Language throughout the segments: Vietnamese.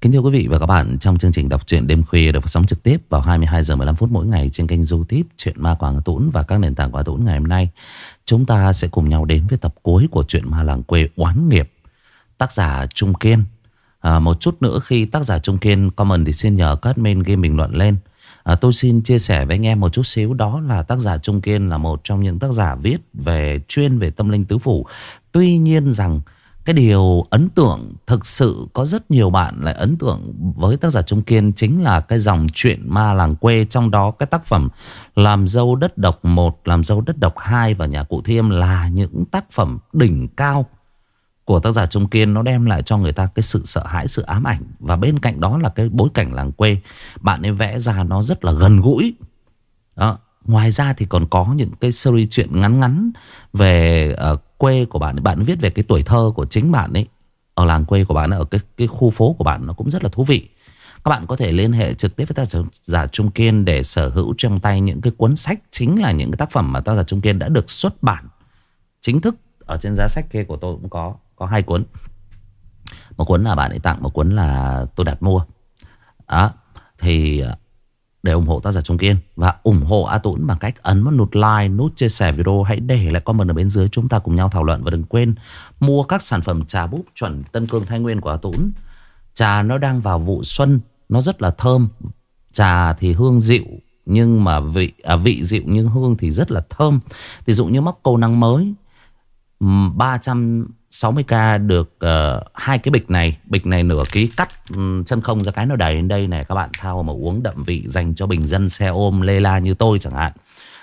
Kính thưa quý vị và các bạn, trong chương trình đọc truyện đêm khuya được phát sóng trực tiếp vào 22 giờ 15 phút mỗi ngày trên kênh YouTube Truyện Ma Quảng Tũng và các nền tảng Quảng Tũng ngày hôm nay, chúng ta sẽ cùng nhau đến với tập cuối của truyện Ma làng quê oán nghiệp. Tác giả Trung Kiên. À, một chút nữa khi tác giả Trung Kiên comment thì xin nhờ các admin ghi bình luận lên. À, tôi xin chia sẻ với anh em một chút xíu đó là tác giả Trung Kiên là một trong những tác giả viết về chuyên về tâm linh tứ phủ. Tuy nhiên rằng cái điều ấn tượng thực sự có rất nhiều bạn lại ấn tượng với tác giả Trung Kiên chính là cái dòng chuyện ma làng quê trong đó cái tác phẩm Làm dâu đất độc 1, Làm dâu đất độc 2 và Nhà cụ Thiêm là những tác phẩm đỉnh cao của tác giả Trung Kiên nó đem lại cho người ta cái sự sợ hãi, sự ám ảnh và bên cạnh đó là cái bối cảnh làng quê bạn ấy vẽ ra nó rất là gần gũi. Đó. Ngoài ra thì còn có những cái series truyện ngắn ngắn về uh, quê của bạn bạn viết về cái tuổi thơ của chính bạn ấy. Ở làng quê của bạn, ở cái cái khu phố của bạn nó cũng rất là thú vị. Các bạn có thể liên hệ trực tiếp với tác giả Trung Kiên để sở hữu trong tay những cái cuốn sách chính là những cái tác phẩm mà tác giả Trung Kiên đã được xuất bản chính thức ở trên giá sách kia của tôi cũng có có hai cuốn. Một cuốn là bạn ấy tặng, một cuốn là tôi đặt mua. Đó, thì để ủng hộ tác giả Trung Kiên Và ủng hộ A Tũng bằng cách ấn vào nút like Nút chia sẻ video. Hãy để lại comment ở bên dưới Chúng ta cùng nhau thảo luận Và đừng quên mua các sản phẩm trà búp chuẩn Tân Cương Thái Nguyên của A Tũng Trà nó đang vào vụ xuân Nó rất là thơm. Trà thì hương dịu Nhưng mà vị à, vị dịu nhưng hương thì rất là thơm. Ví dụ như móc câu năng mới 300 60k được uh, hai cái bịch này. Bịch này nửa ký cắt ừ, um, chân không ra cái nó đầy đến đây này Các bạn thao mà uống đậm vị dành cho bình dân xe ôm lê la như tôi chẳng hạn.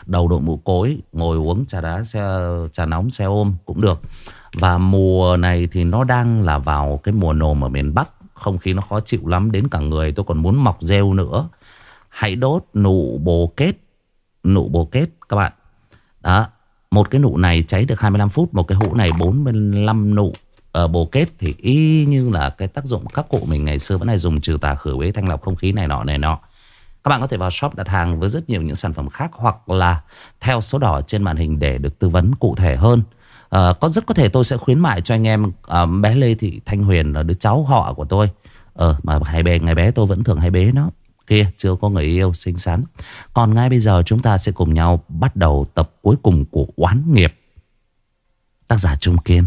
Đầu đội mũ cối Ngồi uống trà đá xe trà nóng xe ôm cũng được. Và mùa này thì nó đang là vào cái mùa nồm ở miền Bắc. Không khí nó khó chịu lắm đến cả người Tôi còn muốn mọc rêu nữa. Hãy đốt nụ bồ kết Nụ bồ kết các bạn. Đó một cái nụ này cháy được 25 phút Một cái hũ này 45 nụ ở bồ kết thì y như là cái tác dụng các cụ mình ngày xưa vẫn hay dùng trừ tà khử uế thanh lọc không khí này nọ này nọ. Các bạn có thể vào shop đặt hàng với rất nhiều những sản phẩm khác hoặc là theo số đỏ trên màn hình để được tư vấn cụ thể hơn. À, có rất có thể tôi sẽ khuyến mại cho anh em à, bé Lê Thị Thanh Huyền là đứa cháu họ của tôi. Ờ mà hai bé ngày bé tôi vẫn thường hay bế nó. Kia, chưa có người yêu, xinh xắn. Còn ngay bây giờ chúng ta sẽ cùng nhau Bắt đầu tập cuối cùng của Oán Nghiệp. Tác giả Trung Kiên.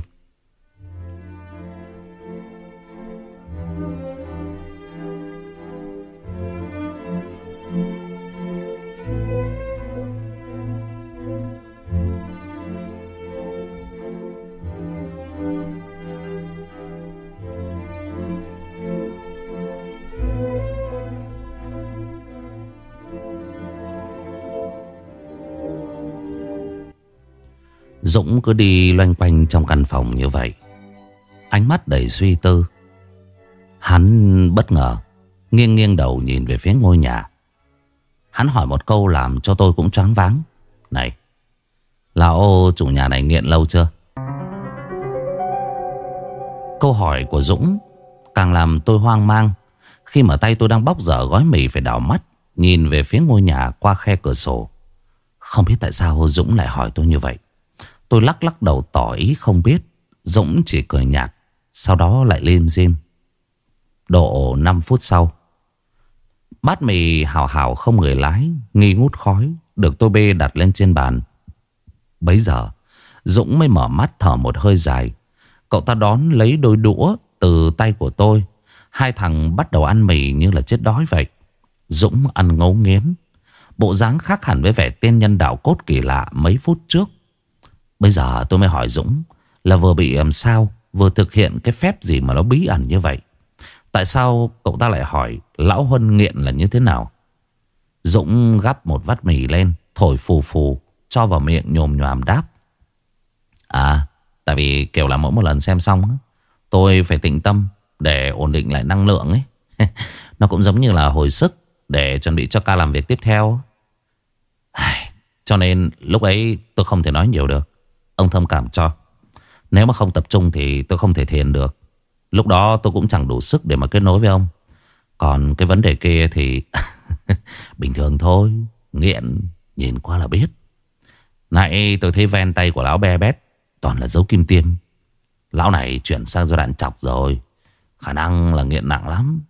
Dũng cứ đi loanh quanh trong căn phòng như vậy. Ánh mắt đầy suy tư. Hắn bất ngờ, Nghiêng nghiêng đầu nhìn về phía ngôi nhà. Hắn hỏi một câu làm cho tôi cũng choáng váng. Này, Lão chủ nhà này nghiện lâu chưa? Câu hỏi của Dũng Càng làm tôi hoang mang. Khi mà tay tôi đang bóc dở gói mì phải đảo mắt, Nhìn về phía ngôi nhà qua khe cửa sổ. Không biết tại sao Dũng lại hỏi tôi như vậy. Tôi lắc lắc đầu tỏ ý không biết. Dũng chỉ cười nhạt, Sau đó lại lim dim Độ 5 phút sau, Bát mì hào hào không người lái, Nghi ngút khói, Được tôi bê đặt lên trên bàn. Bấy giờ, Dũng mới mở mắt thở một hơi dài. Cậu ta đón lấy đôi đũa Từ tay của tôi. Hai thằng bắt đầu ăn mì như là chết đói vậy. Dũng ăn ngấu nghiến. Bộ dáng khác hẳn với vẻ tiên nhân đạo cốt kỳ lạ mấy phút trước. Bây giờ tôi mới hỏi Dũng Là vừa bị làm sao, Vừa thực hiện cái phép gì mà nó bí ẩn như vậy? Tại sao cậu ta lại hỏi Lão Huân nghiện là như thế nào? Dũng gắp một vắt mì lên, Thổi phù phù, Cho vào miệng nhồm nhòm đáp. À Tại vì kiểu là mỗi một lần xem xong Tôi phải tĩnh tâm Để ổn định lại năng lượng ấy. Nó cũng giống như là hồi sức Để chuẩn bị cho ca làm việc tiếp theo Cho nên lúc ấy tôi không thể nói nhiều được. Ông thông cảm cho. Nếu mà không tập trung thì tôi không thể thiền được. Lúc đó tôi cũng chẳng đủ sức để mà kết nối với ông. Còn cái vấn đề kia thì Bình thường thôi, Nghiện, Nhìn qua là biết. Nãy tôi thấy ven tay của lão be bét, Toàn là dấu kim tiêm. Lão này chuyển sang giai đoạn chọc rồi, Khả năng là nghiện nặng lắm.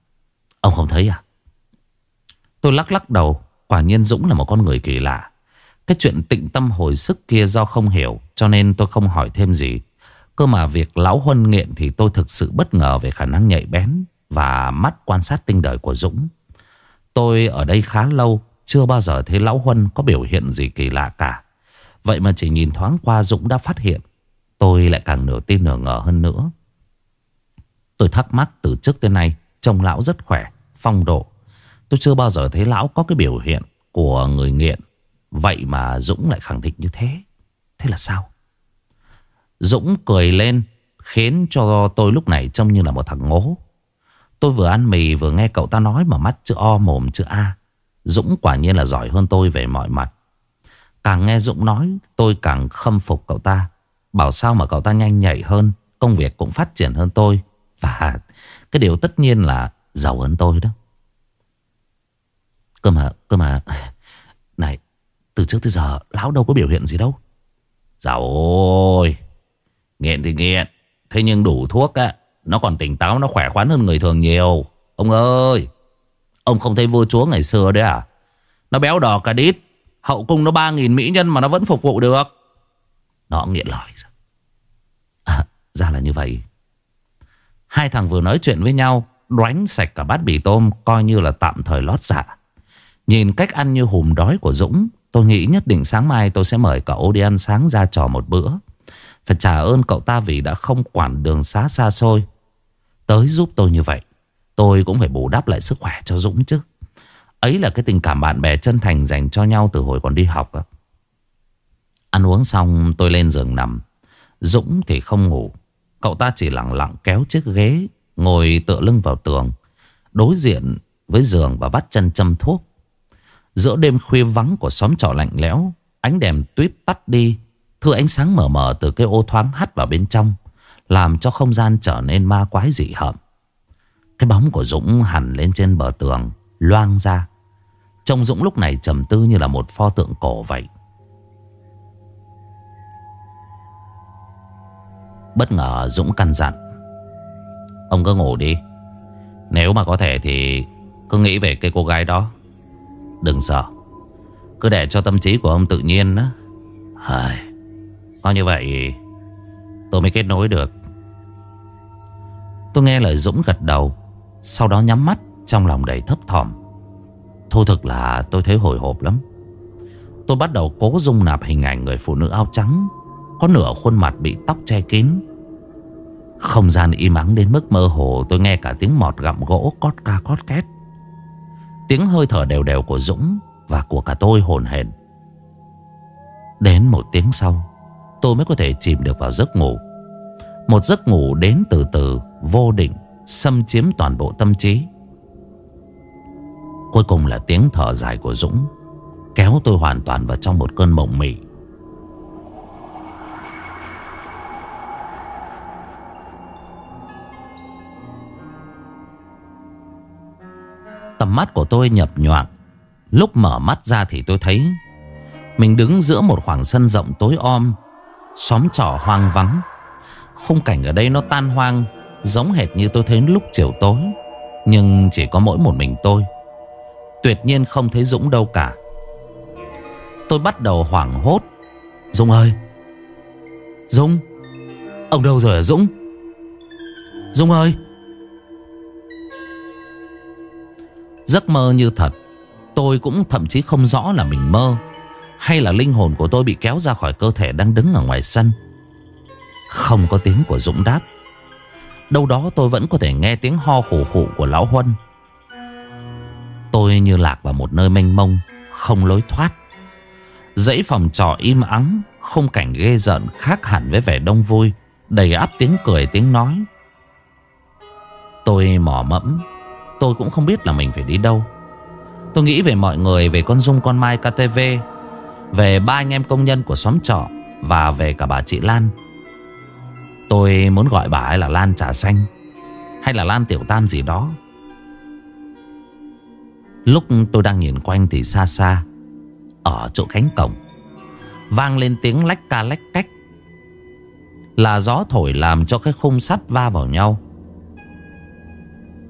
Ông không thấy à? Tôi lắc lắc đầu, Quả nhiên Dũng là một con người kỳ lạ. Cái chuyện tịnh tâm hồi sức kia do không hiểu Cho nên tôi không hỏi thêm gì. Cơ mà việc lão huân nghiện Thì tôi thực sự bất ngờ về khả năng nhạy bén Và mắt quan sát tinh đời của Dũng. Tôi ở đây khá lâu Chưa bao giờ thấy lão huân có biểu hiện gì kỳ lạ cả. Vậy mà chỉ nhìn thoáng qua Dũng đã phát hiện Tôi lại càng nửa tin nửa ngờ hơn nữa. Tôi thắc mắc từ trước tới nay Trông lão rất khỏe, phong độ. Tôi chưa bao giờ thấy lão có cái biểu hiện Của người nghiện. Vậy mà Dũng lại khẳng định như thế. Thế là sao? Dũng cười lên Khiến cho tôi lúc này trông như là một thằng ngố. Tôi vừa ăn mì vừa nghe cậu ta nói Mà mắt chữ O mồm chữ A. Dũng quả nhiên là giỏi hơn tôi về mọi mặt. Càng nghe Dũng nói Tôi càng khâm phục cậu ta. Bảo sao mà cậu ta nhanh nhạy hơn Công việc cũng phát triển hơn tôi. Và cái điều tất nhiên là giàu hơn tôi đó. Cơ mà, cơ mà Này, từ trước tới giờ Lão đâu có biểu hiện gì đâu. Dạo ôi Nghiện thì nghiện Thế nhưng đủ thuốc á Nó còn tỉnh táo, nó khỏe khoắn hơn người thường nhiều. Ông ơi Ông không thấy vua chúa ngày xưa đấy à? Nó béo đỏ cả đít Hậu cung nó 3.000 mỹ nhân mà nó vẫn phục vụ được. Nó nghiện lời À ra là như vậy. Hai thằng vừa nói chuyện với nhau Đoánh sạch cả bát bì tôm Coi như là tạm thời lót dạ. Nhìn cách ăn như hùm đói của Dũng Tôi nghĩ nhất định sáng mai tôi sẽ mời cậu đi ăn sáng ra trò một bữa. Phải trả ơn cậu ta vì đã không quản đường xá xa xôi. Tới giúp tôi như vậy, Tôi cũng phải bù đắp lại sức khỏe cho Dũng chứ. Ấy là cái tình cảm bạn bè chân thành dành cho nhau từ hồi còn đi học đó. Ăn uống xong, tôi lên giường nằm. Dũng thì không ngủ. Cậu ta chỉ lặng lặng kéo chiếc ghế, Ngồi tựa lưng vào tường, Đối diện với giường và bắt chân châm thuốc. Giữa đêm khuya vắng của xóm trọ lạnh lẽo, Ánh đèn tuyếp tắt đi Thưa ánh sáng mờ mờ từ cái ô thoáng hắt vào bên trong, Làm cho không gian trở nên ma quái dị hợm. Cái bóng của Dũng hẳn lên trên bờ tường, Loang ra. Trông Dũng lúc này trầm tư như là một pho tượng cổ vậy. Bất ngờ Dũng căn dặn, Ông cứ ngủ đi. Nếu mà có thể thì Cứ nghĩ về cái cô gái đó. Đừng sợ. Cứ để cho tâm trí của ông tự nhiên đó. Hời, Có như vậy Tôi mới kết nối được. Tôi nghe lời Dũng gật đầu Sau đó nhắm mắt Trong lòng đầy thấp thỏm. Thôi thực là tôi thấy hồi hộp lắm. Tôi bắt đầu cố dung nạp hình ảnh người phụ nữ áo trắng Có nửa khuôn mặt bị tóc che kín. Không gian im ắng đến mức mơ hồ Tôi nghe cả tiếng mọt gặm gỗ cót ca cót két. Tiếng hơi thở đều đều của Dũng Và của cả tôi hồn hển. Đến một tiếng sau, Tôi mới có thể chìm được vào giấc ngủ. Một giấc ngủ đến từ từ, Vô định, Xâm chiếm toàn bộ tâm trí. Cuối cùng là tiếng thở dài của Dũng, Kéo tôi hoàn toàn vào trong một cơn mộng mị. Tầm mắt của tôi nhập nhoạng. Lúc mở mắt ra thì tôi thấy Mình đứng giữa một khoảng sân rộng tối om, Xóm trọ hoang vắng. Khung cảnh ở đây nó tan hoang, Giống hệt như tôi thấy lúc chiều tối, Nhưng chỉ có mỗi một mình tôi. Tuyệt nhiên không thấy Dũng đâu cả. Tôi bắt đầu hoảng hốt. Dũng ơi, Dũng, Ông đâu rồi hả Dũng? Dũng ơi Giấc mơ như thật. Tôi cũng thậm chí không rõ là mình mơ, Hay là linh hồn của tôi bị kéo ra khỏi cơ thể đang đứng ở ngoài sân. Không có tiếng của Dũng đáp. Đâu đó tôi vẫn có thể nghe tiếng ho khủ khủ của Lão Huân. Tôi như lạc vào một nơi mênh mông, Không lối thoát. Dãy phòng trọ im ắng không cảnh ghê giận khác hẳn với vẻ đông vui, Đầy áp tiếng cười tiếng nói. Tôi mỏ mẫm. Tôi cũng không biết là mình phải đi đâu. Tôi nghĩ về mọi người, Về con Dung, con Mai KTV Về ba anh em công nhân của xóm trọ Và về cả bà chị Lan. Tôi muốn gọi bà ấy là Lan Trà Xanh, Hay là Lan Tiểu Tam gì đó. Lúc tôi đang nhìn quanh thì xa xa, Ở chỗ cánh cổng, Vang lên tiếng lách ca lách cách. Là gió thổi làm cho cái khung sắt va vào nhau.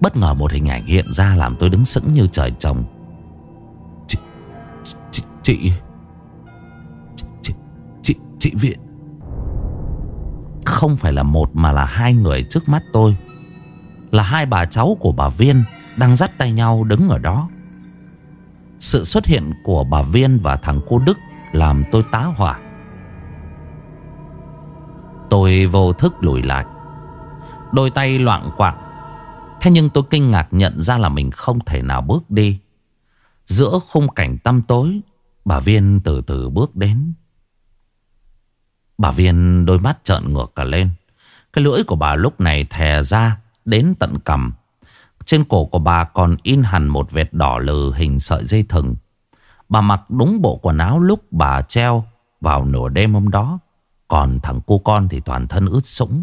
Bất ngờ một hình ảnh hiện ra làm tôi đứng sững như trời trồng. Chị Chị Chị Chị Chị, chị Viện. Không phải là một mà là hai người trước mắt tôi. Là hai bà cháu của bà Viên Đang dắt tay nhau đứng ở đó. Sự xuất hiện của bà Viên và thằng cô Đức Làm tôi tá hỏa. Tôi vô thức lùi lại. Đôi tay loạn quạng Thế nhưng tôi kinh ngạc nhận ra là mình không thể nào bước đi. Giữa khung cảnh tăm tối, Bà Viên từ từ bước đến. Bà Viên đôi mắt trợn ngược cả lên. Cái lưỡi của bà lúc này thè ra Đến tận cầm Trên cổ của bà còn in hẳn một vệt đỏ lừ hình sợi dây thừng. Bà mặc đúng bộ quần áo lúc bà treo vào nửa đêm hôm đó. Còn thằng cu con thì toàn thân ướt sũng.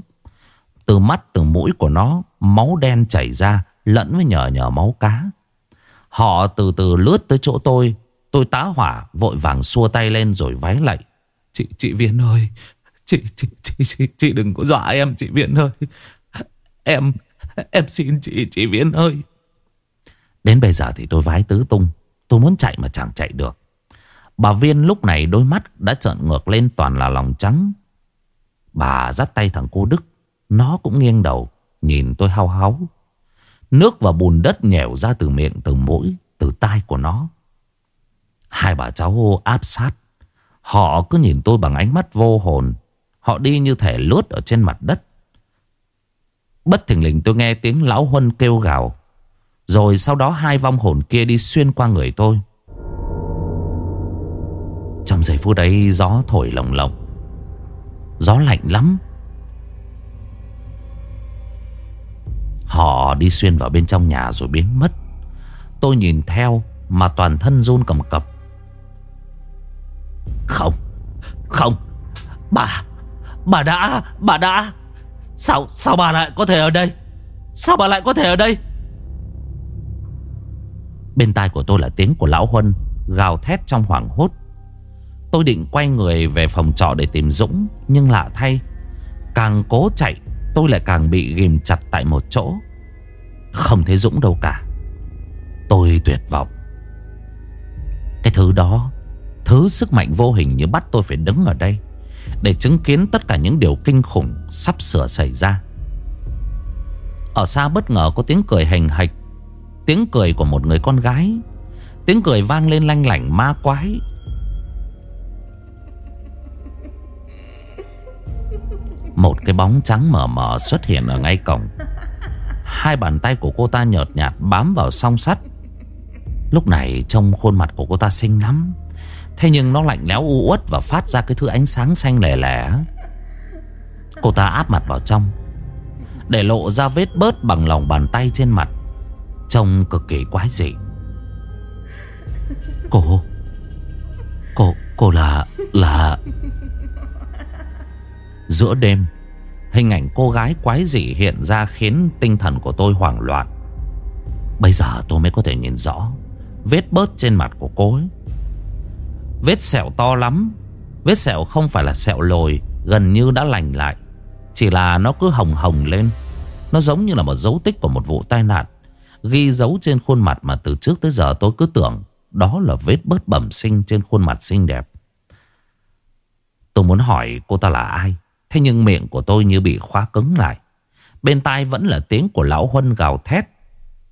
Từ mắt, từ mũi của nó Máu đen chảy ra Lẫn với nhờ nhờ máu cá. Họ từ từ lướt tới chỗ tôi. Tôi tá hỏa vội vàng xua tay lên rồi vái lạy. Chị, chị Viên ơi chị, chị, chị, chị, chị đừng có dọa em chị Viên ơi. Em, em xin chị, chị Viên ơi. Đến bây giờ thì tôi vái tứ tung. Tôi muốn chạy mà chẳng chạy được. Bà Viên lúc này đôi mắt đã trợn ngược lên toàn là lòng trắng. Bà dắt tay thằng cô Đức. Nó cũng nghiêng đầu Nhìn tôi hao háu Nước và bùn đất nhèo ra từ miệng, từ mũi, Từ tai của nó. Hai bà cháu áp sát. Họ cứ nhìn tôi bằng ánh mắt vô hồn. Họ đi như thể lướt ở trên mặt đất. Bất thình lình tôi nghe tiếng lão Huân kêu gào. Rồi sau đó hai vong hồn kia đi xuyên qua người tôi. Trong giây phút ấy, gió thổi lồng lộng. Gió lạnh lắm. Họ đi xuyên vào bên trong nhà rồi biến mất. Tôi nhìn theo Mà toàn thân run cầm cập. Không Không. Bà Bà đã Bà đã. Sao Sao bà lại có thể ở đây? Sao bà lại có thể ở đây? Bên tai của tôi là tiếng của Lão Huân Gào thét trong hoảng hốt. Tôi định quay người về phòng trọ để tìm Dũng, Nhưng lạ thay, Càng cố chạy Tôi lại càng bị ghim chặt tại một chỗ. Không thấy Dũng đâu cả. Tôi tuyệt vọng. Cái thứ đó, Thứ sức mạnh vô hình như bắt tôi phải đứng ở đây Để chứng kiến tất cả những điều kinh khủng Sắp sửa xảy ra. Ở xa bất ngờ có tiếng cười hành hạch, Tiếng cười của một người con gái, Tiếng cười vang lên lanh lảnh ma quái. Một cái bóng trắng mờ mờ xuất hiện ở ngay cổng. Hai bàn tay của cô ta nhợt nhạt bám vào song sắt. Lúc này trông khuôn mặt của cô ta xinh lắm. Thế nhưng nó lạnh lẽo u uất và phát ra cái thứ ánh sáng xanh lẻ lẻ. Cô ta áp mặt vào trong, Để lộ ra vết bớt bằng lòng bàn tay trên mặt. Trông cực kỳ quái dị. Cô Cô Cô là Là Giữa đêm, Hình ảnh cô gái quái dị hiện ra khiến tinh thần của tôi hoảng loạn. Bây giờ tôi mới có thể nhìn rõ Vết bớt trên mặt của cô ấy. Vết sẹo to lắm, Vết sẹo không phải là sẹo lồi, Gần như đã lành lại. Chỉ là nó cứ hồng hồng lên. Nó giống như là một dấu tích của một vụ tai nạn, Ghi dấu trên khuôn mặt mà từ trước tới giờ tôi cứ tưởng Đó là vết bớt bẩm sinh trên khuôn mặt xinh đẹp. Tôi muốn hỏi cô ta là ai? Thế nhưng miệng của tôi như bị khóa cứng lại. Bên tai vẫn là tiếng của lão Huân gào thét,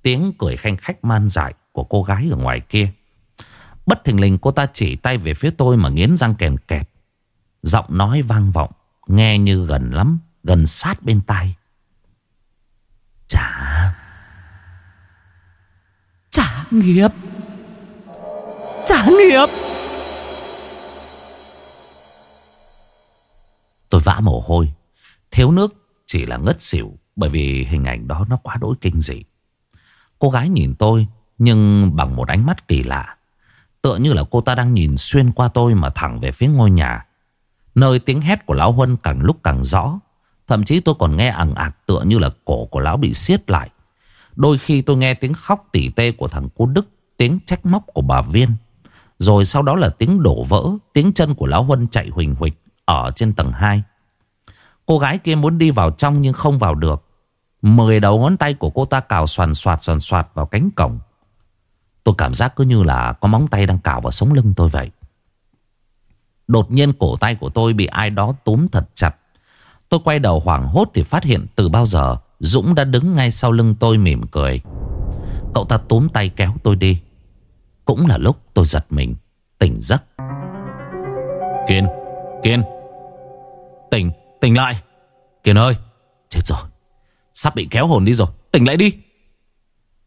Tiếng cười khanh khách man dại của cô gái ở ngoài kia. Bất thình lình cô ta chỉ tay về phía tôi mà nghiến răng kèn kẹt. Giọng nói vang vọng, Nghe như gần lắm, Gần sát bên tai. Trả Trả nghiệp. Trả nghiệp. Tôi vã mồ hôi. Thiếu nước chỉ là ngất xỉu, Bởi vì hình ảnh đó nó quá đối kinh dị. Cô gái nhìn tôi, Nhưng bằng một ánh mắt kỳ lạ. Tựa như là cô ta đang nhìn xuyên qua tôi Mà thẳng về phía ngôi nhà. Nơi tiếng hét của Lão Huân càng lúc càng rõ. Thậm chí tôi còn nghe ẳng ạc Tựa như là cổ của Lão bị siết lại. Đôi khi tôi nghe tiếng khóc tỉ tê của thằng cô Đức, Tiếng trách móc của bà Viên. Rồi sau đó là tiếng đổ vỡ, Tiếng chân của Lão Huân chạy huỳnh huỳnh ở trên tầng 2 Cô gái kia muốn đi vào trong nhưng không vào được. Mười đầu ngón tay của cô ta cào soàn soạt soàn soạt vào cánh cổng. Tôi cảm giác cứ như là có móng tay đang cào vào sống lưng tôi vậy. Đột nhiên cổ tay của tôi bị ai đó túm thật chặt. Tôi quay đầu hoảng hốt thì phát hiện từ bao giờ Dũng đã đứng ngay sau lưng tôi mỉm cười. Cậu ta túm tay kéo tôi đi. Cũng là lúc tôi giật mình, Tỉnh giấc. Kiên Kiên. Tỉnh. Tỉnh lại. Kiền ơi. Chết rồi. Sắp bị kéo hồn đi rồi. Tỉnh lại đi.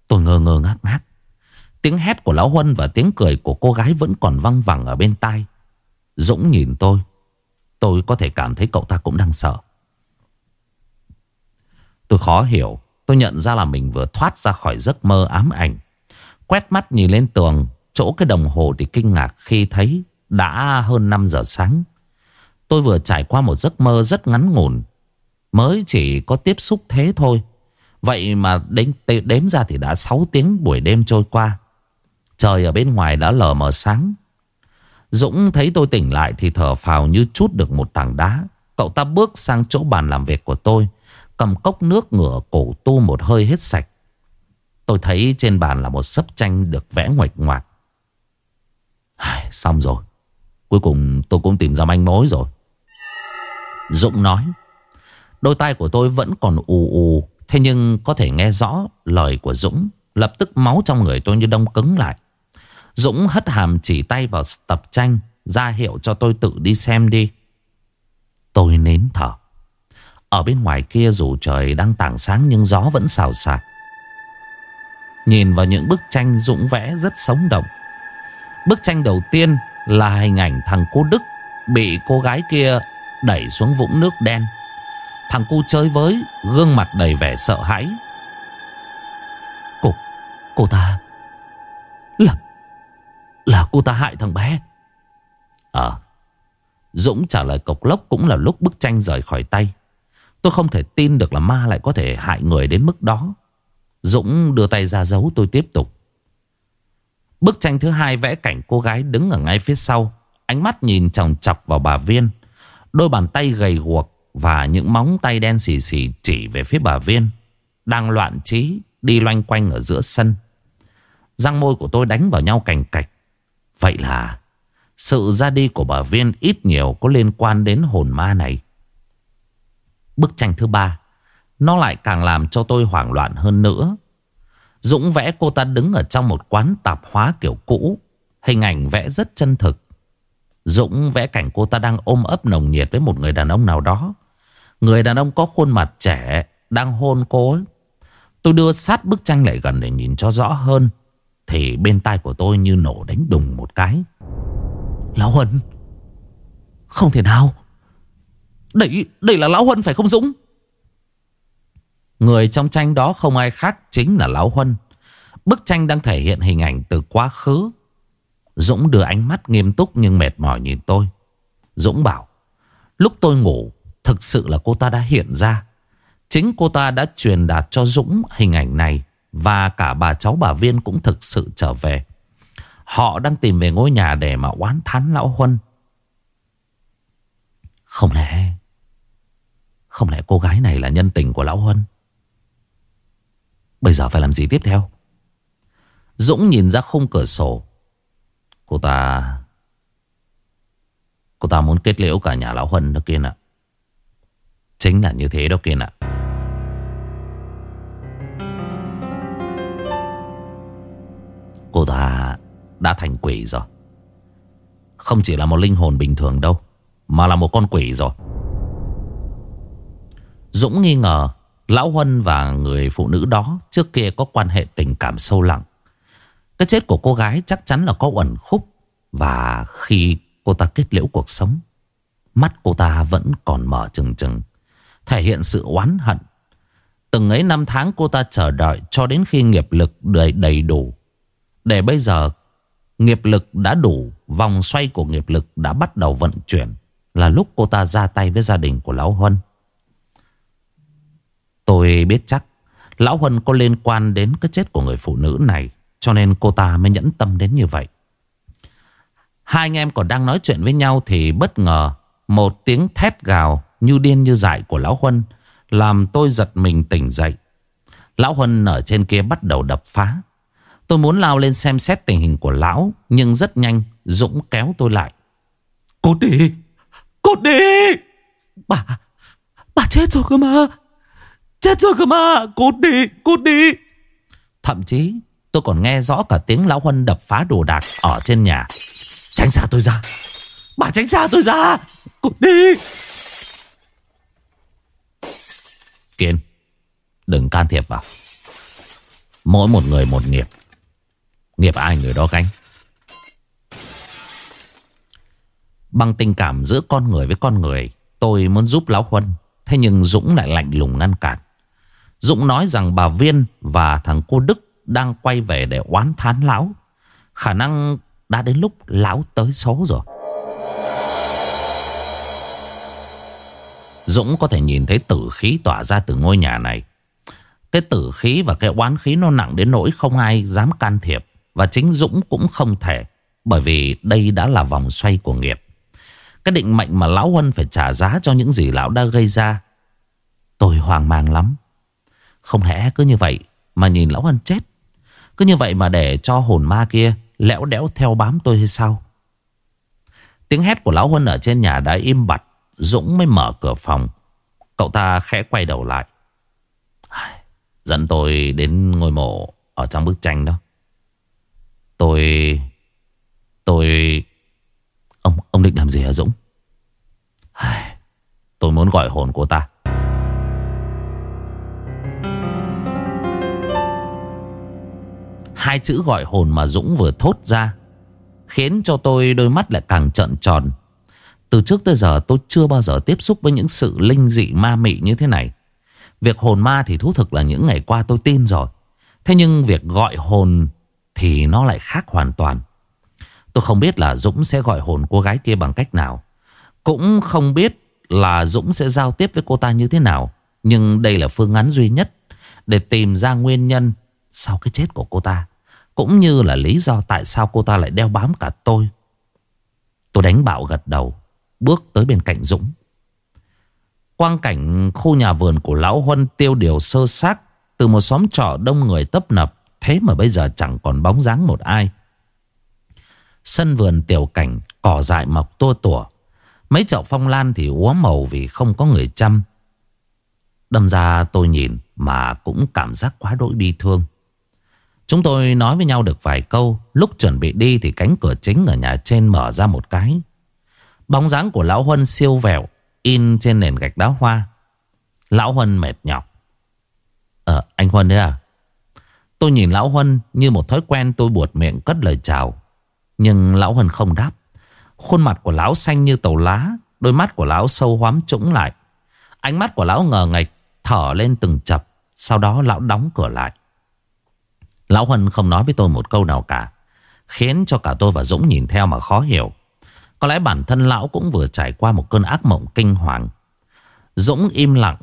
Tôi ngơ ngơ ngác ngác. Tiếng hét của Lão Huân và tiếng cười của cô gái vẫn còn văng vẳng ở bên tai. Dũng nhìn tôi. Tôi có thể cảm thấy cậu ta cũng đang sợ. Tôi khó hiểu. Tôi nhận ra là mình vừa thoát ra khỏi giấc mơ ám ảnh. Quét mắt nhìn lên tường, Chỗ cái đồng hồ thì kinh ngạc khi thấy Đã hơn 5 giờ sáng. Tôi vừa trải qua một giấc mơ rất ngắn ngủn. Mới chỉ có tiếp xúc thế thôi. Vậy mà đến đếm ra thì đã 6 tiếng buổi đêm trôi qua. Trời ở bên ngoài đã lờ mờ sáng. Dũng thấy tôi tỉnh lại thì thở phào như chút được một tảng đá. Cậu ta bước sang chỗ bàn làm việc của tôi, Cầm cốc nước ngửa cổ tu một hơi hết sạch. Tôi thấy trên bàn là một sấp tranh được vẽ ngoạch ngoạc. Xong rồi. Cuối cùng tôi cũng tìm ra manh mối rồi. Dũng nói. Đôi tay của tôi vẫn còn ù ù, Thế nhưng có thể nghe rõ lời của Dũng. Lập tức máu trong người tôi như đông cứng lại. Dũng hất hàm chỉ tay vào tập tranh, ra hiệu cho tôi tự đi xem đi. Tôi nến thở. Ở bên ngoài kia dù trời đang tảng sáng nhưng gió vẫn xào xạc. Nhìn vào những bức tranh Dũng vẽ rất sống động. Bức tranh đầu tiên là hình ảnh thằng cô Đức Bị cô gái kia đẩy xuống vũng nước đen. Thằng cu chơi với, Gương mặt đầy vẻ sợ hãi. Cô Cô ta Là Là cô ta hại thằng bé. Ờ Dũng trả lời cộc lốc cũng là lúc bức tranh rời khỏi tay. Tôi không thể tin được là ma lại có thể hại người đến mức đó. Dũng đưa tay ra giấu, tôi tiếp tục. Bức tranh thứ hai vẽ cảnh cô gái đứng ở ngay phía sau. Ánh mắt nhìn chòng chọc vào bà Viên. Đôi bàn tay gầy guộc Và những móng tay đen xì xì chỉ về phía bà Viên, Đang loạn trí Đi loanh quanh ở giữa sân. Răng môi của tôi đánh vào nhau cành cạch. Vậy là Sự ra đi của bà Viên ít nhiều có liên quan đến hồn ma này. Bức tranh thứ ba, Nó lại càng làm cho tôi hoảng loạn hơn nữa. Dũng vẽ cô ta đứng ở trong một quán tạp hóa kiểu cũ, Hình ảnh vẽ rất chân thực. Dũng vẽ cảnh cô ta đang ôm ấp nồng nhiệt với một người đàn ông nào đó. Người đàn ông có khuôn mặt trẻ Đang hôn cô ấy. Tôi đưa sát bức tranh lại gần để nhìn cho rõ hơn Thì bên tai của tôi như nổ đánh đùng một cái. Lão Huân Không thể nào. Đây, đây là Lão Huân phải không Dũng? Người trong tranh đó không ai khác chính là Lão Huân. Bức tranh đang thể hiện hình ảnh từ quá khứ. Dũng đưa ánh mắt nghiêm túc nhưng mệt mỏi nhìn tôi. Dũng bảo, Lúc tôi ngủ, Thực sự là cô ta đã hiện ra. Chính cô ta đã truyền đạt cho Dũng hình ảnh này Và cả bà cháu bà Viên cũng thực sự trở về. Họ đang tìm về ngôi nhà để mà oán thán Lão Huân. Không lẽ Không lẽ cô gái này là nhân tình của Lão Huân? Bây giờ phải làm gì tiếp theo? Dũng nhìn ra khung cửa sổ Cô ta Cô ta muốn kết liễu cả nhà Lão Huân đó kia nè Chính là như thế đó kia nè Cô ta đã thành quỷ rồi. Không chỉ là một linh hồn bình thường đâu, Mà là một con quỷ rồi. Dũng nghi ngờ Lão Huân và người phụ nữ đó Trước kia có quan hệ tình cảm sâu lặng. Cái chết của cô gái chắc chắn là có uẩn khúc Và khi cô ta kết liễu cuộc sống Mắt cô ta vẫn còn mở trừng trừng Thể hiện sự oán hận. Từng ấy năm tháng cô ta chờ đợi Cho đến khi nghiệp lực đầy, đầy đủ. Để bây giờ Nghiệp lực đã đủ Vòng xoay của nghiệp lực đã bắt đầu vận chuyển Là lúc cô ta ra tay với gia đình của Lão Huân. Tôi biết chắc Lão Huân có liên quan đến cái chết của người phụ nữ này. Cho nên cô ta mới nhẫn tâm đến như vậy. Hai anh em còn đang nói chuyện với nhau Thì bất ngờ Một tiếng thét gào như điên như dại của Lão Huân Làm tôi giật mình tỉnh dậy. Lão Huân ở trên kia bắt đầu đập phá. Tôi muốn lao lên xem xét tình hình của lão Nhưng rất nhanh Dũng kéo tôi lại. Cút đi! Cút đi! Bà Bà chết rồi cơ mà! Chết rồi cơ mà! Cút đi! Cút đi! Thậm chí tôi còn nghe rõ cả tiếng lão Huân đập phá đồ đạc Ở trên nhà. Tránh xa tôi ra. Bà tránh xa tôi ra. Cút đi. Kiên Đừng can thiệp vào. Mỗi một người một nghiệp. Nghiệp ai người đó gánh. Bằng tình cảm giữa con người với con người, Tôi muốn giúp Lão Huân. Thế nhưng Dũng lại lạnh lùng ngăn cản. Dũng nói rằng bà Viên và thằng cô Đức đang quay về để oán thán Lão. Khả năng đã đến lúc Lão tới số rồi. Dũng có thể nhìn thấy tử khí tỏa ra từ ngôi nhà này. Cái tử khí và cái oán khí nó nặng đến nỗi không ai dám can thiệp. Và chính Dũng cũng không thể, Bởi vì đây đã là vòng xoay của nghiệp. Cái định mệnh mà Lão Huân phải trả giá cho những gì Lão đã gây ra, Tôi hoang mang lắm. Không lẽ cứ như vậy mà nhìn Lão Huân chết? Cứ như vậy mà để cho hồn ma kia lẽo đẽo theo bám tôi hay sao? Tiếng hét của Lão Huân ở trên nhà đã im bặt, Dũng mới mở cửa phòng. Cậu ta khẽ quay đầu lại. Dẫn tôi đến ngôi mộ Ở trong bức tranh đó. Tôi Tôi, Ông ông định làm gì hả Dũng? Tôi muốn gọi hồn cô ta. Hai chữ gọi hồn mà Dũng vừa thốt ra, Khiến cho tôi đôi mắt lại càng trợn tròn Từ trước tới giờ tôi chưa bao giờ tiếp xúc với những sự linh dị ma mị như thế này Việc hồn ma thì thú thực là những ngày qua tôi tin rồi Thế nhưng việc gọi hồn thì nó lại khác hoàn toàn Tôi không biết là Dũng sẽ gọi hồn cô gái kia bằng cách nào. Cũng không biết là Dũng sẽ giao tiếp với cô ta như thế nào. Nhưng đây là phương án duy nhất để tìm ra nguyên nhân sau cái chết của cô ta. Cũng như là lý do tại sao cô ta lại đeo bám cả tôi. Tôi đánh bạo gật đầu, bước tới bên cạnh Dũng. Quang cảnh khu nhà vườn của Lão Huân tiêu điều sơ xác từ một xóm trọ đông người tấp nập. Thế mà bây giờ chẳng còn bóng dáng một ai. Sân vườn tiểu cảnh Cỏ dại mọc tua tủa Mấy chậu phong lan thì úa màu Vì không có người chăm Đâm ra tôi nhìn Mà cũng cảm giác quá đỗi bi thương Chúng tôi nói với nhau được vài câu, Lúc chuẩn bị đi thì cánh cửa chính ở nhà trên mở ra một cái. Bóng dáng của Lão Huân siêu vẹo, In trên nền gạch đá hoa. Lão Huân mệt nhọc. Ờ anh Huân đấy à? Tôi nhìn Lão Huân như một thói quen tôi buột miệng cất lời chào. Nhưng lão Huân không đáp. Khuôn mặt của lão xanh như tàu lá, Đôi mắt của lão sâu hoắm trũng lại. Ánh mắt của lão ngờ ngạch Thở lên từng chập, Sau đó lão đóng cửa lại. Lão Huân không nói với tôi một câu nào cả Khiến cho cả tôi và Dũng nhìn theo mà khó hiểu Có lẽ bản thân lão cũng vừa trải qua một cơn ác mộng kinh hoàng Dũng im lặng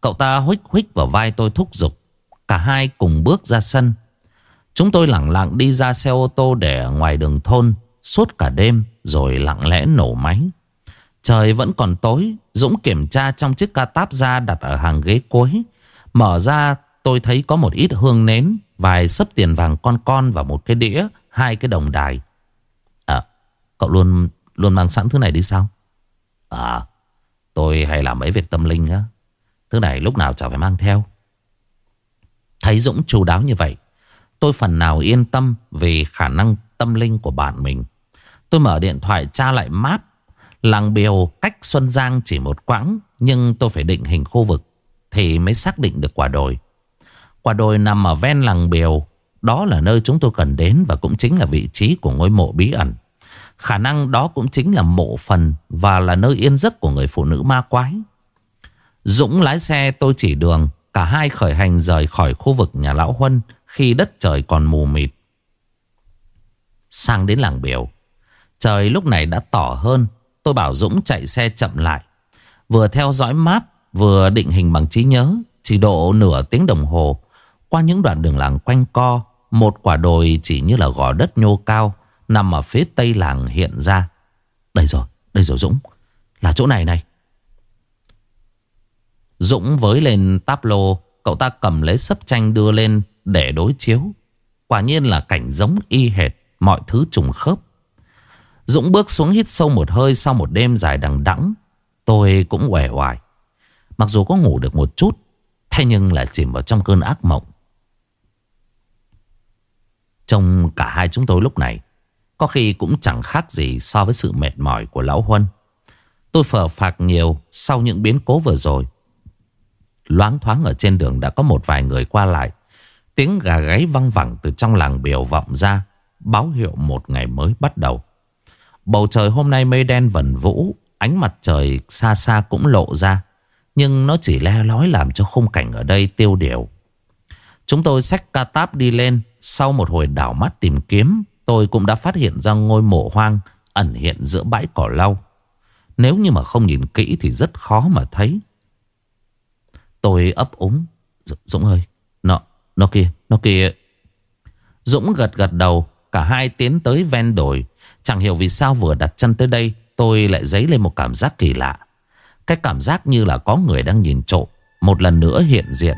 Cậu ta huých huých vào vai tôi thúc giục Cả hai cùng bước ra sân Chúng tôi lặng lặng đi ra xe ô tô để ở ngoài đường thôn suốt cả đêm rồi lặng lẽ nổ máy. Trời vẫn còn tối, Dũng kiểm tra trong chiếc ca táp ra đặt ở hàng ghế cuối. Mở ra tôi thấy có một ít hương nến, vài sấp tiền vàng con con và một cái đĩa, hai cái đồng đài. À, cậu luôn luôn mang sẵn thứ này đi sao? À, tôi hay làm mấy việc tâm linh á. Thứ này lúc nào chả phải mang theo. Thấy Dũng chu đáo như vậy, Tôi phần nào yên tâm vì khả năng tâm linh của bạn mình. Tôi mở điện thoại tra lại map. Làng Biều cách Xuân Giang chỉ một quãng nhưng tôi phải định hình khu vực thì mới xác định được quả đồi. Quả đồi nằm ở ven làng Biều. Đó là nơi chúng tôi cần đến và cũng chính là vị trí của ngôi mộ bí ẩn. Khả năng đó cũng chính là mộ phần và là nơi yên giấc của người phụ nữ ma quái. Dũng lái xe tôi chỉ đường. Cả hai khởi hành rời khỏi khu vực nhà Lão Huân khi đất trời còn mù mịt. Sang đến làng biểu. Trời lúc này đã tỏ hơn. Tôi bảo Dũng chạy xe chậm lại. Vừa theo dõi map, vừa định hình bằng trí nhớ. Chỉ độ nửa tiếng đồng hồ. Qua những đoạn đường làng quanh co. Một quả đồi chỉ như là gò đất nhô cao. Nằm ở phía tây làng hiện ra. Đây rồi, đây rồi Dũng. Là chỗ này này. Dũng với lên táp lô Cậu ta cầm lấy sấp tranh đưa lên để đối chiếu Quả nhiên là cảnh giống y hệt Mọi thứ trùng khớp Dũng bước xuống hít sâu một hơi Sau một đêm dài đằng đẵng Tôi cũng quẻ hoài Mặc dù có ngủ được một chút Thế nhưng lại chìm vào trong cơn ác mộng trong cả hai chúng tôi lúc này Có khi cũng chẳng khác gì so với sự mệt mỏi của Lão Huân. Tôi phở phạc nhiều sau những biến cố vừa rồi. Loáng thoáng ở trên đường đã có một vài người qua lại. Tiếng gà gáy văng vẳng từ trong làng biểu vọng ra, Báo hiệu một ngày mới bắt đầu. Bầu trời hôm nay mây đen vần vũ, Ánh mặt trời xa xa cũng lộ ra, Nhưng nó chỉ le lói làm cho khung cảnh ở đây tiêu điều. Chúng tôi xách ca táp đi lên sau một hồi đảo mắt tìm kiếm Tôi cũng đã phát hiện ra ngôi mộ hoang Ẩn hiện giữa bãi cỏ lau. Nếu như mà không nhìn kỹ thì rất khó mà thấy. Tôi ấp úng Dũng ơi Nó, nó kia, nó kia. Dũng gật gật đầu Cả hai tiến tới ven đồi. Chẳng hiểu vì sao vừa đặt chân tới đây Tôi lại dấy lên một cảm giác kỳ lạ. Cái cảm giác như là có người đang nhìn trộm Một lần nữa hiện diện.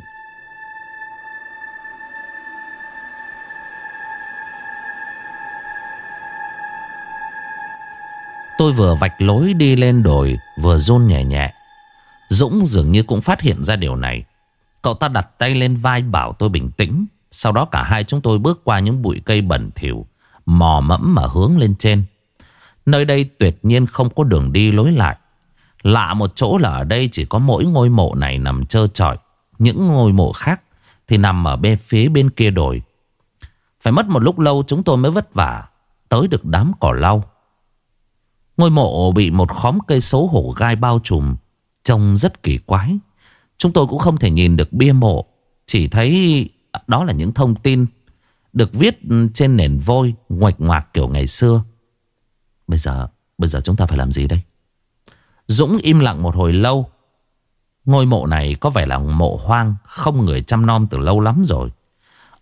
Tôi vừa vạch lối đi lên đồi, Vừa run nhẹ nhẹ. Dũng dường như cũng phát hiện ra điều này. Cậu ta đặt tay lên vai bảo tôi bình tĩnh. Sau đó cả hai chúng tôi bước qua những bụi cây bẩn thỉu, Mò mẫm mà hướng lên trên. Nơi đây tuyệt nhiên không có đường đi lối lại. Lạ một chỗ là ở đây chỉ có mỗi ngôi mộ này nằm trơ trọi. Những ngôi mộ khác thì nằm ở bên phía bên kia đồi. Phải mất một lúc lâu chúng tôi mới vất vả Tới được đám cỏ lau. Ngôi mộ bị một khóm cây xấu hổ gai bao trùm, Trông rất kỳ quái. Chúng tôi cũng không thể nhìn được bia mộ, Chỉ thấy đó là những thông tin Được viết trên nền vôi Ngoạch ngoạc kiểu ngày xưa. Bây giờ Bây giờ chúng ta phải làm gì đây? Dũng im lặng một hồi lâu. Ngôi mộ này có vẻ là mộ hoang, Không người chăm nom từ lâu lắm rồi.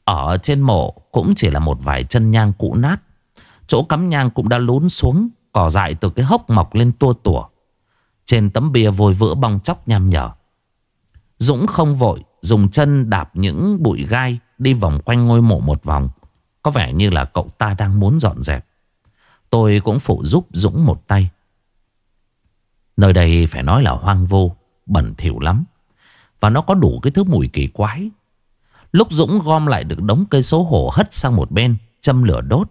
Ở trên mộ Cũng chỉ là một vài chân nhang cũ nát. Chỗ cắm nhang cũng đã lún xuống. Cỏ dại từ cái hốc mọc lên tua tủa. Trên tấm bia vôi vữa bong chóc nham nhở. Dũng không vội, Dùng chân đạp những bụi gai Đi vòng quanh ngôi mộ một vòng. Có vẻ như là cậu ta đang muốn dọn dẹp. Tôi cũng phụ giúp Dũng một tay. Nơi đây phải nói là hoang vô, Bẩn thỉu lắm. Và nó có đủ cái thứ mùi kỳ quái. Lúc Dũng gom lại được đống cây xấu hổ Hất sang một bên, Châm lửa đốt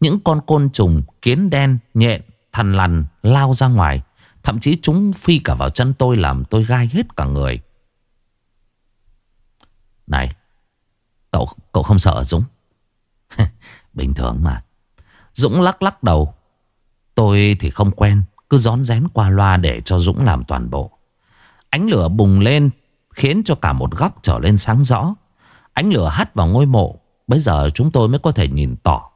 những con côn trùng, kiến đen, nhện, thằn lằn Lao ra ngoài. Thậm chí chúng phi cả vào chân tôi Làm tôi gai hết cả người. Này Cậu, cậu không sợ Dũng? Bình thường mà. Dũng lắc lắc đầu. Tôi thì không quen Cứ gión rén qua loa để cho Dũng làm toàn bộ. Ánh lửa bùng lên Khiến cho cả một góc trở lên sáng rõ. Ánh lửa hắt vào ngôi mộ. Bây giờ chúng tôi mới có thể nhìn tỏ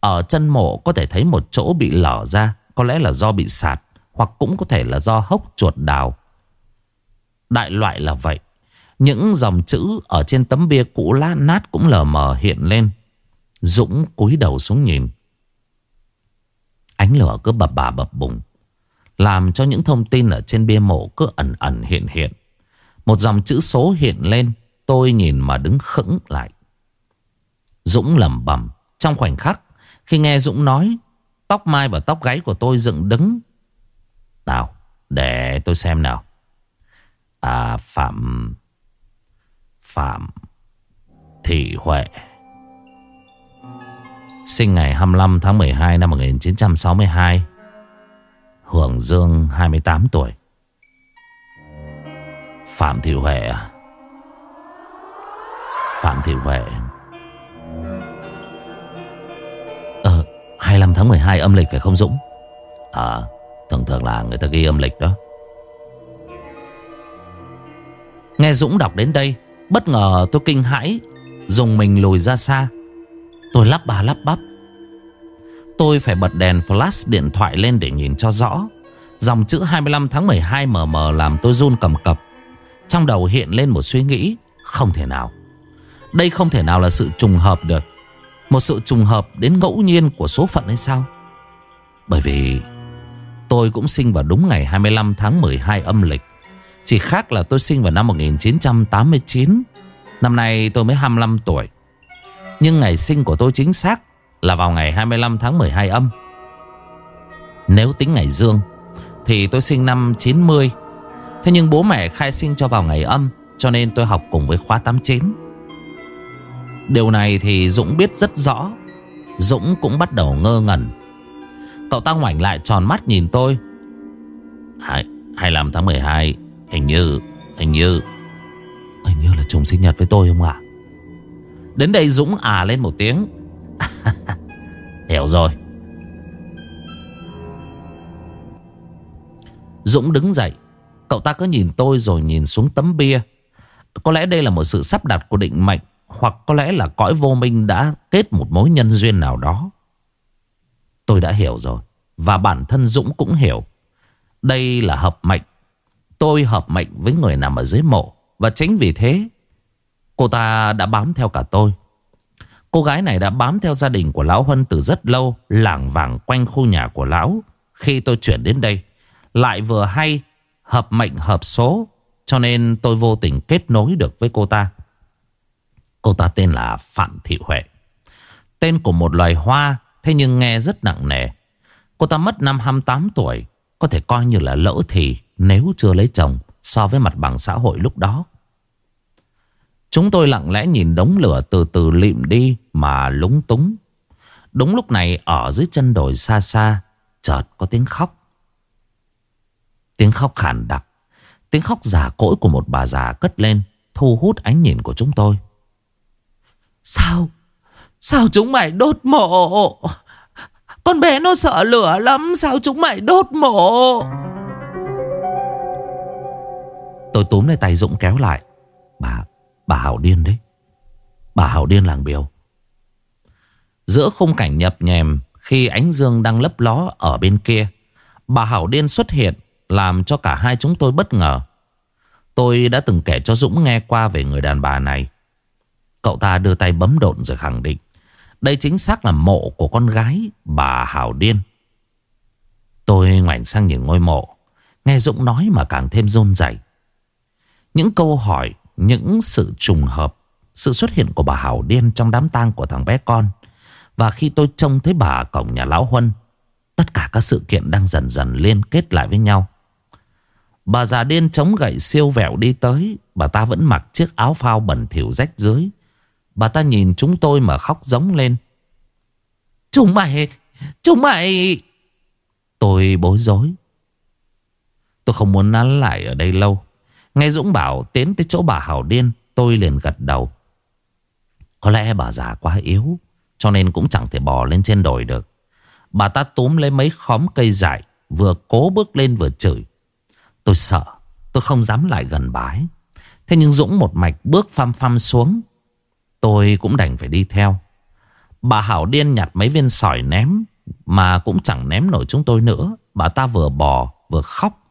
ở chân mộ có thể thấy một chỗ bị lở ra, Có lẽ là do bị sạt, Hoặc cũng có thể là do hốc chuột đào. Đại loại là vậy. Những dòng chữ ở trên tấm bia cũ lá nát cũng lờ mờ hiện lên. Dũng cúi đầu xuống nhìn. Ánh lửa cứ bập bà bập bùng, Làm cho những thông tin ở trên bia mộ cứ ẩn ẩn hiện hiện. Một dòng chữ số hiện lên, Tôi nhìn mà đứng khững lại. Dũng lầm bầm Trong khoảnh khắc khi nghe Dũng nói, Tóc mai và tóc gáy của tôi dựng đứng. Nào, Để tôi xem nào. À Phạm Phạm Thị Huệ. Sinh ngày 25 tháng 12 năm 1962 Hưởng Dương 28 tuổi. Phạm Thị Huệ à? Phạm Thị Huệ. Tháng 12 âm lịch phải không Dũng? À Thường thường là người ta ghi âm lịch đó. Nghe Dũng đọc đến đây, Bất ngờ tôi kinh hãi, Dùng mình lùi ra xa. Tôi lắp bà lắp bắp. Tôi phải bật đèn flash điện thoại lên để nhìn cho rõ. Dòng chữ 25 tháng 12 mờ mờ làm tôi run cầm cập. Trong đầu hiện lên một suy nghĩ Không thể nào. Đây không thể nào là sự trùng hợp được. Một sự trùng hợp đến ngẫu nhiên của số phận hay sao? Bởi vì Tôi cũng sinh vào đúng ngày 25 tháng 12 âm lịch. Chỉ khác là tôi sinh vào năm 1989 Năm nay tôi mới 25 tuổi. Nhưng ngày sinh của tôi chính xác Là vào ngày 25 tháng 12 âm. Nếu tính ngày dương Thì tôi sinh năm 90 Thế nhưng bố mẹ khai sinh cho vào ngày âm, Cho nên tôi học cùng với khóa 89 Điều này thì Dũng biết rất rõ. Dũng cũng bắt đầu ngơ ngẩn. Cậu ta ngoảnh lại tròn mắt nhìn tôi. Hai, 25 tháng 12 Hình như Hình như. Hình như là chồng sinh nhật với tôi không ạ? Đến đây Dũng à lên một tiếng. Hiểu rồi. Dũng đứng dậy. Cậu ta cứ nhìn tôi rồi nhìn xuống tấm bia. Có lẽ đây là một sự sắp đặt của định mệnh. Hoặc có lẽ là cõi vô minh đã kết một mối nhân duyên nào đó. Tôi đã hiểu rồi, Và bản thân Dũng cũng hiểu. Đây là hợp mệnh. Tôi hợp mệnh với người nằm ở dưới mộ, Và chính vì thế, Cô ta đã bám theo cả tôi. Cô gái này đã bám theo gia đình của Lão Huân từ rất lâu Lảng vảng quanh khu nhà của Lão. Khi tôi chuyển đến đây, Lại vừa hay, Hợp mệnh hợp số, Cho nên tôi vô tình kết nối được với cô ta. Cô ta tên là Phạm Thị Huệ. Tên của một loài hoa, Thế nhưng nghe rất nặng nề. Cô ta mất năm 28 tuổi, Có thể coi như là lỡ thì Nếu chưa lấy chồng So với mặt bằng xã hội lúc đó. Chúng tôi lặng lẽ nhìn đống lửa từ từ lịm đi Mà lúng túng. Đúng lúc này, ở dưới chân đồi xa xa, Chợt có tiếng khóc. Tiếng khóc khàn đặc. Tiếng khóc giả cỗi của một bà già cất lên, Thu hút ánh nhìn của chúng tôi. Sao? Sao chúng mày đốt mộ? Con bé nó sợ lửa lắm Sao chúng mày đốt mộ? Tôi túm lấy tay Dũng kéo lại. Bà, bà Hảo điên đấy. Bà Hảo điên làng biểu. Giữa khung cảnh nhập nhèm Khi ánh dương đang lấp ló ở bên kia Bà Hảo điên xuất hiện Làm cho cả hai chúng tôi bất ngờ. Tôi đã từng kể cho Dũng nghe qua về người đàn bà này. Cậu ta đưa tay bấm độn rồi khẳng định. Đây chính xác là mộ của con gái, bà Hảo Điên. Tôi ngoảnh sang những ngôi mộ. Nghe Dũng nói mà càng thêm rôn rảy. Những câu hỏi, Những sự trùng hợp, Sự xuất hiện của bà Hảo Điên trong đám tang của thằng bé con, Và khi tôi trông thấy bà cổng nhà Lão Huân, Tất cả các sự kiện đang dần dần liên kết lại với nhau. Bà già điên chống gậy siêu vẹo đi tới, Bà ta vẫn mặc chiếc áo phao bẩn thỉu rách dưới Bà ta nhìn chúng tôi mà khóc giống lên. Chúng mày Chúng mày. Tôi bối rối. Tôi không muốn nán lại ở đây lâu. Nghe Dũng bảo tiến tới chỗ bà Hảo Điên, Tôi liền gật đầu. Có lẽ bà già quá yếu, Cho nên cũng chẳng thể bò lên trên đồi được. Bà ta túm lấy mấy khóm cây dại, Vừa cố bước lên vừa chửi. Tôi sợ, Tôi không dám lại gần bái. Thế nhưng Dũng một mạch bước phăm phăm xuống Tôi cũng đành phải đi theo. Bà Hảo điên nhặt mấy viên sỏi ném Mà cũng chẳng ném nổi chúng tôi nữa. Bà ta vừa bò vừa khóc.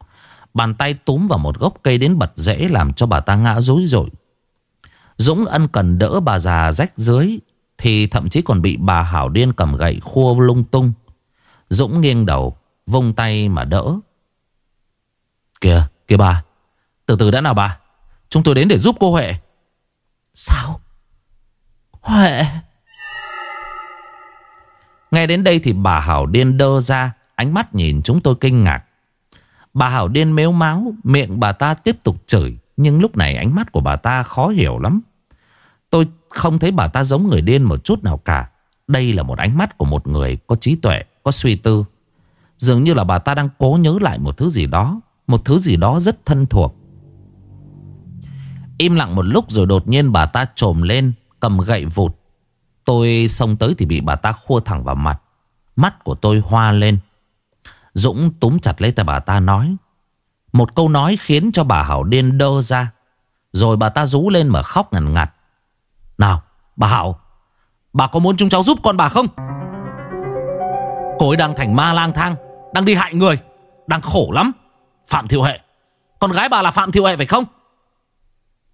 Bàn tay túm vào một gốc cây đến bật rễ Làm cho bà ta ngã rối rồi Dũng ân cần đỡ bà già rách dưới Thì thậm chí còn bị bà Hảo điên cầm gậy khua lung tung. Dũng nghiêng đầu Vung tay mà đỡ. Kìa, kìa bà Từ từ đã nào bà. Chúng tôi đến để giúp cô Huệ. Sao? Huệ. Nghe đến đây thì bà Hảo điên đơ ra Ánh mắt nhìn chúng tôi kinh ngạc. Bà Hảo điên mếu máu Miệng bà ta tiếp tục chửi Nhưng lúc này ánh mắt của bà ta khó hiểu lắm. Tôi không thấy bà ta giống người điên một chút nào cả. Đây là một ánh mắt của một người có trí tuệ, có suy tư. Dường như là bà ta đang cố nhớ lại một thứ gì đó Một thứ gì đó rất thân thuộc. Im lặng một lúc rồi đột nhiên bà ta trồm lên Cầm gậy vụt. Tôi xông tới thì bị bà ta khua thẳng vào mặt. Mắt của tôi hoa lên. Dũng túm chặt lấy tay bà ta nói, Một câu nói khiến cho bà Hảo điên đơ ra. Rồi bà ta rú lên mà khóc ngằn ngặt. Nào, bà Hảo, Bà có muốn chúng cháu giúp con bà không? Cô ấy đang thành ma lang thang, Đang đi hại người, Đang khổ lắm. Phạm Thiệu Hệ, Con gái bà là Phạm Thiệu Hệ phải không?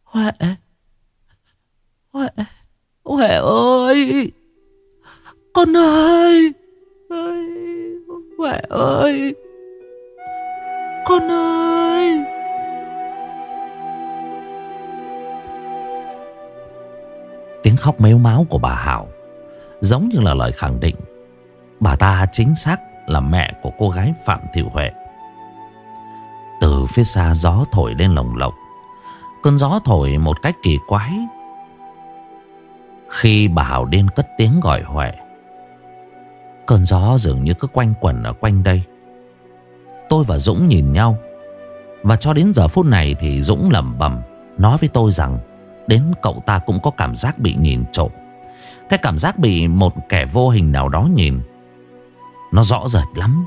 Huệ Huệ Ông ơi! Con ơi ơi! Huệ ơi! Con ơi! Tiếng khóc mếu máu của bà Hảo Giống như là lời khẳng định. Bà ta chính xác là mẹ của cô gái Phạm Thị Huệ. Từ phía xa gió thổi lên lồng lộng. Cơn gió thổi một cách kỳ quái khi bà Hảo điên cất tiếng gọi Huệ. Cơn gió dường như cứ quanh quẩn ở quanh đây. Tôi và Dũng nhìn nhau, Và cho đến giờ phút này thì Dũng lẩm bẩm Nói với tôi rằng Đến cậu ta cũng có cảm giác bị nhìn trộm. Cái cảm giác bị một kẻ vô hình nào đó nhìn, Nó rõ rệt lắm.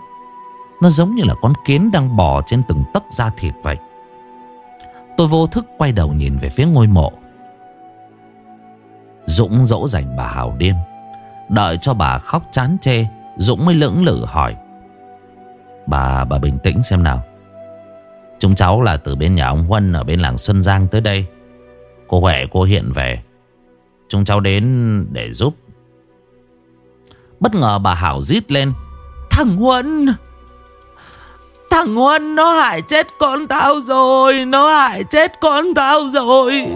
Nó giống như là con kiến đang bò trên từng tấc da thịt vậy. Tôi vô thức quay đầu nhìn về phía ngôi mộ. Dũng dỗ dành bà Hào điên. Đợi cho bà khóc chán chê Dũng mới lưỡng lự hỏi. Bà, bà bình tĩnh xem nào. Chúng cháu là từ bên nhà ông Huân Ở bên làng Xuân Giang tới đây. Cô Huệ cô hiện về. Chúng cháu đến để giúp. Bất ngờ bà Hảo rít lên. Thằng Huân! Thằng Huân nó hại chết con tao rồi Nó hại chết con tao rồi.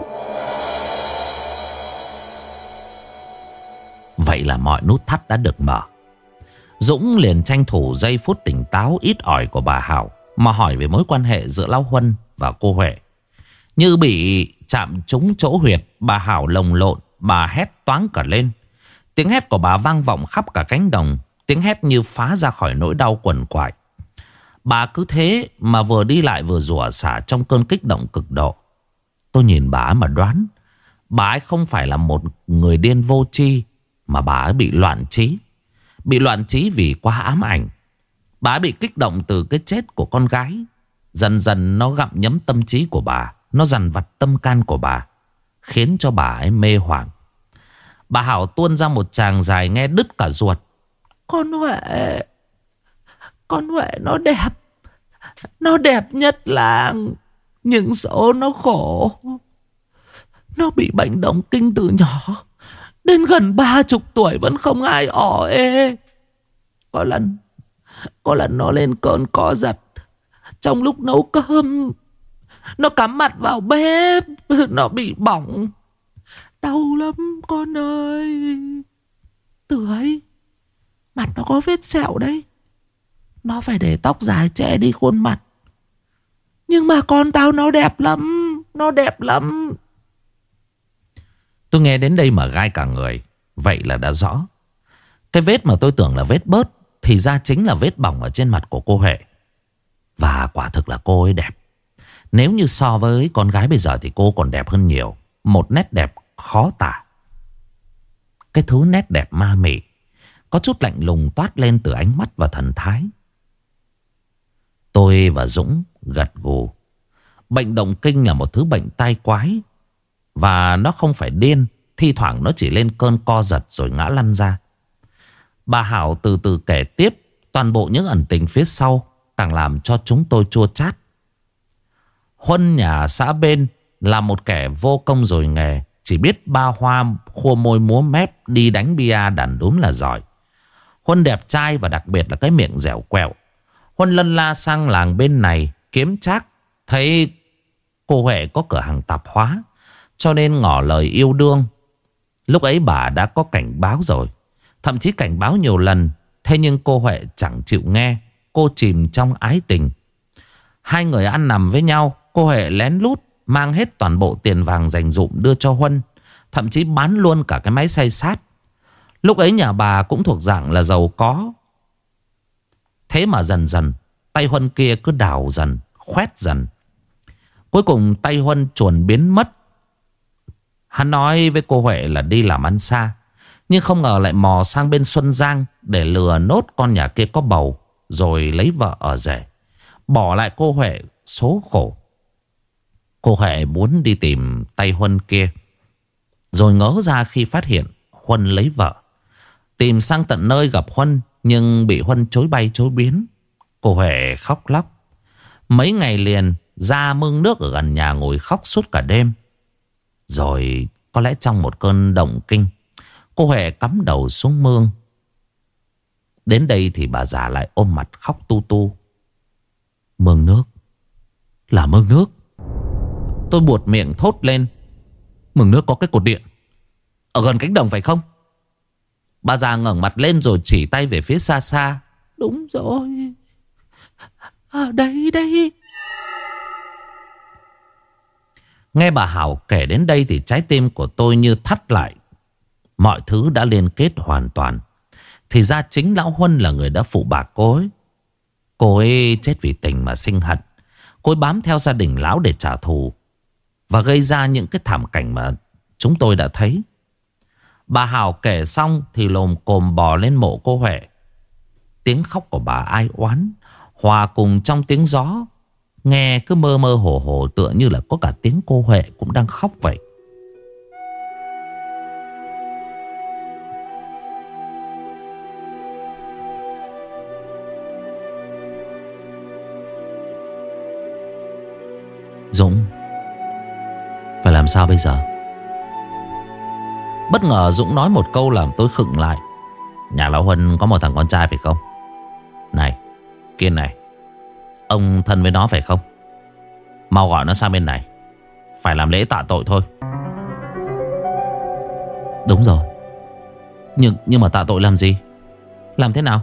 Vậy là mọi nút thắt đã được mở. Dũng liền tranh thủ giây phút tỉnh táo ít ỏi của bà Hảo Mà hỏi về mối quan hệ giữa Lão Huân và cô Huệ. Như bị chạm trúng chỗ huyệt, Bà Hảo lồng lộn, Bà hét toáng cả lên. Tiếng hét của bà vang vọng khắp cả cánh đồng, Tiếng hét như phá ra khỏi nỗi đau quần quại. Bà cứ thế mà vừa đi lại vừa rủa xả trong cơn kích động cực độ. Tôi nhìn bà mà đoán, Bà ấy không phải là một người điên vô tri mà bà ấy bị loạn trí. Bị loạn trí vì quá ám ảnh. Bà ấy bị kích động từ cái chết của con gái. Dần dần nó gặm nhấm tâm trí của bà, Nó dằn vặt tâm can của bà, Khiến cho bà ấy mê hoảng. Bà Hảo tuôn ra một tràng dài nghe đứt cả ruột. Con Huệ Con Huệ nó đẹp Nó đẹp nhất làng Nhưng số nó khổ. Nó bị bệnh động kinh từ nhỏ. Đến gần ba chục tuổi vẫn không ai ỏ ê. Có lần Có lần nó lên cơn co giật. Trong lúc nấu cơm, Nó cắm mặt vào bếp, Nó bị bỏng. Đau lắm con ơi. Từ ấy Mặt nó có vết sẹo đấy. Nó phải để tóc dài che đi khuôn mặt. Nhưng mà con tao nó đẹp lắm, Nó đẹp lắm. Tôi nghe đến đây mà gai cả người. Vậy là đã rõ. Cái vết mà tôi tưởng là vết bớt Thì ra chính là vết bỏng ở trên mặt của cô Huệ. Và quả thực là cô ấy đẹp. Nếu như so với con gái bây giờ Thì cô còn đẹp hơn nhiều. Một nét đẹp khó tả. Cái thứ nét đẹp ma mị, Có chút lạnh lùng toát lên từ ánh mắt và thần thái. Tôi và Dũng gật gù. Bệnh động kinh là một thứ bệnh tai quái. Và nó không phải điên, Thi thoảng nó chỉ lên cơn co giật rồi ngã lăn ra. Bà Hảo từ từ kể tiếp Toàn bộ những ẩn tình phía sau, Càng làm cho chúng tôi chua chát. Huân nhà xã bên Là một kẻ vô công rồi nghề, Chỉ biết ba hoa, khua môi múa mép, Đi đánh bia đàn đúng là giỏi. Huân đẹp trai và đặc biệt là cái miệng dẻo quẹo. Huân lân la sang làng bên này, Kiếm chắc Thấy cô Huệ có cửa hàng tạp hóa. Cho nên ngỏ lời yêu đương. Lúc ấy bà đã có cảnh báo rồi. Thậm chí cảnh báo nhiều lần, Thế nhưng cô Huệ chẳng chịu nghe. Cô chìm trong ái tình. Hai người ăn nằm với nhau, Cô Huệ lén lút Mang hết toàn bộ tiền vàng dành dụm đưa cho Huân, Thậm chí bán luôn cả cái máy xay sát. Lúc ấy nhà bà cũng thuộc dạng là giàu có. Thế mà dần dần, Tay Huân kia cứ đào dần, Khoét dần. Cuối cùng tay Huân chuồn biến mất. Hắn nói với cô Huệ là đi làm ăn xa, Nhưng không ngờ lại mò sang bên Xuân Giang Để lừa nốt con nhà kia có bầu, Rồi lấy vợ ở rể, Bỏ lại cô Huệ số khổ. Cô Huệ muốn đi tìm tay Huân kia, Rồi ngỡ ra khi phát hiện Huân lấy vợ. Tìm sang tận nơi gặp Huân, Nhưng bị Huân chối bay chối biến. Cô Huệ khóc lóc. Mấy ngày liền, ra mương nước ở gần nhà ngồi khóc suốt cả đêm. Rồi có lẽ trong một cơn động kinh, Cô Huệ cắm đầu xuống mương. Đến đây thì bà già lại ôm mặt khóc tu tu. Mương nước. Là mương nước. Tôi buột miệng thốt lên. Mương nước có cái cột điện. Ở gần cánh đồng phải không? Bà già ngẩng mặt lên rồi chỉ tay về phía xa xa. Đúng rồi. Ở đây đây. Nghe bà Hảo kể đến đây thì trái tim của tôi như thắt lại. Mọi thứ đã liên kết hoàn toàn. Thì ra chính Lão Huân là người đã phụ bạc cô ấy. Cô ấy chết vì tình mà sinh hận. Cô ấy bám theo gia đình Lão để trả thù. Và gây ra những cái thảm cảnh mà chúng tôi đã thấy. Bà Hảo kể xong thì lồm cồm bò lên mộ cô Huệ. Tiếng khóc của bà ai oán. Hòa cùng trong tiếng gió Nghe cứ mơ mơ hồ hồ tựa như là có cả tiếng cô Huệ cũng đang khóc vậy. Dũng Phải làm sao bây giờ? Bất ngờ Dũng nói một câu làm tôi khựng lại. Nhà Lão Huân có một thằng con trai phải không? Này Kiên này Ông thân với nó phải không? Mau gọi nó sang bên này. Phải làm lễ tạ tội thôi. Đúng rồi. Nhưng nhưng mà tạ tội làm gì? Làm thế nào?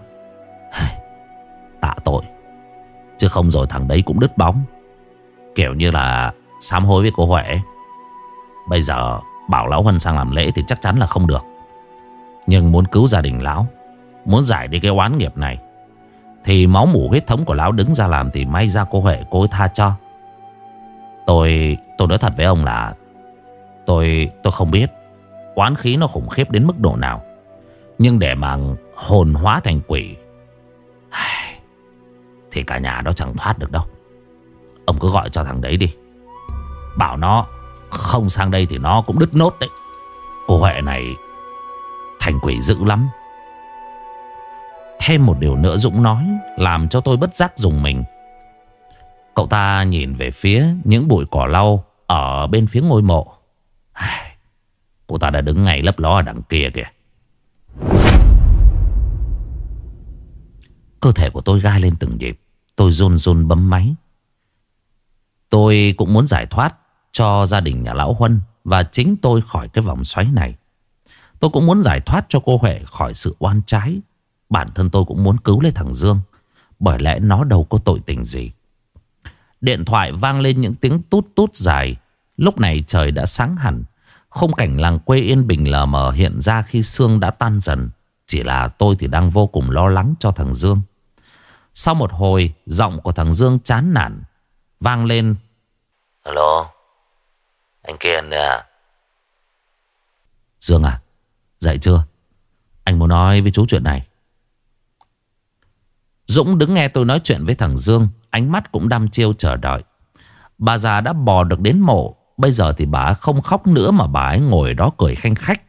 Tạ tội. Chứ không rồi thằng đấy cũng đứt bóng. Kiểu như là sám hối với cô Huệ Bây giờ bảo Lão Huân sang làm lễ thì chắc chắn là không được. Nhưng muốn cứu gia đình Lão, Muốn giải đi cái oán nghiệp này thì máu mủ huyết thống của lão đứng ra làm Thì may ra cô Huệ cô ấy tha cho. Tôi tôi nói thật với ông là Tôi tôi không biết. Quán khí nó khủng khiếp đến mức độ nào. Nhưng để mà hồn hóa thành quỷ, Thì cả nhà nó chẳng thoát được đâu. Ông cứ gọi cho thằng đấy đi. Bảo nó Không sang đây thì nó cũng đứt nốt đấy. Cô Huệ này Thành quỷ dữ lắm. Thêm một điều nữa Dũng nói, Làm cho tôi bất giác dùng mình. Cậu ta nhìn về phía Những bụi cỏ lau Ở bên phía ngôi mộ. Cô ta đã đứng ngay lấp ló ở đằng kia kìa. Cơ thể của tôi gai lên từng nhịp, Tôi run run bấm máy. Tôi cũng muốn giải thoát Cho gia đình nhà Lão Huân Và chính tôi khỏi cái vòng xoáy này. Tôi cũng muốn giải thoát cho cô Huệ Khỏi sự oan trái Bản thân tôi cũng muốn cứu lấy thằng Dương. Bởi lẽ nó đâu có tội tình gì. Điện thoại vang lên những tiếng tút tút dài. Lúc này trời đã sáng hẳn. Không cảnh làng quê yên bình lờ mờ hiện ra khi sương đã tan dần. Chỉ là tôi thì đang vô cùng lo lắng cho thằng Dương. Sau một hồi Giọng của thằng Dương chán nản. Vang lên. Alo Anh Kiên à Dương à Dậy chưa? Anh muốn nói với chú chuyện này Dũng đứng nghe tôi nói chuyện với thằng Dương, Ánh mắt cũng đăm chiêu chờ đợi. Bà già đã bò được đến mộ, Bây giờ thì bà không khóc nữa Mà bà ấy ngồi đó cười khanh khách.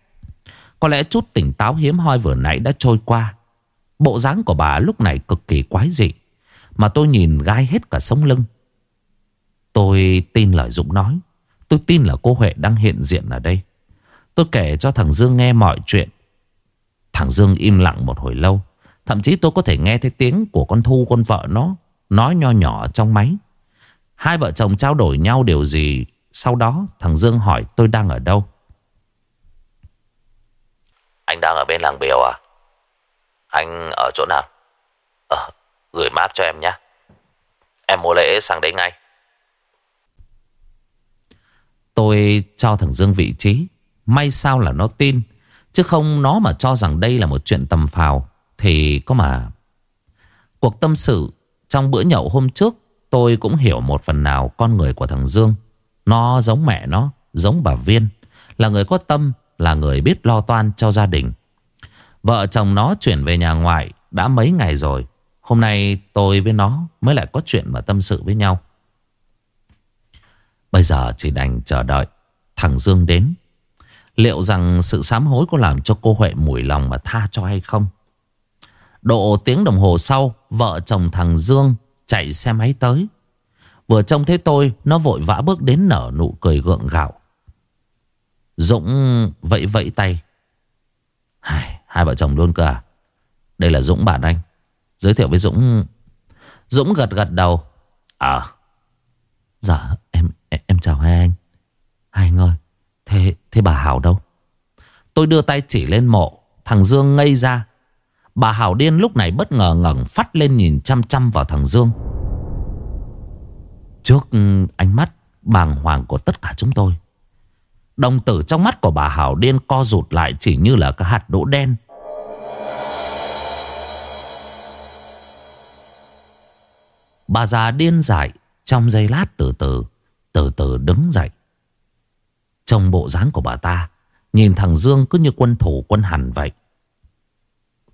Có lẽ chút tỉnh táo hiếm hoi vừa nãy đã trôi qua. Bộ dáng của bà lúc này cực kỳ quái dị, Mà tôi nhìn gai hết cả sống lưng. Tôi tin lời Dũng nói. Tôi tin là cô Huệ đang hiện diện ở đây. Tôi kể cho thằng Dương nghe mọi chuyện. Thằng Dương im lặng một hồi lâu. Thậm chí tôi có thể nghe thấy tiếng của con Thu con vợ nó Nói nho nhỏ trong máy. Hai vợ chồng trao đổi nhau điều gì? Sau đó thằng Dương hỏi tôi đang ở đâu? Anh đang ở bên làng Biều à? Anh ở chỗ nào? Ờ gửi map cho em nhé. Em mua lễ sang đấy ngay. Tôi cho thằng Dương vị trí. May sao là nó tin Chứ không nó mà cho rằng đây là một chuyện tầm phào thì có mà. Cuộc tâm sự Trong bữa nhậu hôm trước, Tôi cũng hiểu một phần nào con người của thằng Dương. Nó giống mẹ nó, Giống bà Viên. Là người có tâm, Là người biết lo toan cho gia đình. Vợ chồng nó chuyển về nhà ngoại Đã mấy ngày rồi. Hôm nay tôi với nó mới lại có chuyện mà tâm sự với nhau. Bây giờ chỉ đành chờ đợi Thằng Dương đến. Liệu rằng sự sám hối có làm cho cô Huệ mùi lòng mà tha cho hay không? Độ tiếng đồng hồ sau Vợ chồng thằng Dương chạy xe máy tới. Vừa trông thấy tôi Nó vội vã bước đến nở nụ cười gượng gạo. Dũng vẫy vẫy tay. Hai, hai vợ chồng luôn cơ à? Đây là Dũng bạn anh. Giới thiệu với Dũng. Dũng gật gật đầu. À Dạ em em, em chào hai anh. Hai anh ơi Thế, thế bà Hảo đâu? Tôi đưa tay chỉ lên mộ. Thằng Dương ngây ra. Bà Hảo Điên lúc này bất ngờ ngẩng phát lên nhìn chăm chăm vào thằng Dương. Trước ánh mắt bàng hoàng của tất cả chúng tôi, Đồng tử trong mắt của bà Hảo Điên co rụt lại chỉ như là cái hạt đỗ đen. Bà già điên dại Trong giây lát từ từ Từ từ đứng dậy. Trong bộ dáng của bà ta, Nhìn thằng Dương cứ như quân thủ, quân hẳn vậy.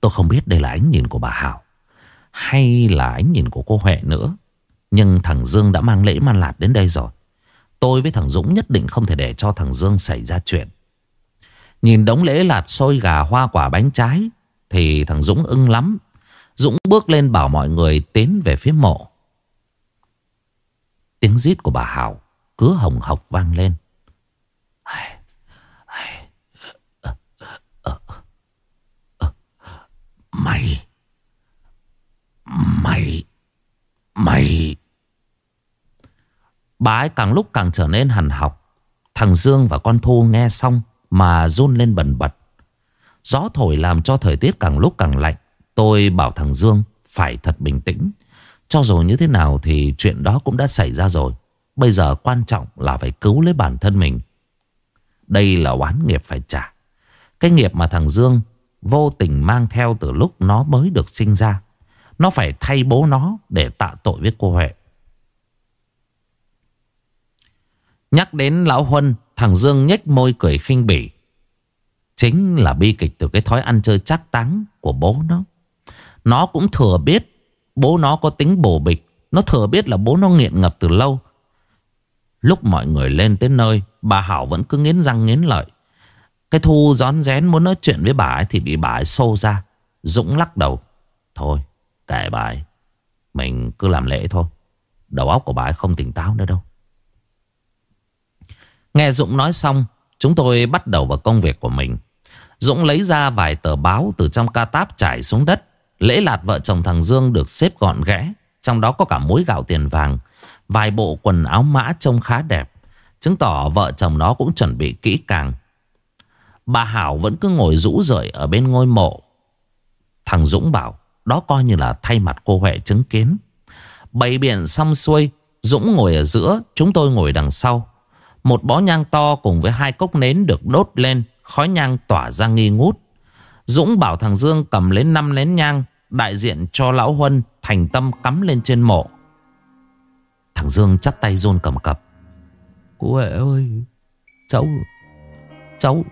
Tôi không biết đây là ánh nhìn của bà Hảo, Hay là ánh nhìn của cô Huệ nữa. Nhưng thằng Dương đã mang lễ man lạt đến đây rồi. Tôi với thằng Dũng nhất định không thể để cho thằng Dương xảy ra chuyện. Nhìn đống lễ lạt xôi gà hoa quả bánh trái, Thì thằng Dũng ưng lắm. Dũng bước lên bảo mọi người tiến về phía mộ. Tiếng rít của bà Hảo cứ hồng hộc vang lên. Mày. Mày. Mày. Bà ấy càng lúc càng trở nên hằn học. Thằng Dương và con Thu nghe xong Mà run lên bần bật. Gió thổi làm cho thời tiết càng lúc càng lạnh. Tôi bảo thằng Dương, Phải thật bình tĩnh. Cho dù như thế nào thì chuyện đó cũng đã xảy ra rồi. Bây giờ quan trọng là phải cứu lấy bản thân mình. Đây là oán nghiệp phải trả. Cái nghiệp mà thằng Dương vô tình mang theo từ lúc nó mới được sinh ra. Nó phải thay bố nó để tạ tội với cô Huệ. Nhắc đến Lão Huân, thằng Dương nhếch môi cười khinh bỉ. Chính là bi kịch từ cái thói ăn chơi chắc táng của bố nó. Nó cũng thừa biết Bố nó có tính bổ bịch Nó thừa biết là bố nó nghiện ngập từ lâu Lúc mọi người lên tới nơi Bà Hảo vẫn cứ nghiến răng nghiến lợi cái Thu gión rén muốn nói chuyện với bà ấy Thì bị bà ấy xô ra, Dũng lắc đầu. Thôi, kệ bà ấy, Mình cứ làm lễ thôi. Đầu óc của bà ấy không tỉnh táo nữa đâu. Nghe Dũng nói xong, Chúng tôi bắt đầu vào công việc của mình. Dũng lấy ra vài tờ báo Từ trong ca táp trải xuống đất. Lễ lạt vợ chồng thằng Dương được xếp gọn ghẽ, Trong đó có cả mối gạo tiền vàng, Vài bộ quần áo mã trông khá đẹp. Chứng tỏ vợ chồng nó cũng chuẩn bị kỹ càng. Bà Hảo vẫn cứ ngồi rũ rượi ở bên ngôi mộ. Thằng Dũng bảo, Đó coi như là thay mặt cô Huệ chứng kiến. Bày biển xong xuôi, Dũng ngồi ở giữa, Chúng tôi ngồi đằng sau. Một bó nhang to cùng với hai cốc nến được đốt lên, Khói nhang tỏa ra nghi ngút. Dũng bảo thằng Dương cầm lấy năm nén nhang, Đại diện cho Lão Huân, Thành tâm cắm lên trên mộ. Thằng Dương chắp tay run cầm cập. Cô Huệ ơi, Cháu Cháu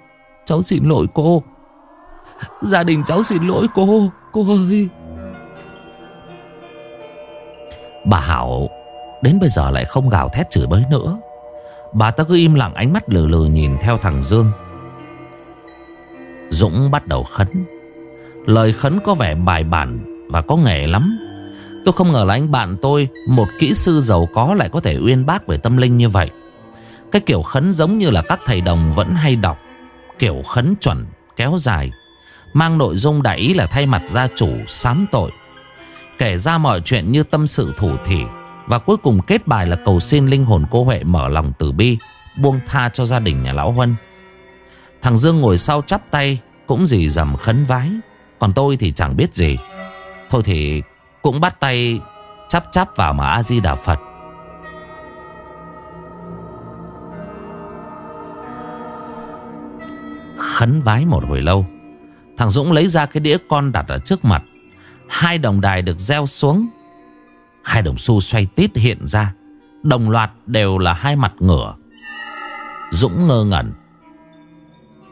Cháu xin lỗi cô. Gia đình cháu xin lỗi cô Cô ơi. Bà Hảo Đến bây giờ lại không gào thét chửi bới nữa. Bà ta cứ im lặng ánh mắt lừ lừ nhìn theo thằng Dương. Dũng bắt đầu khấn. Lời khấn có vẻ bài bản Và có nghề lắm. Tôi không ngờ là anh bạn tôi, Một kỹ sư giàu có lại có thể uyên bác về tâm linh như vậy. Cái kiểu khấn giống như là các thầy đồng vẫn hay đọc. Kiểu khấn chuẩn, Kéo dài, Mang nội dung đại ý là thay mặt gia chủ Sám tội, Kể ra mọi chuyện như tâm sự thủ thỉ, Và cuối cùng kết bài là cầu xin linh hồn cô Huệ mở lòng từ bi, Buông tha cho gia đình nhà Lão Huân. Thằng Dương ngồi sau chắp tay, Cũng dì dầm khấn vái, Còn tôi thì chẳng biết gì. Thôi thì cũng bắt tay Chắp chắp vào mà A-di-đà Phật. Khấn vái một hồi lâu. Thằng Dũng lấy ra cái đĩa con đặt ở trước mặt. Hai đồng đài được gieo xuống. Hai đồng xu xoay tít hiện ra. Đồng loạt đều là hai mặt ngửa. Dũng ngơ ngẩn.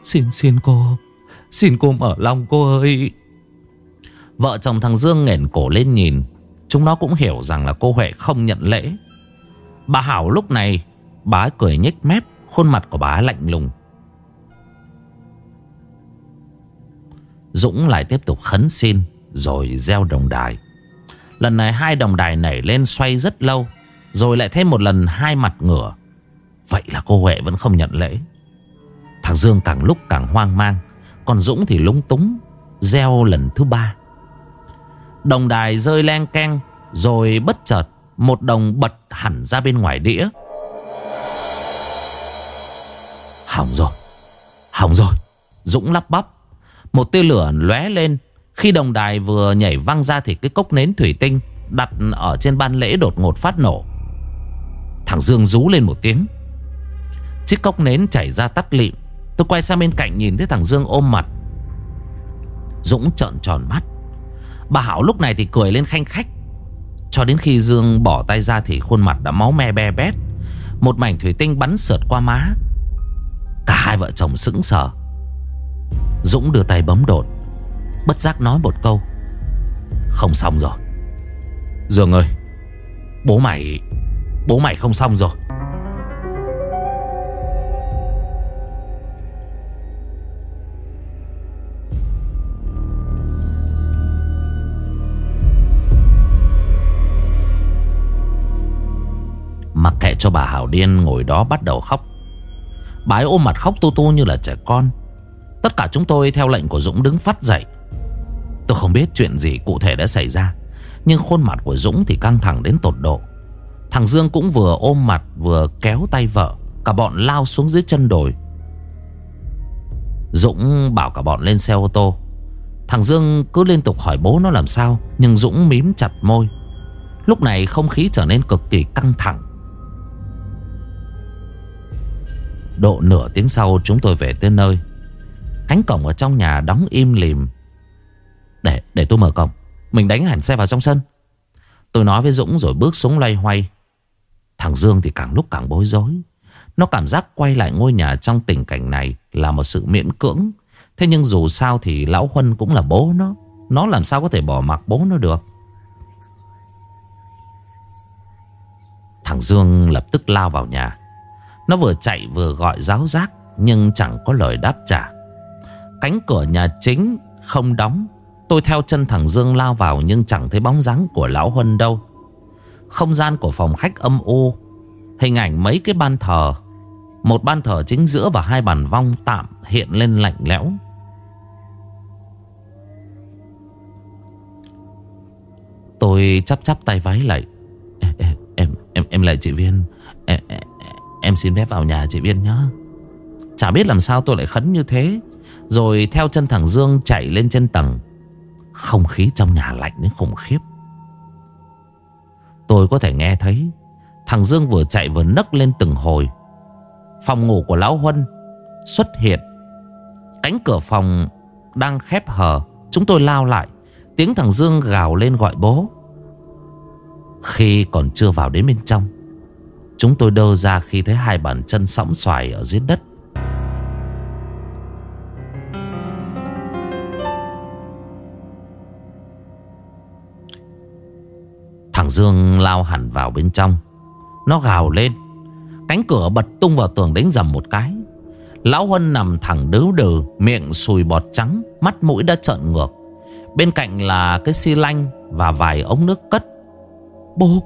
Xin xin cô Xin cô mở lòng cô ơi. Vợ chồng thằng Dương nghển cổ lên nhìn. Chúng nó cũng hiểu rằng là cô Huệ không nhận lễ. Bà Hảo lúc này Bà ấy cười nhếch mép Khuôn mặt của bà ấy lạnh lùng Dũng lại tiếp tục khấn xin Rồi gieo đồng đài. Lần này hai đồng đài nảy lên xoay rất lâu, Rồi lại thêm một lần hai mặt ngửa. Vậy là cô Huệ vẫn không nhận lễ. Thằng Dương càng lúc càng hoang mang, Còn Dũng thì lúng túng, Gieo lần thứ ba. Đồng đài rơi len keng, Rồi bất chợt Một đồng bật hẳn ra bên ngoài đĩa. Hỏng rồi Hỏng rồi, Dũng lắp bắp. Một tia lửa lóe lên. Khi đồng đài vừa nhảy văng ra Thì cái cốc nến thủy tinh Đặt ở trên ban lễ đột ngột phát nổ. Thằng Dương rú lên một tiếng. Chiếc cốc nến chảy ra tắt lịm. Tôi quay sang bên cạnh nhìn thấy thằng Dương ôm mặt. Dũng trợn tròn mắt. Bà Hảo lúc này thì cười lên khanh khách. Cho đến khi Dương bỏ tay ra Thì khuôn mặt đã máu me be bét. Một mảnh thủy tinh bắn sượt qua má. Cả hai vợ chồng sững sờ. Dũng đưa tay bấm đột. Bất giác nói một câu. Không xong rồi. Dương ơi, Bố mày Bố mày không xong rồi. Mặc kệ cho bà Hảo điên ngồi đó bắt đầu khóc. Bà ấy ôm mặt khóc tu tu như là trẻ con. Tất cả chúng tôi theo lệnh của Dũng đứng phát dậy. Tôi không biết chuyện gì cụ thể đã xảy ra, Nhưng khuôn mặt của Dũng thì căng thẳng đến tột độ. Thằng Dương cũng vừa ôm mặt, vừa kéo tay vợ, Cả bọn lao xuống dưới chân đồi. Dũng bảo cả bọn lên xe ô tô. Thằng Dương cứ liên tục hỏi bố nó làm sao, Nhưng Dũng mím chặt môi. Lúc này không khí trở nên cực kỳ căng thẳng. Độ nửa tiếng sau, chúng tôi về tới nơi. Cánh cổng ở trong nhà đóng im lìm. Để để tôi mở cổng. Mình đánh hẳn xe vào trong sân. Tôi nói với Dũng rồi bước xuống loay hoay. Thằng Dương thì càng lúc càng bối rối. Nó cảm giác quay lại ngôi nhà trong tình cảnh này Là một sự miễn cưỡng. Thế nhưng dù sao thì Lão Huân cũng là bố nó. Nó làm sao có thể bỏ mặc bố nó được? Thằng Dương lập tức lao vào nhà. Nó vừa chạy vừa gọi giáo giác, Nhưng chẳng có lời đáp trả. Cánh cửa nhà chính không đóng. Tôi theo chân thằng Dương lao vào Nhưng chẳng thấy bóng dáng của Lão Huân đâu. Không gian của phòng khách âm u Hình ảnh mấy cái ban thờ. Một ban thờ chính giữa và hai bàn vong tạm hiện lên lạnh lẽo. Tôi chắp chắp tay váy lại. Em, em, em, em lại chị Viên. Em, em, em xin phép vào nhà chị Viên nhá. Chả biết làm sao tôi lại khấn như thế. Rồi theo chân thằng Dương chạy lên trên tầng. Không khí trong nhà lạnh đến khủng khiếp. Tôi có thể nghe thấy, Thằng Dương vừa chạy vừa nấc lên từng hồi. Phòng ngủ của Lão Huân Xuất hiện. Cánh cửa phòng đang khép hờ. Chúng tôi lao lại. Tiếng thằng Dương gào lên gọi bố. Khi còn chưa vào đến bên trong, Chúng tôi đơ ra khi thấy hai bàn chân sõng xoài ở dưới đất. Thằng Dương lao hẳn vào bên trong. Nó gào lên. Cánh cửa bật tung vào tường đánh dầm một cái. Lão Huân nằm thẳng đứ đừ, Miệng sùi bọt trắng, Mắt mũi đã trợn ngược. Bên cạnh là cái xi lanh Và vài ống nước cất. Bố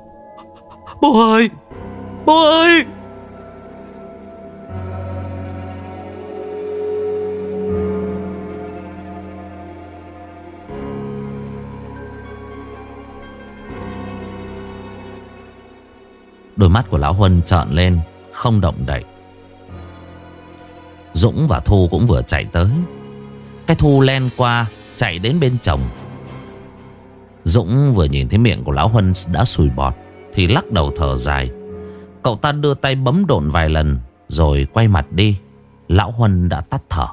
Bố ơi Bố ơi! Đôi mắt của Lão Huân trợn lên, Không động đậy. Dũng và Thu cũng vừa chạy tới. Cái Thu len qua, Chạy đến bên chồng. Dũng vừa nhìn thấy miệng của Lão Huân đã sùi bọt, Thì lắc đầu thở dài. Cậu ta đưa tay bấm độn vài lần, Rồi quay mặt đi. Lão Huân đã tắt thở.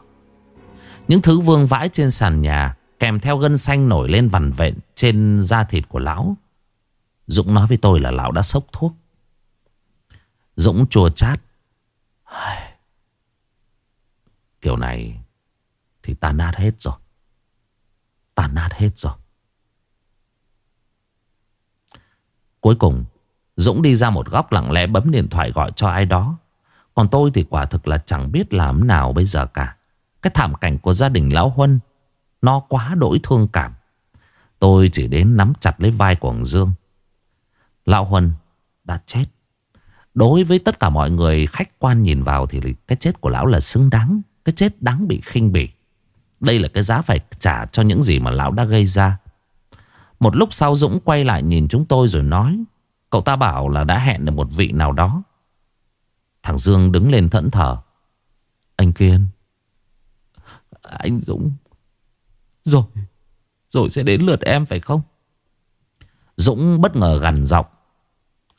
Những thứ vương vãi trên sàn nhà Kèm theo gân xanh nổi lên vằn vện Trên da thịt của lão. Dũng nói với tôi là lão đã sốc thuốc. Dũng chua chát. Kiểu này Thì tàn nát hết rồi. Tàn nát hết rồi. Cuối cùng, Dũng đi ra một góc lặng lẽ bấm điện thoại gọi cho ai đó. Còn tôi thì quả thực là chẳng biết làm nào bây giờ cả. Cái thảm cảnh của gia đình Lão Huân, Nó quá đỗi thương cảm. Tôi chỉ đến nắm chặt lấy vai của ông Dương. Lão Huân đã chết. Đối với tất cả mọi người, khách quan nhìn vào Thì cái chết của lão là xứng đáng, Cái chết đáng bị khinh bỉ. Đây là cái giá phải trả cho những gì mà lão đã gây ra. Một lúc sau Dũng quay lại nhìn chúng tôi rồi nói, Cậu ta bảo là đã hẹn được một vị nào đó. Thằng Dương đứng lên thẫn thờ, Anh Kiên, Anh Dũng, Rồi Rồi sẽ đến lượt em phải không? Dũng bất ngờ gằn giọng,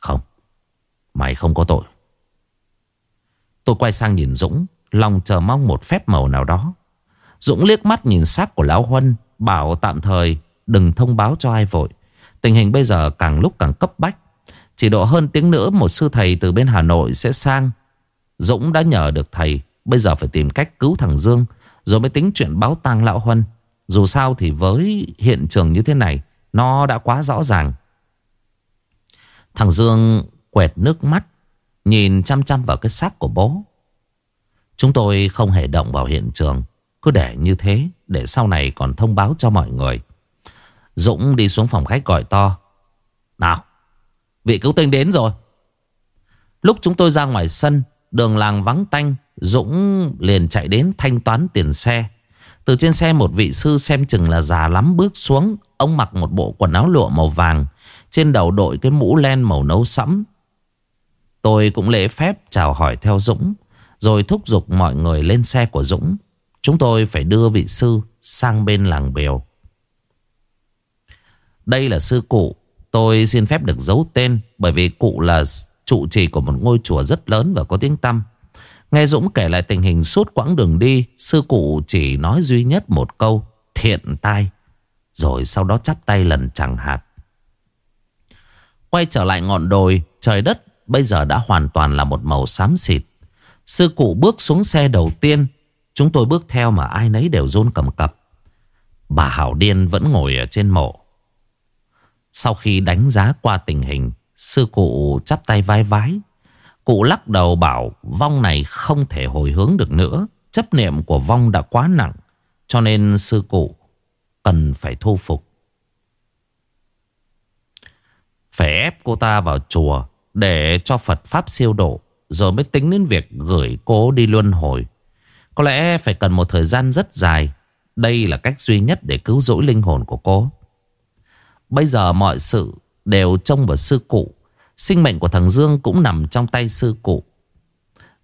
Không Mày không có tội. Tôi quay sang nhìn Dũng, Lòng chờ mong một phép màu nào đó. Dũng liếc mắt nhìn xác của Lão Huân, Bảo tạm thời, đừng thông báo cho ai vội. Tình hình bây giờ càng lúc càng cấp bách. Chỉ độ hơn tiếng nữa, Một sư thầy từ bên Hà Nội sẽ sang. Dũng đã nhờ được thầy, Bây giờ phải tìm cách cứu thằng Dương, Rồi mới tính chuyện báo tang Lão Huân. Dù sao thì với hiện trường như thế này, Nó đã quá rõ ràng. Thằng Dương quẹt nước mắt, Nhìn chăm chăm vào cái xác của bố. Chúng tôi không hề động vào hiện trường, Cứ để như thế Để sau này còn thông báo cho mọi người. Dũng đi xuống phòng khách gọi to, Nào, Vị cứu tinh đến rồi. Lúc chúng tôi ra ngoài sân, Đường làng vắng tanh, Dũng liền chạy đến thanh toán tiền xe. Từ trên xe một vị sư xem chừng là già lắm bước xuống, Ông mặc một bộ quần áo lụa màu vàng, Trên đầu đội cái mũ len màu nâu sẫm Tôi cũng lễ phép chào hỏi theo Dũng, Rồi thúc giục mọi người lên xe của Dũng. Chúng tôi phải đưa vị sư sang bên làng Bèo. Đây là sư cụ. Tôi xin phép được giấu tên, Bởi vì cụ là trụ trì của một ngôi chùa rất lớn và có tiếng tăm. Nghe Dũng kể lại tình hình suốt quãng đường đi, Sư cụ chỉ nói duy nhất một câu, Thiện tai. Rồi sau đó chắp tay lần chẳng hạt. Quay trở lại ngọn đồi, Trời đất bây giờ đã hoàn toàn là một màu xám xịt Sư cụ bước xuống xe đầu tiên Chúng tôi bước theo mà ai nấy đều rôn cầm cập Bà Hảo Điên vẫn ngồi ở trên mộ Sau khi đánh giá qua tình hình, Sư cụ chắp tay vai vái Cụ lắc đầu bảo, vong này không thể hồi hướng được nữa. Chấp niệm của vong đã quá nặng. Cho nên sư cụ cần phải thu phục. Phải ép cô ta vào chùa để cho Phật Pháp siêu độ. Rồi mới tính đến việc gửi cô đi luân hồi. Có lẽ phải cần một thời gian rất dài. Đây là cách duy nhất để cứu rỗi linh hồn của cô. Bây giờ mọi sự đều trông vào sư cụ Sinh mệnh của thằng Dương cũng nằm trong tay sư cụ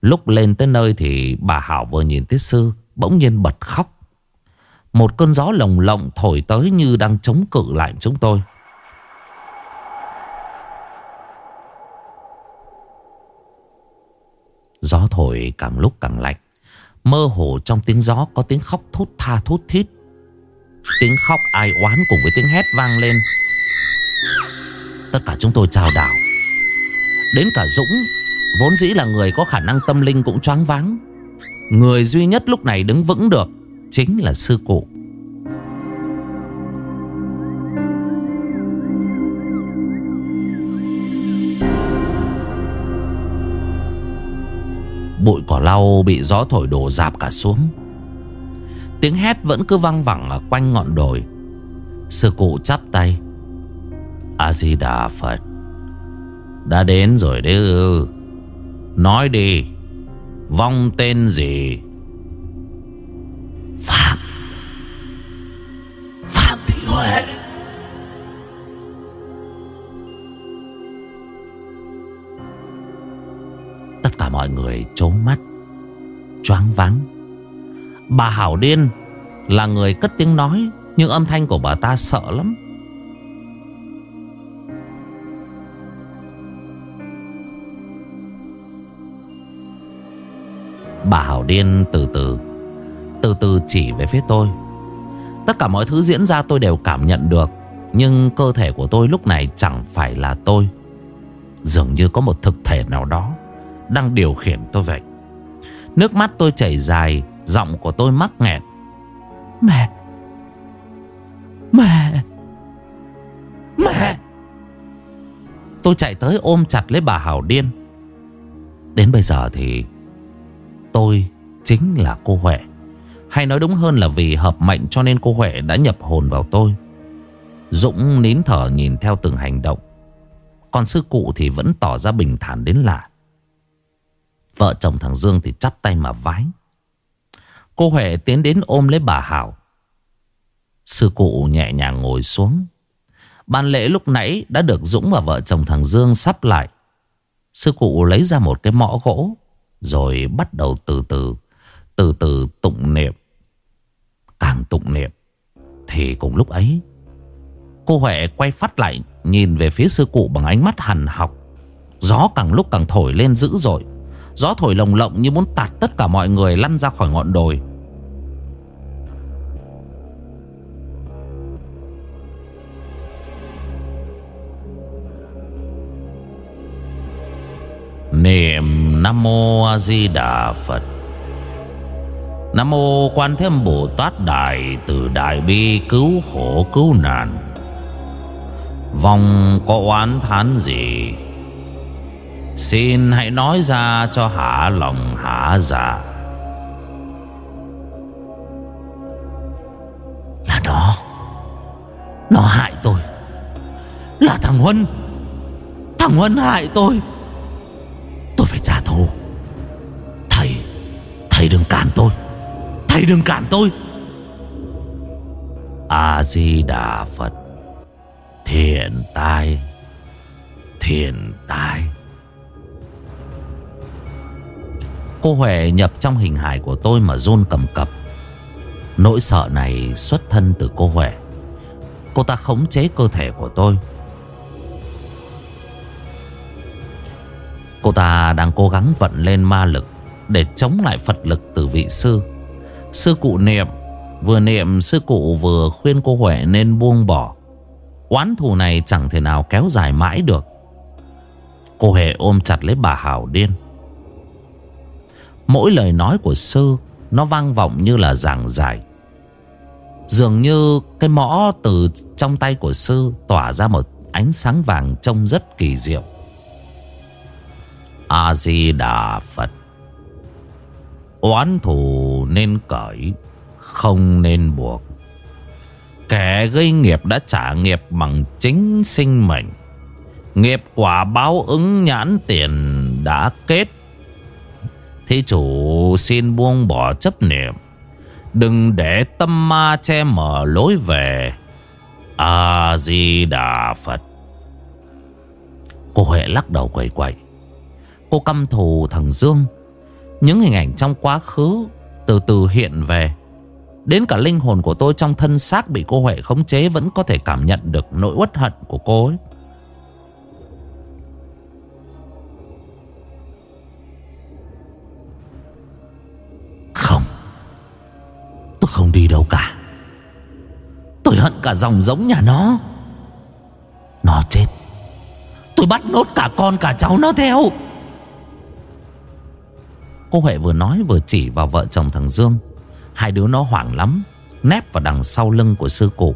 Lúc lên tới nơi thì bà Hảo vừa nhìn thấy sư, Bỗng nhiên bật khóc Một cơn gió lồng lộng thổi tới như đang chống cự lại chúng tôi Gió thổi càng lúc càng lạnh. Mơ hồ trong tiếng gió có tiếng khóc thút tha thút thít. Tiếng khóc ai oán cùng với tiếng hét vang lên. Tất cả chúng tôi chào đảo. Đến cả Dũng, Vốn dĩ là người có khả năng tâm linh cũng choáng váng. Người duy nhất lúc này đứng vững được Chính là sư cụ. Bụi cỏ lau bị gió thổi đổ dạp cả xuống. Tiếng hét vẫn cứ văng vẳng ở quanh ngọn đồi. Sư cụ chắp tay. A-di-đà Phật đã đến rồi đấy ư. Nói đi, Vong tên gì? Phạm. Phạm Thị Huệ. Mọi người trố mắt. Choáng váng. Bà Hảo Điên Là người cất tiếng nói, Nhưng âm thanh của bà ta sợ lắm. Bà Hảo Điên từ từ Từ từ chỉ về phía tôi. Tất cả mọi thứ diễn ra tôi đều cảm nhận được, Nhưng cơ thể của tôi lúc này chẳng phải là tôi. Dường như có một thực thể nào đó. Đang điều khiển tôi vậy Nước mắt tôi chảy dài Giọng của tôi mắc nghẹn. Mẹ! Mẹ! Mẹ! Tôi chạy tới ôm chặt lấy bà Hảo Điên. Đến bây giờ thì Tôi chính là cô Huệ. Hay nói đúng hơn là vì hợp mệnh cho nên cô Huệ đã nhập hồn vào tôi. Dũng nín thở nhìn theo từng hành động. Còn sư cụ thì vẫn tỏ ra bình thản đến lạ Vợ chồng thằng Dương thì chắp tay mà vái. Cô Huệ tiến đến ôm lấy bà Hảo. Sư cụ nhẹ nhàng ngồi xuống. Ban lễ lúc nãy đã được Dũng và vợ chồng thằng Dương sắp lại. Sư cụ lấy ra một cái mõ gỗ, rồi bắt đầu từ từ Từ từ tụng niệm. Càng tụng niệm, Thì cùng lúc ấy, Cô Huệ quay phát lại, Nhìn về phía sư cụ bằng ánh mắt hằn học. Gió càng lúc càng thổi lên dữ dội. Gió thổi lồng lộng như muốn tạt tất cả mọi người lăn ra khỏi ngọn đồi. Niệm Nam Mô A Di Đà Phật. Nam Mô Quan Thế Âm Bồ Tát Đại Từ Đại Bi Cứu Khổ Cứu Nạn. Vòng có oán thán gì? Xin hãy nói ra cho hạ lòng hạ dạ. Là nó. Nó hại tôi. Là thằng Huân. Thằng Huân hại tôi. Tôi phải trả thù. Thầy Thầy đừng cản tôi. Thầy đừng cản tôi. A-di-đà Phật. Thiện tai. Thiện tai. Cô Huệ nhập trong hình hài của tôi mà run cầm cập. Nỗi sợ này xuất thân từ cô Huệ. Cô ta khống chế cơ thể của tôi. Cô ta đang cố gắng vận lên ma lực Để chống lại Phật lực từ vị sư. Sư cụ niệm, Vừa niệm sư cụ vừa khuyên cô Huệ nên buông bỏ. Oán thù này chẳng thể nào kéo dài mãi được. Cô Huệ ôm chặt lấy bà Hảo điên. Mỗi lời nói của sư Nó vang vọng như là giảng giải. Dường như cái mõ từ trong tay của sư Tỏa ra một ánh sáng vàng trông rất kỳ diệu. A-di-đà Phật Oán thù nên cởi, Không nên buộc. Kẻ gây nghiệp đã trả nghiệp bằng chính sinh mệnh. Nghiệp quả báo ứng nhãn tiền đã kết. Thí chủ xin buông bỏ chấp niệm. Đừng để tâm ma che mở lối về. A-di-đà Phật. Cô Huệ lắc đầu quẩy quẩy Cô căm thù thằng Dương. Những hình ảnh trong quá khứ Từ từ hiện về. Đến cả linh hồn của tôi trong thân xác Bị cô Huệ khống chế Vẫn có thể cảm nhận được nỗi uất hận của cô ấy. Không. Tôi không đi đâu cả. Tôi hận cả dòng giống nhà nó. Nó chết. Tôi bắt nốt cả con cả cháu nó theo. Cô Huệ vừa nói vừa chỉ vào vợ chồng thằng Dương. Hai đứa nó hoảng lắm, Nép vào đằng sau lưng của sư cụ.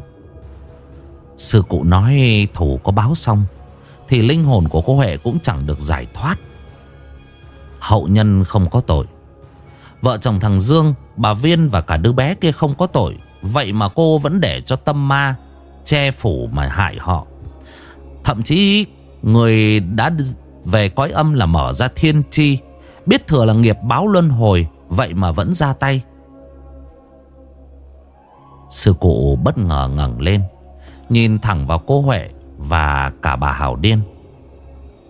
Sư cụ nói thủ có báo xong, Thì linh hồn của cô Huệ cũng chẳng được giải thoát. Hậu nhân không có tội. Vợ chồng thằng Dương, Bà Viên và cả đứa bé kia không có tội. Vậy mà cô vẫn để cho tâm ma Che phủ mà hại họ. Thậm chí Người đã về cõi âm là mở ra thiên chi Biết thừa là nghiệp báo luân hồi, Vậy mà vẫn ra tay. Sư cụ bất ngờ ngẩng lên, Nhìn thẳng vào cô Huệ Và cả bà Hảo Điên.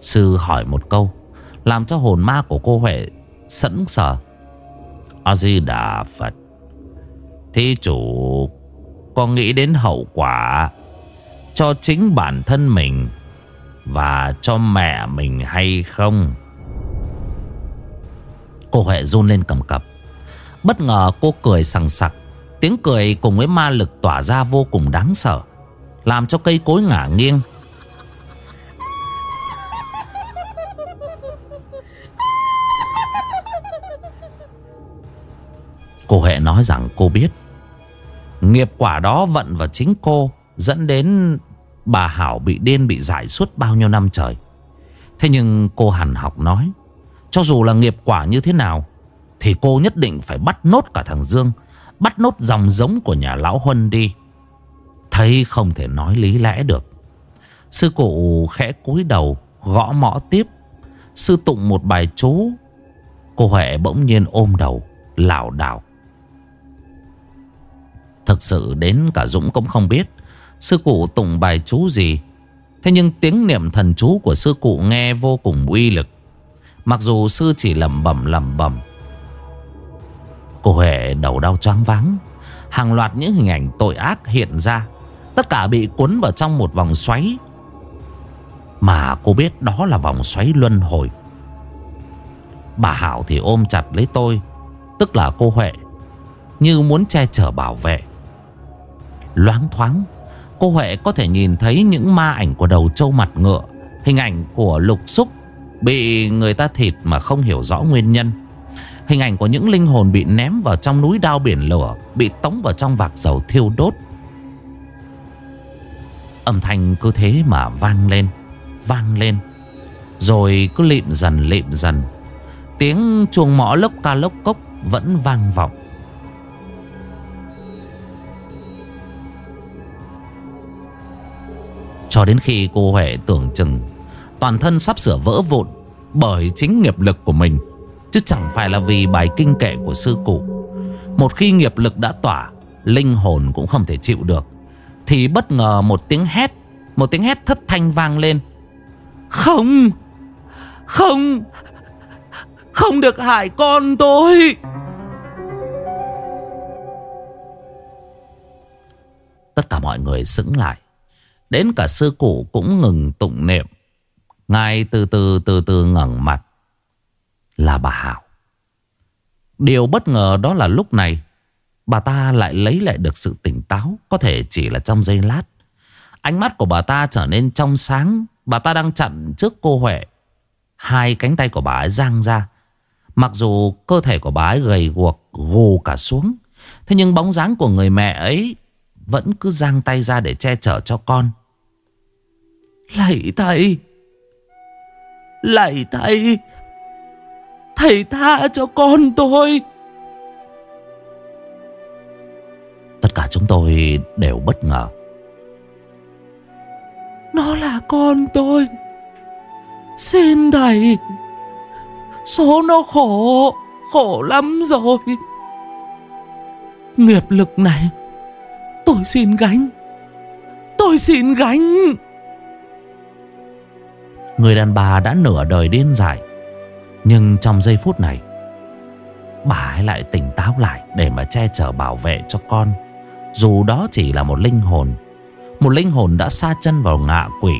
Sư hỏi một câu, Làm cho hồn ma của cô Huệ sẵn sờ. A-di-đà Phật. Thí chủ Có nghĩ đến hậu quả Cho chính bản thân mình Và cho mẹ mình hay không? Cô Huệ run lên cầm cập. Bất ngờ cô cười sằng sặc, Tiếng cười cùng với ma lực tỏa ra vô cùng đáng sợ, Làm cho cây cối ngả nghiêng. Cô Huệ nói rằng cô biết. Nghiệp quả đó vận vào chính cô, Dẫn đến bà Hảo bị điên, bị giải suốt bao nhiêu năm trời. Thế nhưng cô Hàn học nói, Cho dù là nghiệp quả như thế nào, Thì cô nhất định phải bắt nốt cả thằng Dương, Bắt nốt dòng giống của nhà lão Huân đi. Thấy không thể nói lý lẽ được, Sư cụ khẽ cúi đầu, Gõ mõ tiếp. Sư tụng một bài chú, Cô Huệ bỗng nhiên ôm đầu, lảo đảo. Thực sự đến cả Dũng cũng không biết Sư cụ tụng bài chú gì. Thế nhưng tiếng niệm thần chú của sư cụ nghe vô cùng uy lực. Mặc dù sư chỉ lẩm bẩm lẩm bẩm. Cô Huệ đầu đau choáng váng. Hàng loạt những hình ảnh tội ác hiện ra. Tất cả bị cuốn vào trong một vòng xoáy. Mà cô biết đó là vòng xoáy luân hồi. Bà Hảo thì ôm chặt lấy tôi, Tức là cô Huệ, Như muốn che chở bảo vệ. Loáng thoáng. Cô Huệ có thể nhìn thấy những ma ảnh của đầu trâu mặt ngựa, Hình ảnh của lục xúc Bị người ta thịt mà không hiểu rõ nguyên nhân. Hình ảnh của những linh hồn bị ném vào trong núi đao biển lửa, Bị tống vào trong vạc dầu thiêu đốt. Âm thanh cứ thế mà vang lên Vang lên, Rồi cứ lịm dần lịm dần. Tiếng chuông mõ lốc ca lốc cốc Vẫn vang vọng. Cho đến khi cô Huệ tưởng chừng Toàn thân sắp sửa vỡ vụn Bởi chính nghiệp lực của mình, Chứ chẳng phải là vì bài kinh kệ của sư cụ. Một khi nghiệp lực đã tỏa, Linh hồn cũng không thể chịu được, Thì bất ngờ một tiếng hét, Một tiếng hét thất thanh vang lên. Không Không Không được hại con tôi. Tất cả mọi người sững lại. Đến cả sư cụ cũng ngừng tụng niệm. Ngài từ từ từ từ ngẩng mặt. Là bà Hảo. Điều bất ngờ đó là lúc này, Bà ta lại lấy lại được sự tỉnh táo, Có thể chỉ là trong giây lát. Ánh mắt của bà ta trở nên trong sáng. Bà ta đang chặn trước cô Huệ. Hai cánh tay của bà ấy giang ra. Mặc dù cơ thể của bà ấy gầy guộc, gù cả xuống, Thế nhưng bóng dáng của người mẹ ấy Vẫn cứ giang tay ra để che chở cho con. Lạy thầy. Lạy thầy. Thầy tha cho con tôi. Tất cả chúng tôi đều bất ngờ. Nó là con tôi. Xin thầy. Số nó khổ Khổ lắm rồi. Nghiệp lực này Tôi xin gánh. Tôi xin gánh Người đàn bà đã nửa đời điên dại. Nhưng trong giây phút này, Bà ấy lại tỉnh táo lại Để mà che chở bảo vệ cho con. Dù đó chỉ là một linh hồn, Một linh hồn đã xa chân vào ngạ quỷ.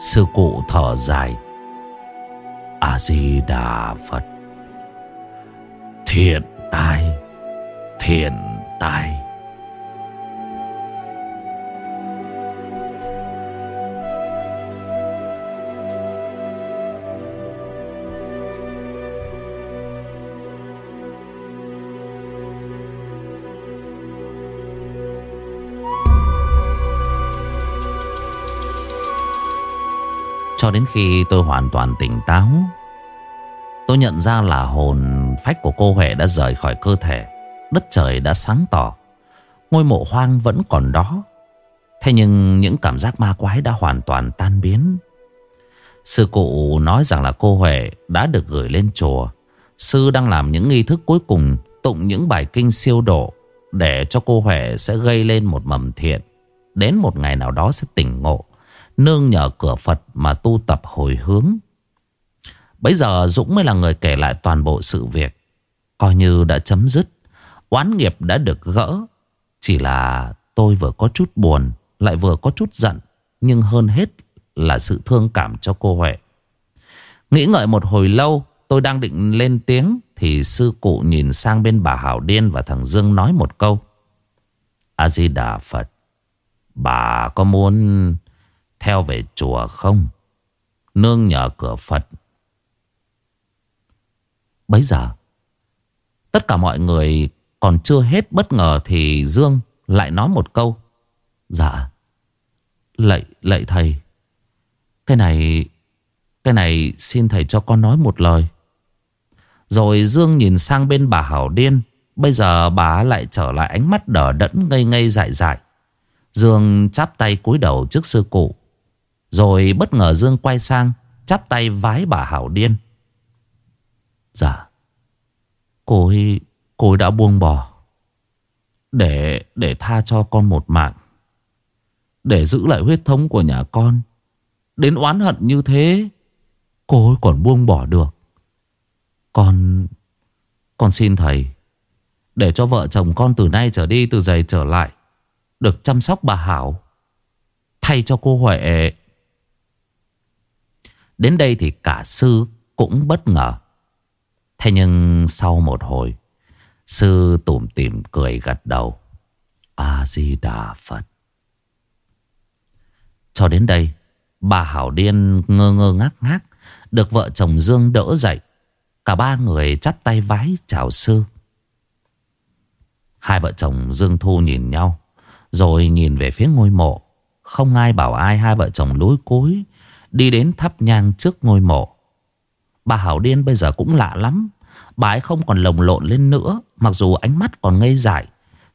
Sư cụ thở dài. A-di-đà Phật. Thiện tai Thiện tai. Cho đến khi tôi hoàn toàn tỉnh táo, Tôi nhận ra là hồn phách của cô Huệ đã rời khỏi cơ thể. Đất trời đã sáng tỏ, Ngôi mộ hoang vẫn còn đó. Thế nhưng những cảm giác ma quái đã hoàn toàn tan biến. Sư cụ nói rằng là cô Huệ đã được gửi lên chùa. Sư đang làm những nghi thức cuối cùng, Tụng những bài kinh siêu độ Để cho cô Huệ sẽ gây lên một mầm thiện. Đến một ngày nào đó sẽ tỉnh ngộ. Nương nhờ cửa Phật mà tu tập hồi hướng. Bây giờ Dũng mới là người kể lại toàn bộ sự việc, Coi như đã chấm dứt. Oán nghiệp đã được gỡ, Chỉ là tôi vừa có chút buồn, Lại vừa có chút giận, Nhưng hơn hết là sự thương cảm cho cô Huệ. Nghĩ ngợi một hồi lâu, Tôi đang định lên tiếng Thì sư cụ nhìn sang bên bà Hảo Điên Và thằng Dương nói một câu. A-di-đà Phật, Bà có muốn theo về chùa không? Nương nhờ cửa Phật. Bấy giờ, tất cả mọi người còn chưa hết bất ngờ thì Dương lại nói một câu. Dạ, lạy, lạy thầy. Cái này, cái này xin thầy cho con nói một lời. Rồi Dương nhìn sang bên bà Hảo Điên. Bây giờ bà lại trở lại ánh mắt đỏ đẫn ngây ngây dại dại. Dương chắp tay cúi đầu trước sư cụ. Rồi bất ngờ Dương quay sang, Chắp tay vái bà Hảo Điên. Dạ Cô ấy Cô ấy đã buông bỏ. Để để tha cho con một mạng. Để giữ lại huyết thống của nhà con. Đến oán hận như thế, Cô ấy còn buông bỏ được. Con Con xin thầy, Để cho vợ chồng con từ nay trở đi, Từ giày trở lại, Được chăm sóc bà Hảo. Thay cho cô Huệ Đến đây thì cả sư cũng bất ngờ. Thế nhưng sau một hồi, Sư tủm tỉm cười gật đầu. A-di-đà Phật. Cho đến đây, Bà Hảo Điên ngơ ngơ ngác ngác, Được vợ chồng Dương đỡ dậy. Cả ba người chắp tay vái chào sư. Hai vợ chồng Dương Thu nhìn nhau, Rồi nhìn về phía ngôi mộ. Không ai bảo ai hai vợ chồng lối cối Đi đến thắp nhang trước ngôi mộ. Bà Hảo Điên bây giờ cũng lạ lắm. Bà ấy không còn lồng lộn lên nữa, Mặc dù ánh mắt còn ngây dại.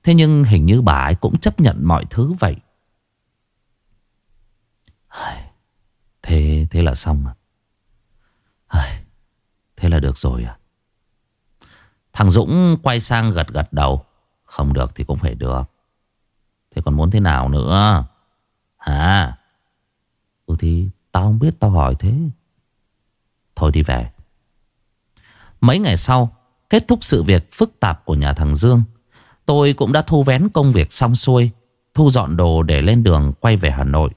Thế nhưng hình như bà ấy cũng chấp nhận mọi thứ vậy. Thế thế là xong à? Thế là được rồi à? Thằng Dũng quay sang gật gật đầu. Không được thì cũng phải được. Thế còn muốn thế nào nữa? Hả? Ừ thì tao không biết tao hỏi thế. Thôi đi về. Mấy ngày sau, Kết thúc sự việc phức tạp của nhà thằng Dương, Tôi cũng đã thu vén công việc xong xuôi, Thu dọn đồ để lên đường quay về Hà Nội.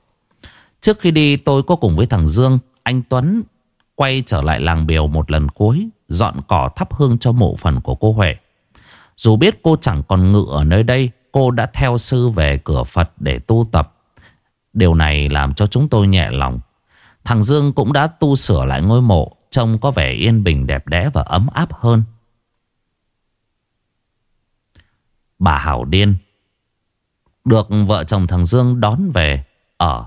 Trước khi đi, tôi có cùng với thằng Dương, Anh Tuấn, Quay trở lại làng Biều một lần cuối, Dọn cỏ thắp hương cho mộ phần của cô Huệ. Dù biết cô chẳng còn ngự ở nơi đây, Cô đã theo sư về cửa Phật để tu tập. Điều này làm cho chúng tôi nhẹ lòng. Thằng Dương cũng đã tu sửa lại ngôi mộ, Trông có vẻ yên bình, đẹp đẽ và ấm áp hơn. Bà Hảo Điên Được vợ chồng thằng Dương đón về Ở.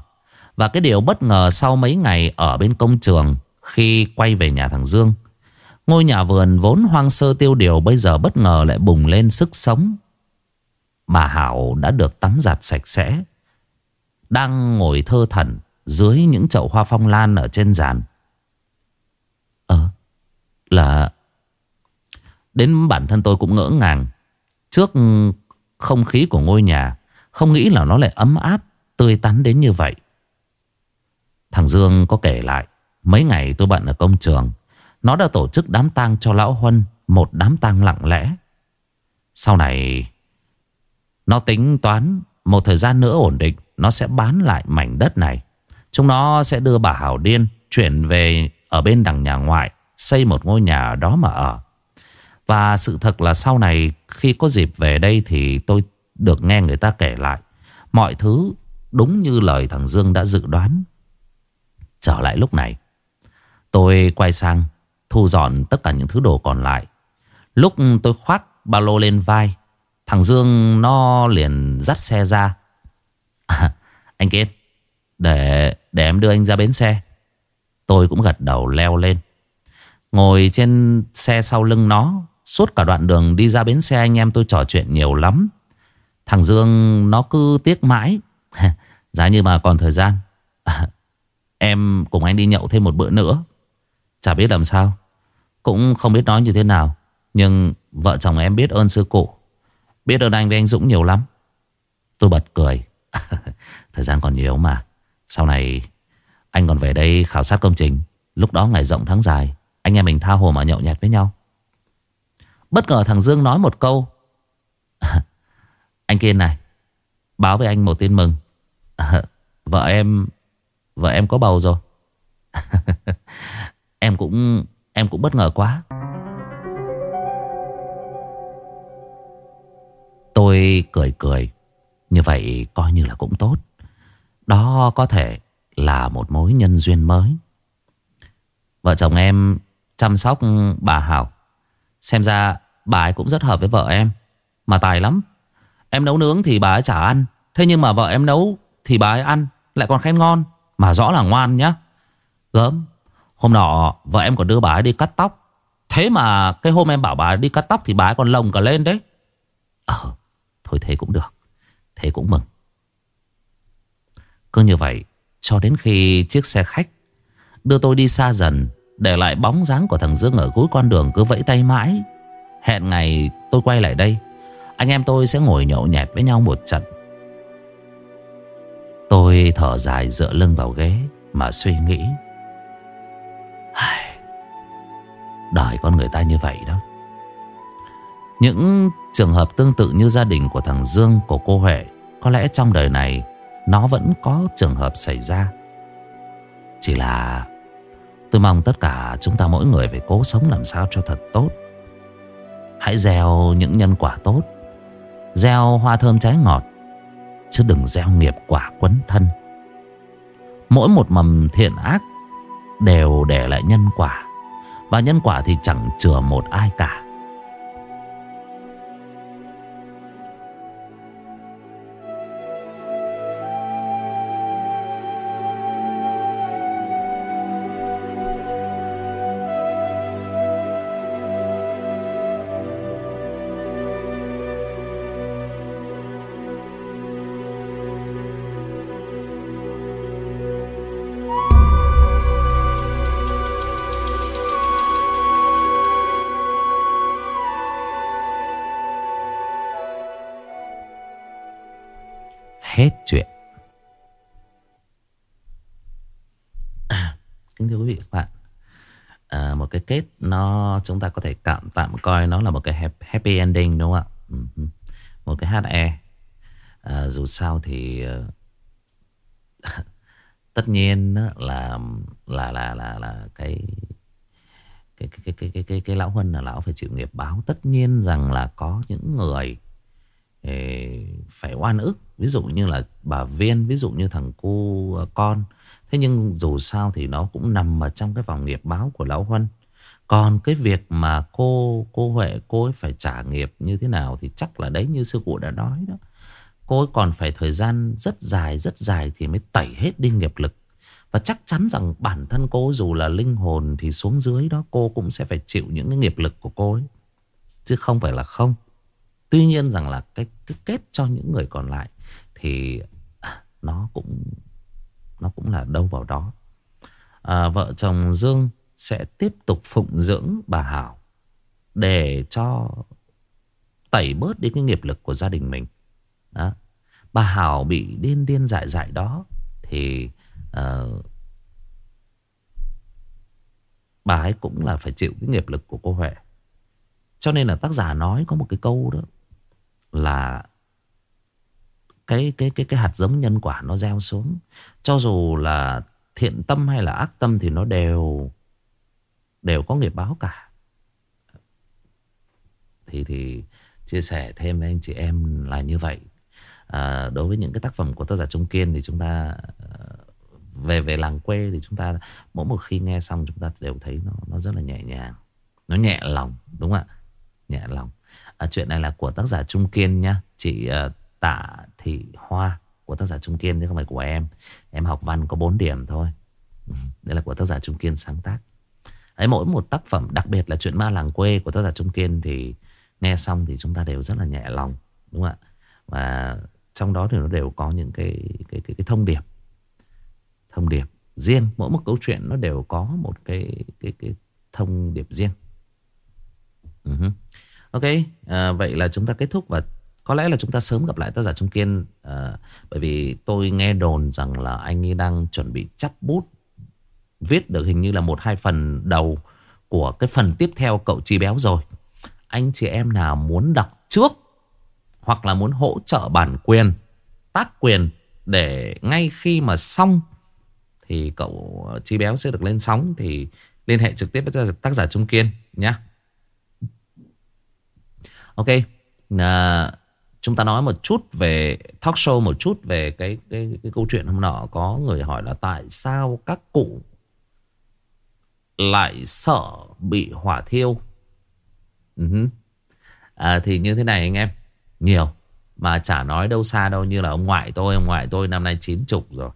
Và cái điều bất ngờ sau mấy ngày Ở bên công trường Khi quay về nhà thằng Dương, Ngôi nhà vườn vốn hoang sơ tiêu điều Bây giờ bất ngờ lại bùng lên sức sống. Bà Hảo đã được tắm giặt sạch sẽ, Đang ngồi thơ thẩn dưới những chậu hoa phong lan ở trên giàn. Ờ Là Đến bản thân tôi cũng ngỡ ngàng. Trước không khí của ngôi nhà, Không nghĩ là nó lại ấm áp, Tươi tắn đến như vậy. Thằng Dương có kể lại, Mấy ngày tôi bận ở công trường, Nó đã tổ chức đám tang cho Lão Huân, Một đám tang lặng lẽ. Sau này, Nó tính toán, Một thời gian nữa ổn định, Nó sẽ bán lại mảnh đất này. Chúng nó sẽ đưa bà Hảo Điên Chuyển về ở bên đằng nhà ngoại Xây một ngôi nhà ở đó mà ở. Và sự thật là sau này Khi có dịp về đây thì tôi được nghe người ta kể lại. Mọi thứ đúng như lời thằng Dương đã dự đoán. Trở lại lúc này Tôi quay sang Thu dọn tất cả những thứ đồ còn lại. Lúc tôi khoác ba lô lên vai Thằng Dương nó liền dắt xe ra. À, Anh Kiệt để để em đưa anh ra bến xe. Tôi cũng gật đầu leo lên. Ngồi trên xe sau lưng nó, Suốt cả đoạn đường đi ra bến xe anh em tôi trò chuyện nhiều lắm. Thằng Dương, nó cứ tiếc mãi. Giá như mà còn thời gian. Em cùng anh đi nhậu thêm một bữa nữa. Chả biết làm sao. Cũng không biết nói như thế nào. Nhưng vợ chồng em biết ơn sư cụ. Biết ơn anh với anh Dũng nhiều lắm. Tôi bật cười. Thời gian còn nhiều mà. Sau này, anh còn về đây khảo sát công trình. Lúc đó ngày rộng tháng dài, Anh em mình tha hồ mà nhậu nhẹt với nhau. Bất ngờ thằng Dương nói một câu. Anh Kiên này, Báo với anh một tin mừng. Vợ em Vợ em có bầu rồi. Em cũng Em cũng bất ngờ quá. Tôi cười cười. Như vậy coi như là cũng tốt. Đó có thể là một mối nhân duyên mới. Vợ chồng em chăm sóc bà Hảo. Xem ra bà ấy cũng rất hợp với vợ em. Mà tài lắm. Em nấu nướng thì bà ấy chả ăn. Thế nhưng mà vợ em nấu thì bà ấy ăn. Lại còn khen ngon. Mà rõ là ngoan nhá. Gớm. Hôm nọ vợ em còn đưa bà ấy đi cắt tóc. Thế mà cái hôm em bảo bà ấy đi cắt tóc thì bà ấy còn lồng cả lên đấy. Ờ. Thôi thế cũng được. Thế cũng mừng. Cứ như vậy, cho đến khi chiếc xe khách Đưa tôi đi xa dần, Để lại bóng dáng của thằng Dương ở cuối con đường cứ vẫy tay mãi. Hẹn ngày tôi quay lại đây, Anh em tôi sẽ ngồi nhậu nhẹt với nhau một trận. Tôi thở dài dựa lưng vào ghế Mà suy nghĩ. Đời con người ta như vậy đó. Những trường hợp tương tự như gia đình của thằng Dương, Của cô Huệ, Có lẽ trong đời này nó vẫn có trường hợp xảy ra. Chỉ là Tôi mong tất cả chúng ta mỗi người Phải cố sống làm sao cho thật tốt. Hãy gieo những nhân quả tốt. Gieo hoa thơm trái ngọt, Chứ đừng gieo nghiệp quả quấn thân. Mỗi một mầm thiện ác Đều để lại nhân quả, Và nhân quả thì chẳng chừa một ai cả. Chúng ta có thể tạm tạm coi nó là một cái happy ending đúng không ạ? Ừ một cái HE. À, dù sao thì ờ, tất nhiên là là là là là cái cái cái cái cái cái cái lão huân là lão phải chịu nghiệp báo. Tất nhiên rằng là có những người ờ, phải oan ức. Ví dụ như là bà viên ví dụ như thằng cô ờ, con. Thế nhưng dù sao thì nó cũng nằm ở trong cái vòng nghiệp báo của lão huân còn cái việc mà cô cô huệ cô ấy phải trả nghiệp như thế nào thì chắc là đấy như sư cụ đã nói đó. Cô ấy còn phải thời gian rất dài rất dài thì mới tẩy hết đi nghiệp lực. Và chắc chắn rằng bản thân cô dù là linh hồn thì xuống dưới đó cô cũng sẽ phải chịu những cái nghiệp lực của cô ấy. Chứ không phải là không. Tuy nhiên rằng là cái, cái kết cho những người còn lại thì nó cũng nó cũng là đâu vào đó. À, vợ chồng Dương sẽ tiếp tục phụng dưỡng bà Hảo để cho tẩy bớt đi cái nghiệp lực của gia đình mình. Đó. Bà Hảo bị điên điên dại dại đó thì uh, bà ấy cũng là phải chịu cái nghiệp lực của cô Huệ. Cho nên là tác giả nói có một cái câu đó là cái cái cái cái hạt giống nhân quả nó gieo xuống cho dù là thiện tâm hay là ác tâm thì nó đều đều có nghiệp báo cả. Thì thì chia sẻ thêm với anh chị em là như vậy. À, đối với những cái tác phẩm của tác giả Trung Kiên thì chúng ta ờ, về về làng quê thì chúng ta mỗi một khi nghe xong chúng ta đều thấy nó nó rất là nhẹ nhàng. Nó nhẹ lòng đúng không ạ? Nhẹ lòng. À, Chuyện này là của tác giả Trung Kiên nhá. Chị uh, Tạ Thị Hoa Của tác giả Trung Kiên chứ không phải của em. Em học văn có 4 điểm thôi. Ừ, đây là của tác giả Trung Kiên sáng tác. Ấy mỗi một tác phẩm đặc biệt là chuyện ma làng quê của tác giả Trung Kiên thì nghe xong thì chúng ta đều rất là nhẹ lòng đúng không ạ? Và trong đó thì nó đều có những cái cái cái, cái thông điệp thông điệp riêng mỗi một câu chuyện nó đều có một cái cái cái thông điệp riêng. Ừ uh -huh. Ok, à, vậy là chúng ta kết thúc và có lẽ là chúng ta sớm gặp lại tác giả Trung Kiên à, Bởi vì tôi nghe đồn rằng là anh ấy đang chuẩn bị chắp bút Viết được hình như là một hai phần đầu của cái phần tiếp theo cậu Chi Béo rồi. Anh chị em nào muốn đọc trước Hoặc là muốn hỗ trợ bản quyền, tác quyền Để ngay khi mà xong Thì cậu Chi Béo sẽ được lên sóng Thì liên hệ trực tiếp với tác giả Trung Kiên nhé Ok à, Chúng ta nói một chút về Talk show một chút về cái, cái, cái câu chuyện hôm nọ. Có người hỏi là tại sao các cụ lại sợ bị hỏa thiêu ừ uh -huh. à, Thì như thế này anh em Nhiều Mà chả nói đâu xa đâu Như là ông ngoại tôi Ông ngoại tôi năm nay chín chục rồi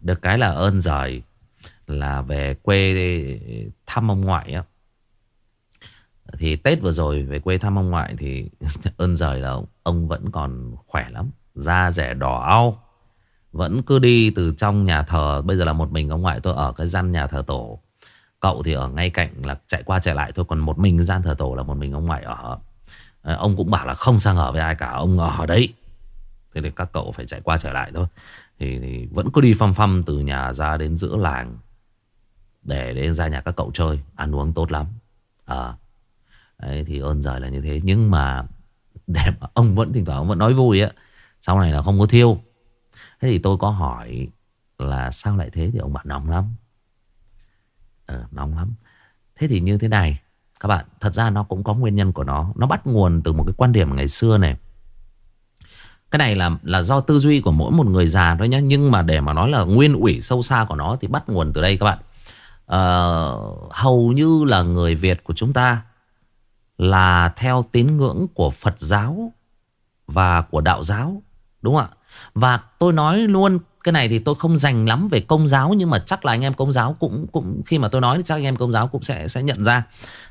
Được cái là ơn giời Là về quê thăm ông ngoại á thì Tết vừa rồi về quê thăm ông ngoại thì ơn giời là ông, ông vẫn còn khỏe lắm. Da rẻ đỏ au. Vẫn cứ đi từ trong nhà thờ. Bây giờ là một mình ông ngoại tôi ở cái gian nhà thờ tổ. Cậu thì ở ngay cạnh là chạy qua chạy lại thôi. Còn một mình gian thờ tổ là một mình ông ngoại ở. Ờ, ông cũng bảo là không sang ở với ai cả. Ông ở đấy. Thế thì các cậu phải chạy qua chạy lại thôi. Thì, thì vẫn cứ đi phăm phăm từ nhà ra đến giữa làng. Để đến ra nhà các cậu chơi. Ăn uống tốt lắm. À Đấy, thì ơn giời là như thế nhưng mà để mà ông vẫn thỉnh thoảng ông vẫn nói vui á sau này là không có thiêu thế thì tôi có hỏi là sao lại thế thì ông bảo nóng lắm ừ, nóng lắm. Thế thì như thế này các bạn thật ra nó cũng có nguyên nhân của nó. Nó bắt nguồn từ một cái quan điểm ngày xưa này. Cái này là là do tư duy của mỗi một người già thôi nhé nhưng mà để mà nói là nguyên ủy sâu xa của nó thì bắt nguồn từ đây các bạn. Ờ, hầu như là người Việt của chúng ta là theo tín ngưỡng của Phật giáo và của đạo giáo đúng không ạ? Và tôi nói luôn cái này thì tôi không dành lắm về công giáo nhưng mà chắc là anh em công giáo cũng cũng khi mà tôi nói thì chắc anh em công giáo cũng sẽ sẽ nhận ra.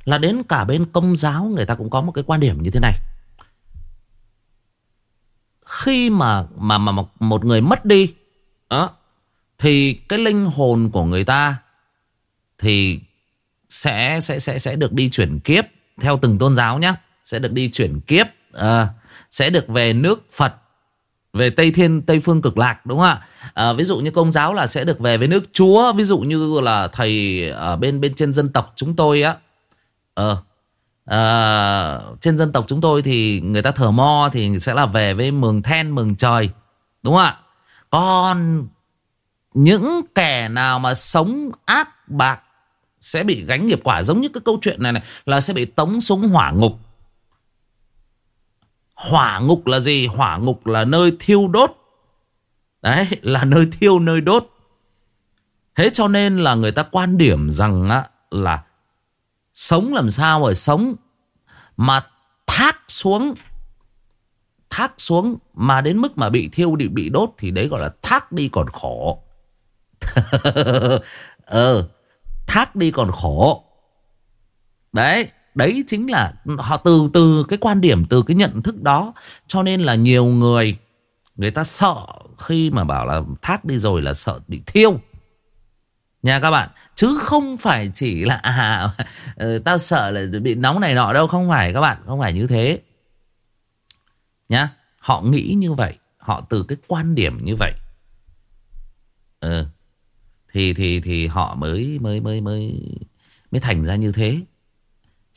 Là đến cả bên công giáo người ta cũng có một cái quan điểm như thế này. Khi mà mà mà một người mất đi đó thì cái linh hồn của người ta thì sẽ sẽ sẽ sẽ được đi chuyển kiếp theo từng tôn giáo nhé sẽ được đi chuyển kiếp à, sẽ được về nước Phật về Tây Thiên Tây Phương Cực Lạc đúng không ạ? À, ví dụ như công giáo là sẽ được về với nước Chúa, ví dụ như là thầy ở bên bên trên dân tộc chúng tôi á. Ờ à, trên dân tộc chúng tôi thì người ta thờ mo thì sẽ là về với mường then mường trời đúng không ạ? Còn những kẻ nào mà sống ác bạc sẽ bị gánh nghiệp quả giống như cái câu chuyện này này là sẽ bị tống xuống hỏa ngục Hỏa ngục là gì? Hỏa ngục là nơi thiêu đốt. Đấy, là nơi thiêu, nơi đốt. Thế cho nên là người ta quan điểm rằng á, là sống làm sao rồi sống mà thác xuống thác xuống mà đến mức mà bị thiêu bị bị đốt thì đấy gọi là thác đi còn khổ. ờ, thác đi còn khổ. Đấy, Đấy chính là họ từ từ cái quan điểm từ cái nhận thức đó cho nên là nhiều người người ta sợ khi mà bảo là thác đi rồi là sợ bị thiêu. Nha các bạn, chứ không phải chỉ là à ờ, tao sợ là bị nóng này nọ đâu, không phải các bạn, không phải như thế. Nhá, họ nghĩ như vậy, họ từ cái quan điểm như vậy. Ừ. Thì thì thì họ mới mới mới mới mới thành ra như thế.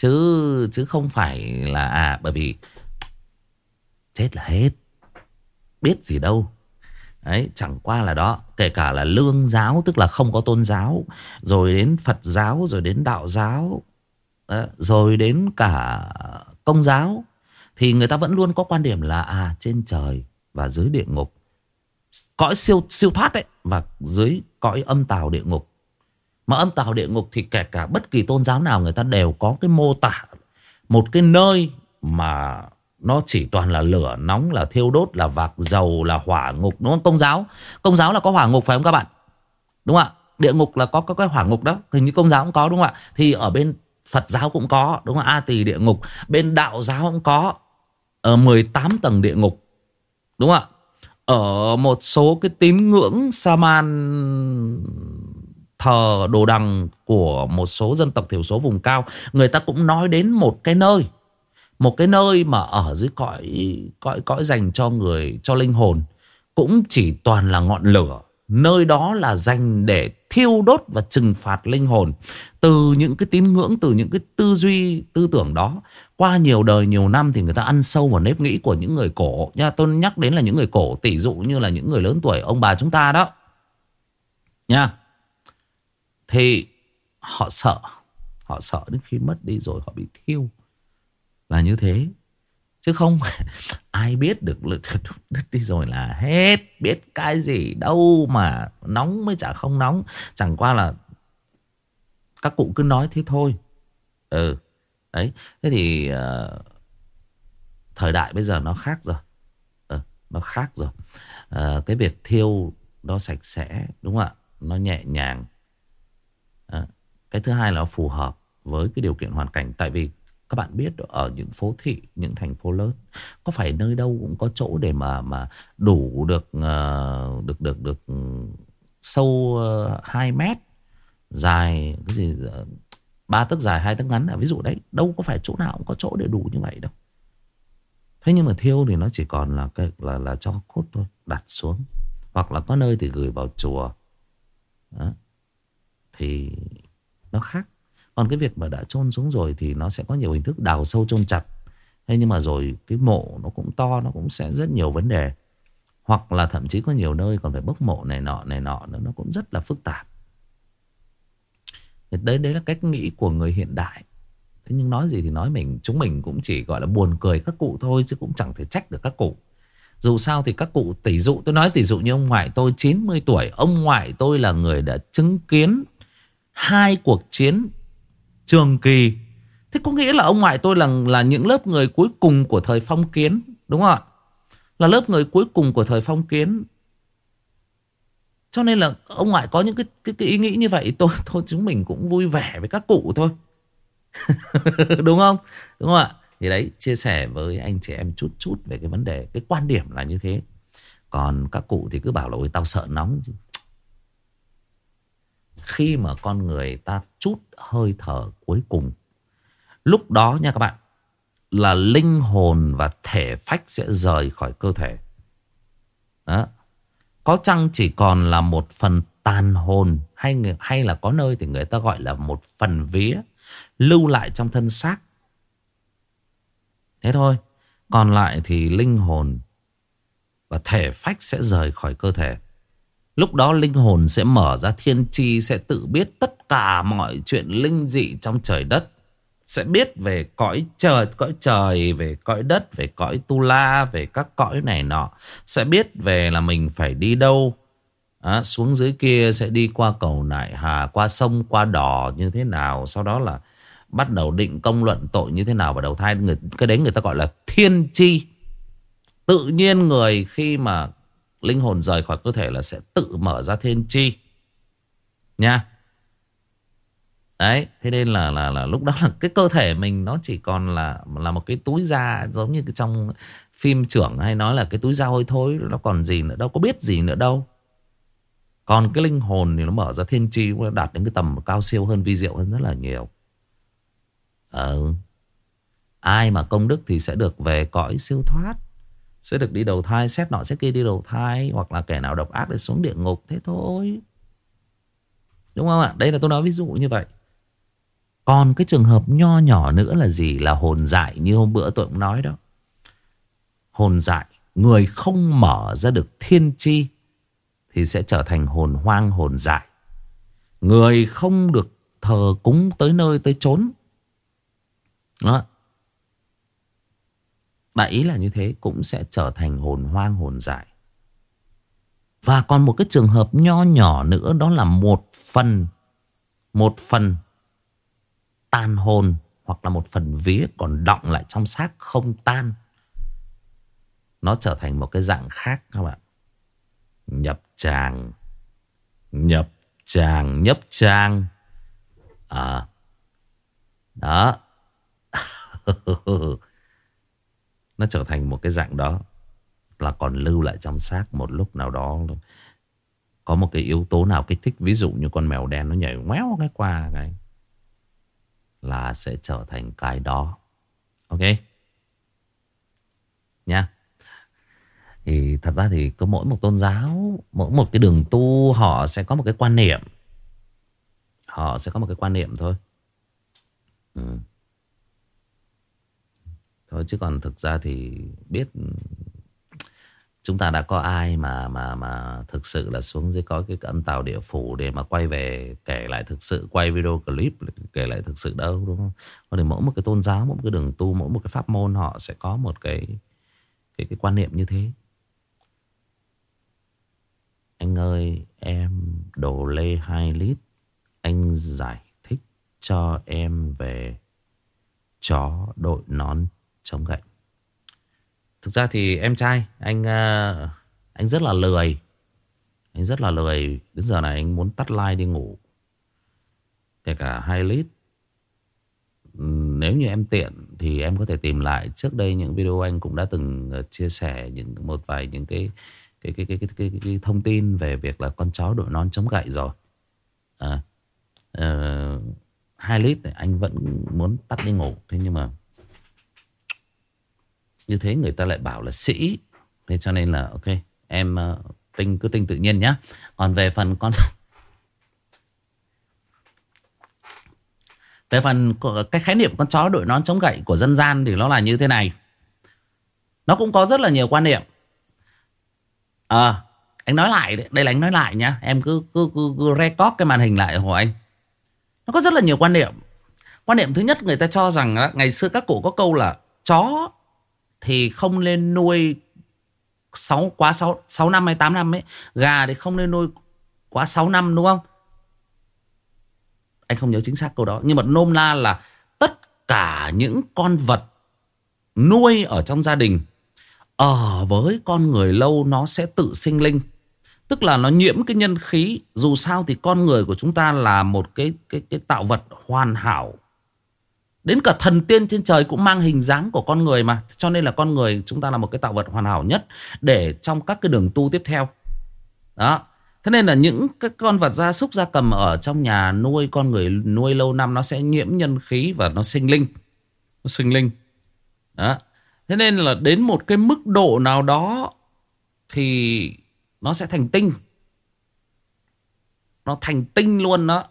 Chứ chứ không phải là à bởi vì chết là hết. Biết gì đâu. Đấy, chẳng qua là đó, kể cả là lương giáo tức là không có tôn giáo, rồi đến Phật giáo, rồi đến đạo giáo, đó, rồi đến cả công giáo thì người ta vẫn luôn có quan điểm là à trên trời và dưới địa ngục. Cõi siêu siêu thoát đấy và dưới cõi âm tào địa ngục mà âm tào địa ngục thì kể cả bất kỳ tôn giáo nào người ta đều có cái mô tả một cái nơi mà nó chỉ toàn là lửa nóng là thiêu đốt là vạc dầu là hỏa ngục đúng không? Công giáo công giáo là có hỏa ngục phải không các bạn? Đúng không ạ? Địa ngục là có, có cái hỏa ngục đó hình như công giáo cũng có đúng không ạ? Thì ở bên Phật giáo cũng có đúng không a tỳ địa ngục bên đạo giáo cũng có ở 18 tầng địa ngục đúng không ạ? Ở một số cái tín ngưỡng sa man thờ đồ đằng của một số dân tộc thiểu số vùng cao, người ta cũng nói đến một cái nơi, một cái nơi mà ở dưới cõi cõi cõi dành cho người, cho linh hồn, cũng chỉ toàn là ngọn lửa. Nơi đó là dành để thiêu đốt và trừng phạt linh hồn. Từ những cái tín ngưỡng, từ những cái tư duy, tư tưởng đó, qua nhiều đời, nhiều năm thì người ta ăn sâu vào nếp nghĩ của những người cổ. Nha, tôi nhắc đến là những người cổ tỷ dụ như là những người lớn tuổi, ông bà chúng ta đó. Nha thì họ sợ Họ sợ đến khi mất đi rồi họ bị thiêu. Là như thế. Chứ không ai biết được đất đi rồi là hết. Biết cái gì đâu mà nóng mới chả không nóng. Chẳng qua là các cụ cứ nói thế thôi. Ừ Đấy. Thế thì uh, Thời đại bây giờ nó khác rồi. Ừ, Nó khác rồi. Uh, Cái việc thiêu nó sạch sẽ Đúng không ạ? Nó nhẹ nhàng cái thứ hai là phù hợp với cái điều kiện hoàn cảnh, tại vì các bạn biết ở những phố thị, những thành phố lớn, có phải nơi đâu cũng có chỗ để mà mà đủ được ờ, được được được ừ, sâu ờ, 2 mét, dài, cái gì ờ, ba tấc dài, hai tấc ngắn là ví dụ đấy, đâu có phải chỗ nào cũng có chỗ để đủ như vậy đâu. Thế nhưng mà thiêu thì nó chỉ còn là cái, là là cho cốt thôi, đặt xuống. Hoặc là có nơi thì gửi vào chùa. Đó. thì nó khác. Còn cái việc mà đã chôn xuống rồi Thì nó sẽ có nhiều hình thức đào sâu chôn chặt. Thế nhưng mà rồi cái mộ nó cũng to Nó cũng sẽ rất nhiều vấn đề. Hoặc là thậm chí có nhiều nơi còn phải bốc mộ này nọ này nọ nữa Nó cũng rất là phức tạp. Đấy, đấy là cách nghĩ của người hiện đại. Thế nhưng nói gì thì nói mình Chúng mình cũng chỉ gọi là buồn cười các cụ thôi Chứ cũng chẳng thể trách được các cụ. Dù sao thì các cụ tỷ dụ Tôi nói tỷ dụ như ông ngoại tôi 90 tuổi Ông ngoại tôi là người đã chứng kiến Hai cuộc chiến Trường kỳ. Thế có nghĩa là ông ngoại tôi là là những lớp người cuối cùng của thời phong kiến Đúng không ạ? Là lớp người cuối cùng của thời phong kiến. Cho nên là ông ngoại có những cái, cái, cái ý nghĩ như vậy Tôi thôi chúng mình cũng vui vẻ với các cụ thôi. Đúng không? Đúng không ạ? Thì đấy chia sẻ với anh chị em chút chút về cái vấn đề Cái quan điểm là như thế. Còn các cụ thì cứ bảo là ôi tao sợ nóng khi mà con người ta chút hơi thở cuối cùng Lúc đó nha các bạn, Là linh hồn và thể phách sẽ rời khỏi cơ thể Đó Có chăng chỉ còn là một phần tàn hồn hay hay là có nơi thì người ta gọi là một phần vía lưu lại trong thân xác. Thế thôi. Còn lại thì linh hồn và thể phách sẽ rời khỏi cơ thể. Lúc đó linh hồn sẽ mở ra thiên tri sẽ tự biết tất cả mọi chuyện linh dị trong trời đất. Sẽ biết về cõi trời, cõi trời, về cõi đất, về cõi tu la, về các cõi này nọ. Sẽ biết về là mình phải đi đâu. À, xuống dưới kia sẽ đi qua cầu nại hà, qua sông, qua đò như thế nào. Sau đó là bắt đầu định công luận tội như thế nào và đầu thai người cái đấy người ta gọi là thiên chi tự nhiên người khi mà linh hồn rời khỏi cơ thể là sẽ tự mở ra thiên chi. Nha. Đấy, thế nên là là là lúc đó là cái cơ thể mình nó chỉ còn là là một cái túi da giống như cái trong phim trưởng hay nói là cái túi da hôi thối, nó còn gì nữa đâu, có biết gì nữa đâu. Còn cái linh hồn thì nó mở ra thiên chi, nó đạt đến cái tầm cao siêu hơn, vi diệu hơn rất là nhiều. Ừ. Ai mà công đức thì sẽ được về cõi siêu thoát. Sẽ được đi đầu thai, Xét nọ xét kia đi đầu thai, Hoặc là kẻ nào độc ác để xuống địa ngục, Thế thôi. Đúng không ạ? Đây là tôi nói ví dụ như vậy. Còn cái trường hợp nho nhỏ nữa là gì? Là hồn dại, như hôm bữa tôi cũng nói đó. Hồn dại, Người không mở ra được thiên chi Thì sẽ trở thành hồn hoang, hồn dại. Người không được thờ cúng tới nơi tới chốn. Đó. Đại ý là như thế cũng sẽ trở thành hồn hoang hồn dại. Và còn một cái trường hợp nho nhỏ nữa đó là một phần, một phần tan hồn hoặc là một phần vía còn động lại trong xác không tan. Nó trở thành một cái dạng khác các bạn. Nhập tràng, nhập tràng, nhấp trang. À, đó. Nó trở thành một cái dạng đó. Là còn lưu lại trong xác một lúc nào đó. Có một cái yếu tố nào kích thích, Ví dụ như con mèo đen nó nhảy ngoéo cái qua cái, Là sẽ trở thành cái đó. Ok? Nha. Thì thật ra thì có mỗi một tôn giáo, Mỗi một cái đường tu, Họ sẽ có một cái quan niệm. Họ sẽ có một cái quan niệm thôi. Ừ. Thôi chứ còn thực ra thì biết chúng ta đã có ai mà mà mà thực sự là xuống dưới có cái âm tàu địa phủ để mà quay về kể lại thực sự quay video clip kể lại thực sự đâu đúng không? Còn để mỗi một cái tôn giáo, mỗi một cái đường tu, mỗi một cái pháp môn họ sẽ có một cái cái cái quan niệm như thế. Anh ơi, em đổ lê 2 lít. Anh giải thích cho em về chó đội nón chống gậy. Thực ra thì em trai Anh à, anh rất là lười. Anh rất là lười. Đến giờ này anh muốn tắt like đi ngủ. Kể cả 2 lít. Nếu như em tiện Thì em có thể tìm lại. Trước đây những video anh cũng đã từng à, Chia sẻ những một vài những cái cái cái, cái, cái, cái, cái, cái thông tin Về việc là con chó đội nón chống gậy rồi. À, ờ, uh, 2 lít này anh vẫn muốn tắt đi ngủ. Thế nhưng mà như thế người ta lại bảo là sĩ thế cho nên là ok em uh, tinh cứ tinh tự nhiên nhá còn về phần con Về phần cái khái niệm con chó đội nón chống gậy của dân gian thì nó là như thế này. Nó cũng có rất là nhiều quan niệm. À, anh nói lại đấy. Đây là anh nói lại nhá. Em cứ, cứ, cứ, cứ record cái màn hình lại của anh. Nó có rất là nhiều quan niệm. Quan niệm thứ nhất người ta cho rằng ngày xưa các cụ có câu là chó thì không nên nuôi 6 quá 6 6 năm hay 8 năm ấy, gà thì không nên nuôi quá 6 năm đúng không? Anh không nhớ chính xác câu đó, nhưng mà nôm na là tất cả những con vật nuôi ở trong gia đình ở với con người lâu nó sẽ tự sinh linh. Tức là nó nhiễm cái nhân khí, dù sao thì con người của chúng ta là một cái cái cái tạo vật hoàn hảo Đến cả thần tiên trên trời cũng mang hình dáng của con người mà. Cho nên là con người chúng ta là một cái tạo vật hoàn hảo nhất để trong các cái đường tu tiếp theo. Đó. Thế nên là những cái con vật gia súc gia cầm ở trong nhà nuôi con người nuôi lâu năm nó sẽ nhiễm nhân khí và nó sinh linh. Nó sinh linh. Đó. Thế nên là đến một cái mức độ nào đó thì nó sẽ thành tinh. Nó thành tinh luôn đó.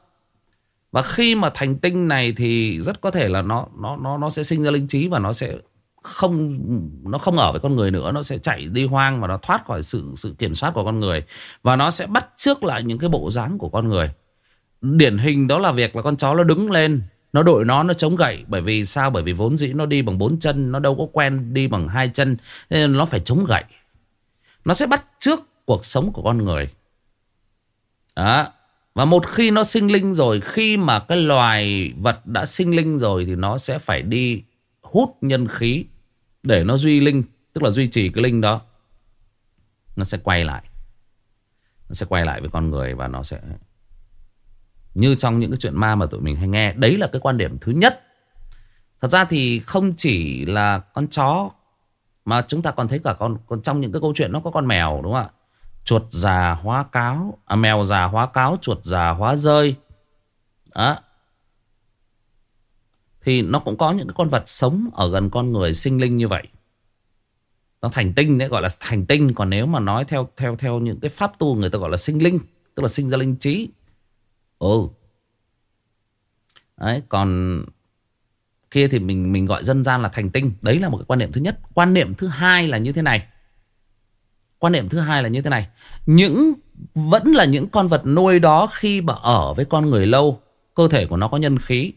Và khi mà thành tinh này thì rất có thể là nó nó nó nó sẽ sinh ra linh trí và nó sẽ không nó không ở với con người nữa, nó sẽ chạy đi hoang và nó thoát khỏi sự sự kiểm soát của con người và nó sẽ bắt trước lại những cái bộ dáng của con người. Điển hình đó là việc là con chó nó đứng lên, nó đội nó nó chống gậy bởi vì sao? Bởi vì vốn dĩ nó đi bằng bốn chân, nó đâu có quen đi bằng hai chân nên nó phải chống gậy. Nó sẽ bắt trước cuộc sống của con người. Đó. Và một khi nó sinh linh rồi Khi mà cái loài vật đã sinh linh rồi Thì nó sẽ phải đi hút nhân khí Để nó duy linh Tức là duy trì cái linh đó. Nó sẽ quay lại. Nó sẽ quay lại với con người Và nó sẽ Như trong những cái chuyện ma mà tụi mình hay nghe. Đấy là cái quan điểm thứ nhất. Thật ra thì không chỉ là con chó Mà chúng ta còn thấy cả con, con Trong những cái câu chuyện nó có con mèo đúng không ạ? Chuột già hóa cáo à, Mèo già hóa cáo Chuột già hóa rơi. Đó. Thì nó cũng có những cái con vật sống Ở gần con người sinh linh như vậy. Nó thành tinh đấy gọi là thành tinh. Còn nếu mà nói theo theo theo những cái pháp tu Người ta gọi là sinh linh Tức là sinh ra linh trí. Ừ Đấy còn Kia thì mình mình gọi dân gian là thành tinh. Đấy là một cái quan niệm thứ nhất. Quan niệm thứ hai là như thế này. Quan niệm thứ hai là như thế này. Những vẫn là những con vật nuôi đó khi mà ở với con người lâu, cơ thể của nó có nhân khí.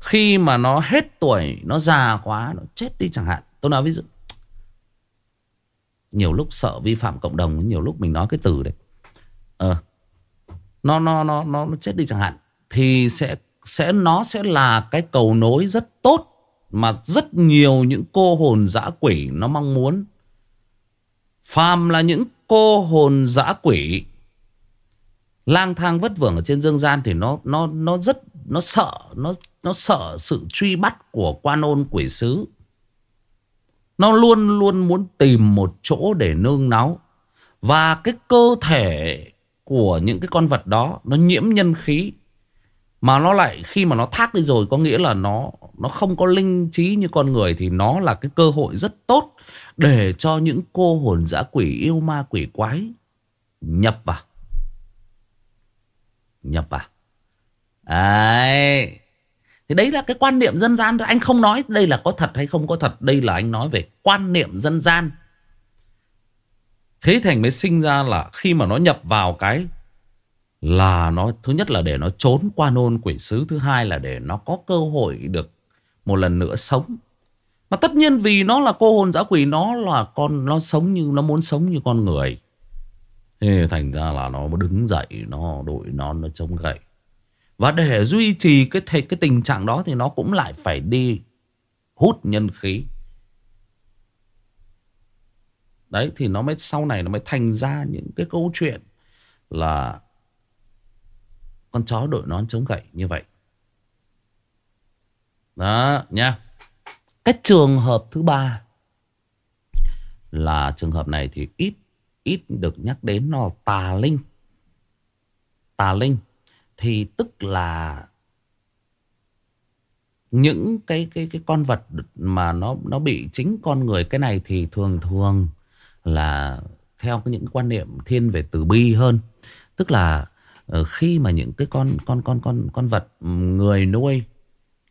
Khi mà nó hết tuổi, nó già quá, nó chết đi chẳng hạn. Tôi nói ví dụ. Nhiều lúc sợ vi phạm cộng đồng, nhiều lúc mình nói cái từ đấy. Ờ. Nó, nó, nó, nó, nó chết đi chẳng hạn. Thì sẽ, sẽ nó sẽ là cái cầu nối rất tốt mà rất nhiều những cô hồn dã quỷ nó mong muốn Phàm là những cô hồn dã quỷ, lang thang vất vưởng ở trên dương gian thì nó nó nó rất, nó sợ, nó nó sợ sự truy bắt của quan ôn quỷ sứ. Nó luôn luôn muốn tìm một chỗ để nương náu. Và cái cơ thể của những cái con vật đó, nó nhiễm nhân khí mà nó lại, khi mà nó thác đi rồi, có nghĩa là nó nó không có linh trí như con người thì nó là cái cơ hội rất tốt để cho những cô hồn dã quỷ yêu ma quỷ quái nhập vào. Nhập vào. Đấy. Thì đấy là cái quan niệm dân gian thôi. Anh không nói đây là có thật hay không có thật. Đây là anh nói về quan niệm dân gian. Thế thành mới sinh ra là khi mà nó nhập vào cái là nó, thứ nhất là để nó trốn qua nôn quỷ sứ. Thứ hai là để nó có cơ hội được một lần nữa sống mà tất nhiên vì nó là cô hồn dã quỷ Nó là con Nó sống như Nó muốn sống như con người Thế thành ra là nó đứng dậy Nó đội non nó chống gậy Và để duy trì cái, thể cái tình trạng đó Thì nó cũng lại phải đi Hút nhân khí Đấy thì nó mới sau này nó mới thành ra những cái câu chuyện là con chó đội nón chống gậy như vậy. Đó nha. Cái trường hợp thứ ba là trường hợp này thì ít ít được nhắc đến nó là tà linh. Tà linh thì tức là những cái cái cái con vật mà nó nó bị chính con người cái này thì thường thường là theo những quan niệm thiên về từ bi hơn. Tức là ờ, khi mà những cái con con con con con vật người nuôi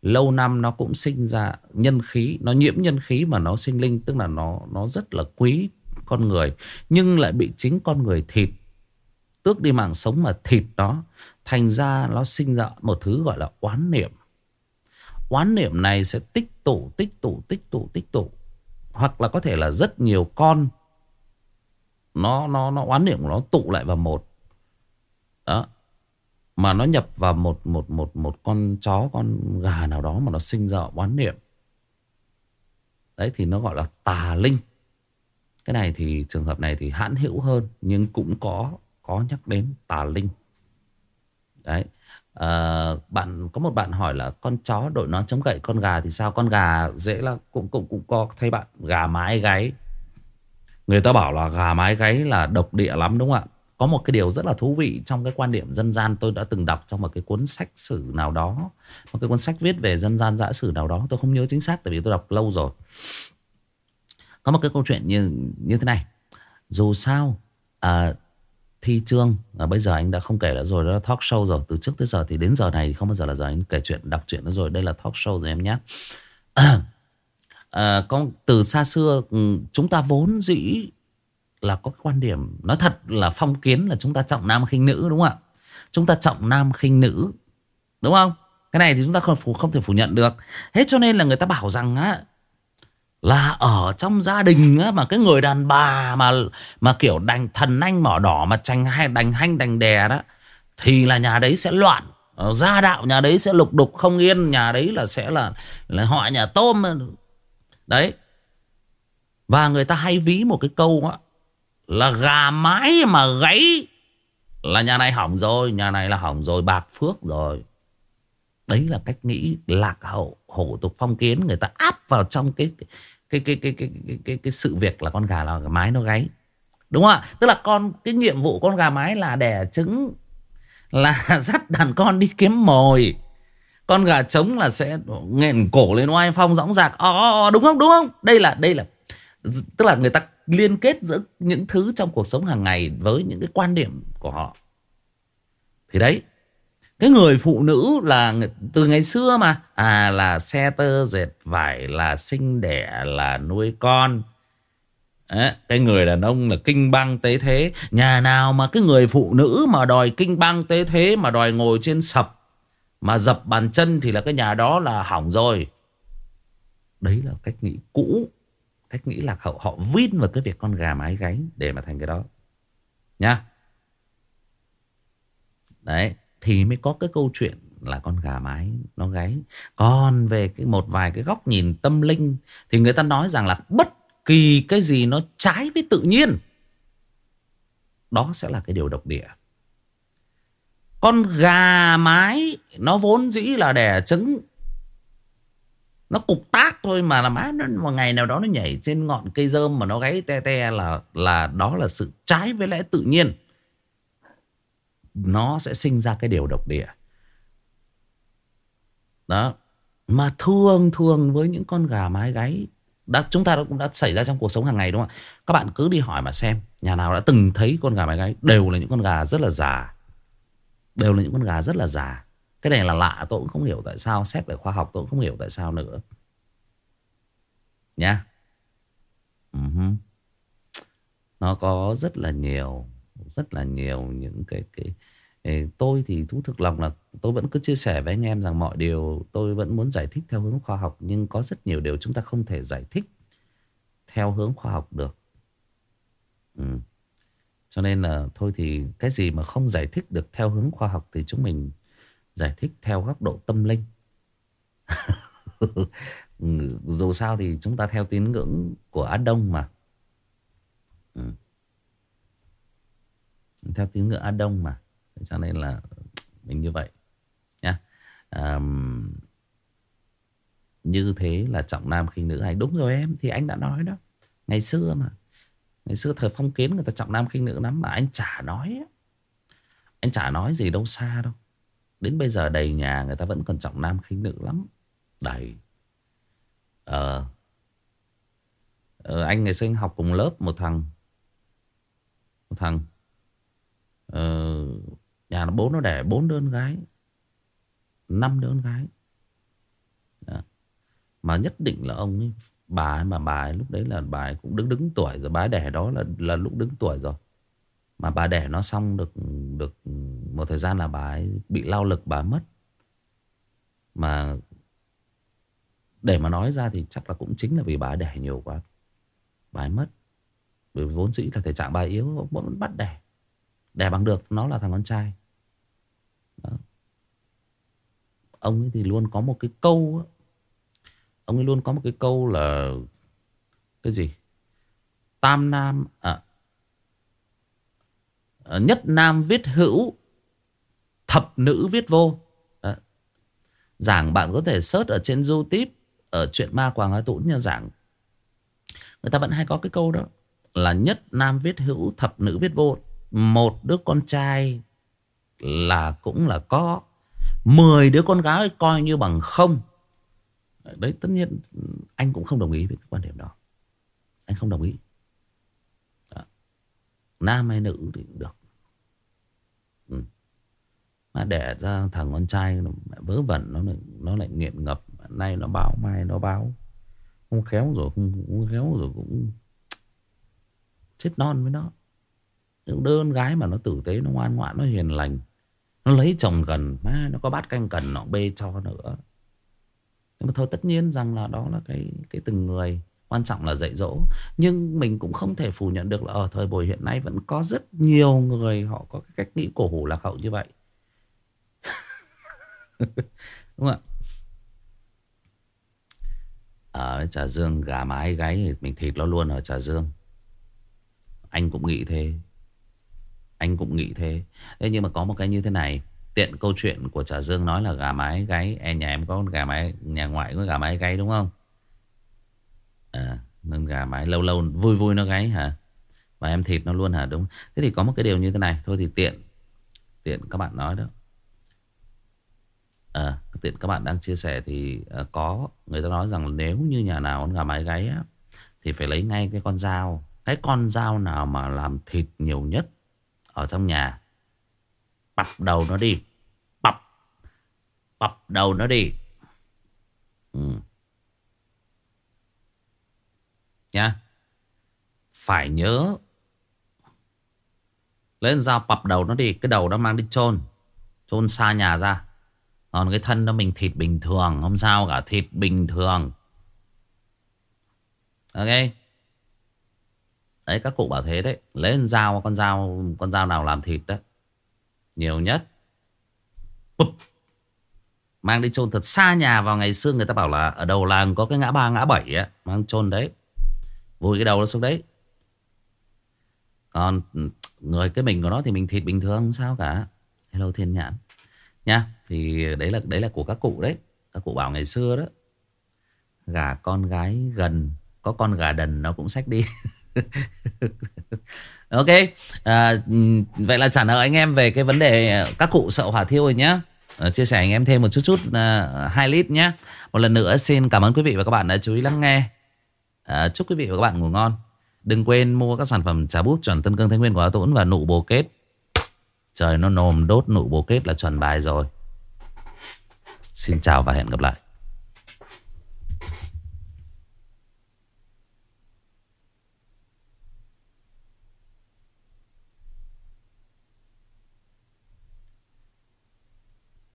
lâu năm nó cũng sinh ra nhân khí, nó nhiễm nhân khí mà nó sinh linh, tức là nó nó rất là quý con người, nhưng lại bị chính con người thịt, tước đi mạng sống mà thịt nó. Thành ra nó sinh ra một thứ gọi là oán niệm. Oán niệm này sẽ tích tụ tích tụ tích tụ tích tụ. Hoặc là có thể là rất nhiều con, nó nó nó oán niệm của nó tụ lại vào một. Đó mà nó nhập vào một một một một con chó con gà nào đó mà nó sinh ra oán niệm. Đấy thì nó gọi là tà linh. Cái này thì trường hợp này thì hãn hữu hơn nhưng cũng có có nhắc đến tà linh. Đấy à, bạn có một bạn hỏi là con chó đội nó chống gậy con gà thì sao? Con gà dễ là cũng cũng cũng có thấy bạn gà mái gáy. Người ta bảo là gà mái gáy là độc địa lắm đúng không ạ? Có một cái điều rất là thú vị trong cái quan điểm dân gian tôi đã từng đọc trong một cái cuốn sách sử nào đó một cái cuốn sách viết về dân gian giả sử nào đó tôi không nhớ chính xác tại vì tôi đọc lâu rồi. Có một cái câu chuyện như như thế này. Dù sao à, thi trương à, bây giờ anh đã không kể nữa rồi đó là talk show rồi. Từ trước tới giờ thì đến giờ này không bao giờ là giờ anh kể chuyện đọc chuyện nữa rồi. Đây là talk show rồi em nhé. À, con từ xa xưa ừ, chúng ta vốn dĩ là có quan điểm, nói thật là phong kiến là chúng ta trọng nam khinh nữ, đúng không ạ? Chúng ta trọng nam khinh nữ, đúng không? Cái này thì chúng ta không không thể phủ nhận được. Hết cho nên là người ta bảo rằng á, là ở trong gia đình á, mà cái người đàn bà mà mà kiểu đành thần anh mỏ đỏ mà tranh hay, đành hanh, đành đè đó, thì là nhà đấy sẽ loạn. Ờ, gia đạo nhà đấy sẽ lục đục không yên, nhà đấy là sẽ là là họ nhà tôm. Đấy. Và người ta hay ví một cái câu á là gà mái mà gáy là nhà này hỏng rồi nhà này là hỏng rồi bạc phước rồi. Đấy là cách nghĩ lạc hậu hổ tục phong kiến. Người ta áp vào trong cái cái cái cái cái cái cái, cái sự việc là con gà là gà mái nó gáy đúng không ạ? Tức là con cái nhiệm vụ con gà mái là đẻ trứng là dắt đàn con đi kiếm mồi. Con gà trống là sẽ nghẹn cổ lên oai phong dõng dạc oh, đúng không? Đúng không? Đây là đây là tức là người ta liên kết giữa những thứ trong cuộc sống hàng ngày với những cái quan điểm của họ. Thì đấy cái người phụ nữ là từ ngày xưa mà à là xe tơ dệt vải là sinh đẻ là nuôi con. Đấy, cái người đàn ông là kinh băng tế thế. Nhà nào mà cái người phụ nữ mà đòi kinh băng tế thế Mà đòi ngồi trên sập Mà dập bàn chân thì là cái nhà đó là hỏng rồi. Đấy là cách nghĩ cũ. Cách nghĩ lạc hậu Họ vin vào cái việc con gà mái gáy Để mà thành cái đó. Nha. Đấy, Thì mới có cái câu chuyện là con gà mái nó gáy Còn về cái một vài cái góc nhìn tâm linh, Thì người ta nói rằng là bất kỳ cái gì nó trái với tự nhiên, Đó sẽ là cái điều độc địa. Con gà mái Nó vốn dĩ là đẻ trứng nó cục tác thôi mà là má nó một ngày nào đó nó nhảy trên ngọn cây dơm mà nó gáy te te là là đó là sự trái với lẽ tự nhiên. Nó sẽ sinh ra cái điều độc địa. Đó. Mà thường thường với những con gà mái gáy đã, chúng ta cũng đã xảy ra trong cuộc sống hàng ngày, đúng không ạ? Các bạn cứ đi hỏi mà xem, nhà nào đã từng thấy con gà mái gáy đều là những con gà rất là già. Đều là những con gà rất là già cái này là lạ tôi cũng không hiểu tại sao Xét về khoa học tôi cũng không hiểu tại sao nữa Nha uh-huh. Nó có rất là nhiều Rất là nhiều những cái, cái Tôi thì thú thực lòng là Tôi vẫn cứ chia sẻ với anh em rằng mọi điều Tôi vẫn muốn giải thích theo hướng khoa học Nhưng có rất nhiều điều chúng ta không thể giải thích Theo hướng khoa học được ừ. Cho nên là thôi thì cái gì mà không giải thích được theo hướng khoa học thì chúng mình giải thích theo góc độ tâm linh. Ừ, dù sao thì chúng ta theo tín ngưỡng của Á Đông mà. Ừ. Theo tín ngưỡng Á Đông mà. Cho nên là mình như vậy. Nha. À, như thế là trọng nam khinh nữ hay đúng rồi em thì anh đã nói đó ngày xưa mà ngày xưa thời phong kiến người ta trọng nam khinh nữ lắm mà anh chả nói anh chả nói gì đâu xa đâu Đến bây giờ đầy nhà người ta vẫn còn trọng nam khinh nữ lắm. Đầy. Ờ. Ờ, Anh ngày sinh học cùng lớp một thằng. Một thằng. Ờ, Nhà nó bố nó đẻ bốn đơn gái. Năm đơn gái. Mà nhất định là ông ấy Bà ấy mà bà ấy lúc đấy là bà ấy cũng đứng đứng tuổi rồi. Bà ấy đẻ đó là là lúc đứng tuổi rồi. Mà bà đẻ nó xong được được một thời gian là bà ấy bị lao lực, bà mất. Mà để mà nói ra thì chắc là cũng chính là vì bà ấy đẻ nhiều quá. Bà ấy mất. Bởi vì vốn dĩ là thể trạng bà ấy yếu Vẫn bắt đẻ. Đẻ bằng được, nó là thằng con trai. Đó. Ông ấy thì luôn có một cái câu Ông ấy luôn có một cái câu là Cái gì? Tam nam à, à Nhất nam viết hữu Thập nữ viết vô. À, Giảng bạn có thể search ở trên youtube Ở chuyện ma Quảng Hà Tũng nha giảng. Người ta vẫn hay có cái câu đó Là nhất nam viết hữu Thập nữ viết vô. Một đứa con trai Là cũng là có. Mười đứa con gái coi như bằng không. Đấy tất nhiên anh cũng không đồng ý với cái quan điểm đó. Anh không đồng ý. Đó. Nam hay nữ thì được. Mà đẻ ra thằng con trai vớ vẩn Nó lại, nó lại nghiện ngập. Nay nó báo mai nó báo. Không khéo rồi không, không khéo rồi cũng Chết non với nó. Đơn gái mà nó tử tế Nó ngoan ngoãn nó hiền lành Nó lấy chồng gần má Nó có bát canh cần nó bê cho nữa. Nhưng mà thôi tất nhiên rằng là đó là cái cái từng người. Quan trọng là dạy dỗ. Nhưng mình cũng không thể phủ nhận được là ở thời buổi hiện nay vẫn có rất nhiều người họ có cái cách nghĩ cổ hủ lạc hậu như vậy. đúng không ạ? Ở trà dương gà mái gáy thì mình thịt nó luôn ở trà dương. Anh cũng nghĩ thế. Anh cũng nghĩ thế. Thế nhưng mà có một cái như thế này tiện câu chuyện của Trà Dương nói là gà mái gáy em nhà em có gà mái nhà ngoại có gà mái gáy đúng không? À, nên gà mái lâu lâu vui vui nó gáy hả? Và em thịt nó luôn hả? Đúng. Thế thì có một cái điều như thế này thôi thì tiện tiện các bạn nói đó à, tiện các bạn đang chia sẻ thì à, có người ta nói rằng nếu như nhà nào con gà mái gáy á, thì phải lấy ngay cái con dao cái con dao nào mà làm thịt nhiều nhất ở trong nhà bập đầu nó đi Bập bập đầu nó đi. Ừ. Nha. Phải nhớ. Lên dao bập đầu nó đi. Cái đầu nó mang đi chôn chôn xa nhà ra. Còn cái thân đó mình thịt bình thường. Không sao cả. Thịt bình thường. Ok. Đấy, các cụ bảo thế đấy. Lấy con dao con dao con dao nào làm thịt đấy. Nhiều nhất. Bụp. Mang đi chôn thật xa nhà vào ngày xưa người ta bảo là Ở đầu làng có cái ngã ba, ngã bảy á, Mang chôn đấy Vùi cái đầu nó xuống đấy Còn ừ, người cái mình của nó thì mình thịt bình thường, không sao cả Hello thiên nhãn Nha Thì đấy là đấy là của các cụ đấy Các cụ bảo ngày xưa đó Gà con gái gần Có con gà đần nó cũng xách đi Ok à, Vậy là trả lời anh em về cái vấn đề Các cụ sợ hỏa thiêu rồi nhá à, chia sẻ anh em thêm một chút chút à, uh, 2 lít nhé. Một lần nữa xin cảm ơn quý vị và các bạn đã chú ý lắng nghe. à, chúc quý vị và các bạn ngủ ngon. Đừng quên mua các sản phẩm trà bút chuẩn Tân Cương thái Nguyên của tuấn và nụ bồ kết. Trời, nó nồm đốt nụ bồ kết là chuẩn bài rồi. Xin chào và hẹn gặp lại.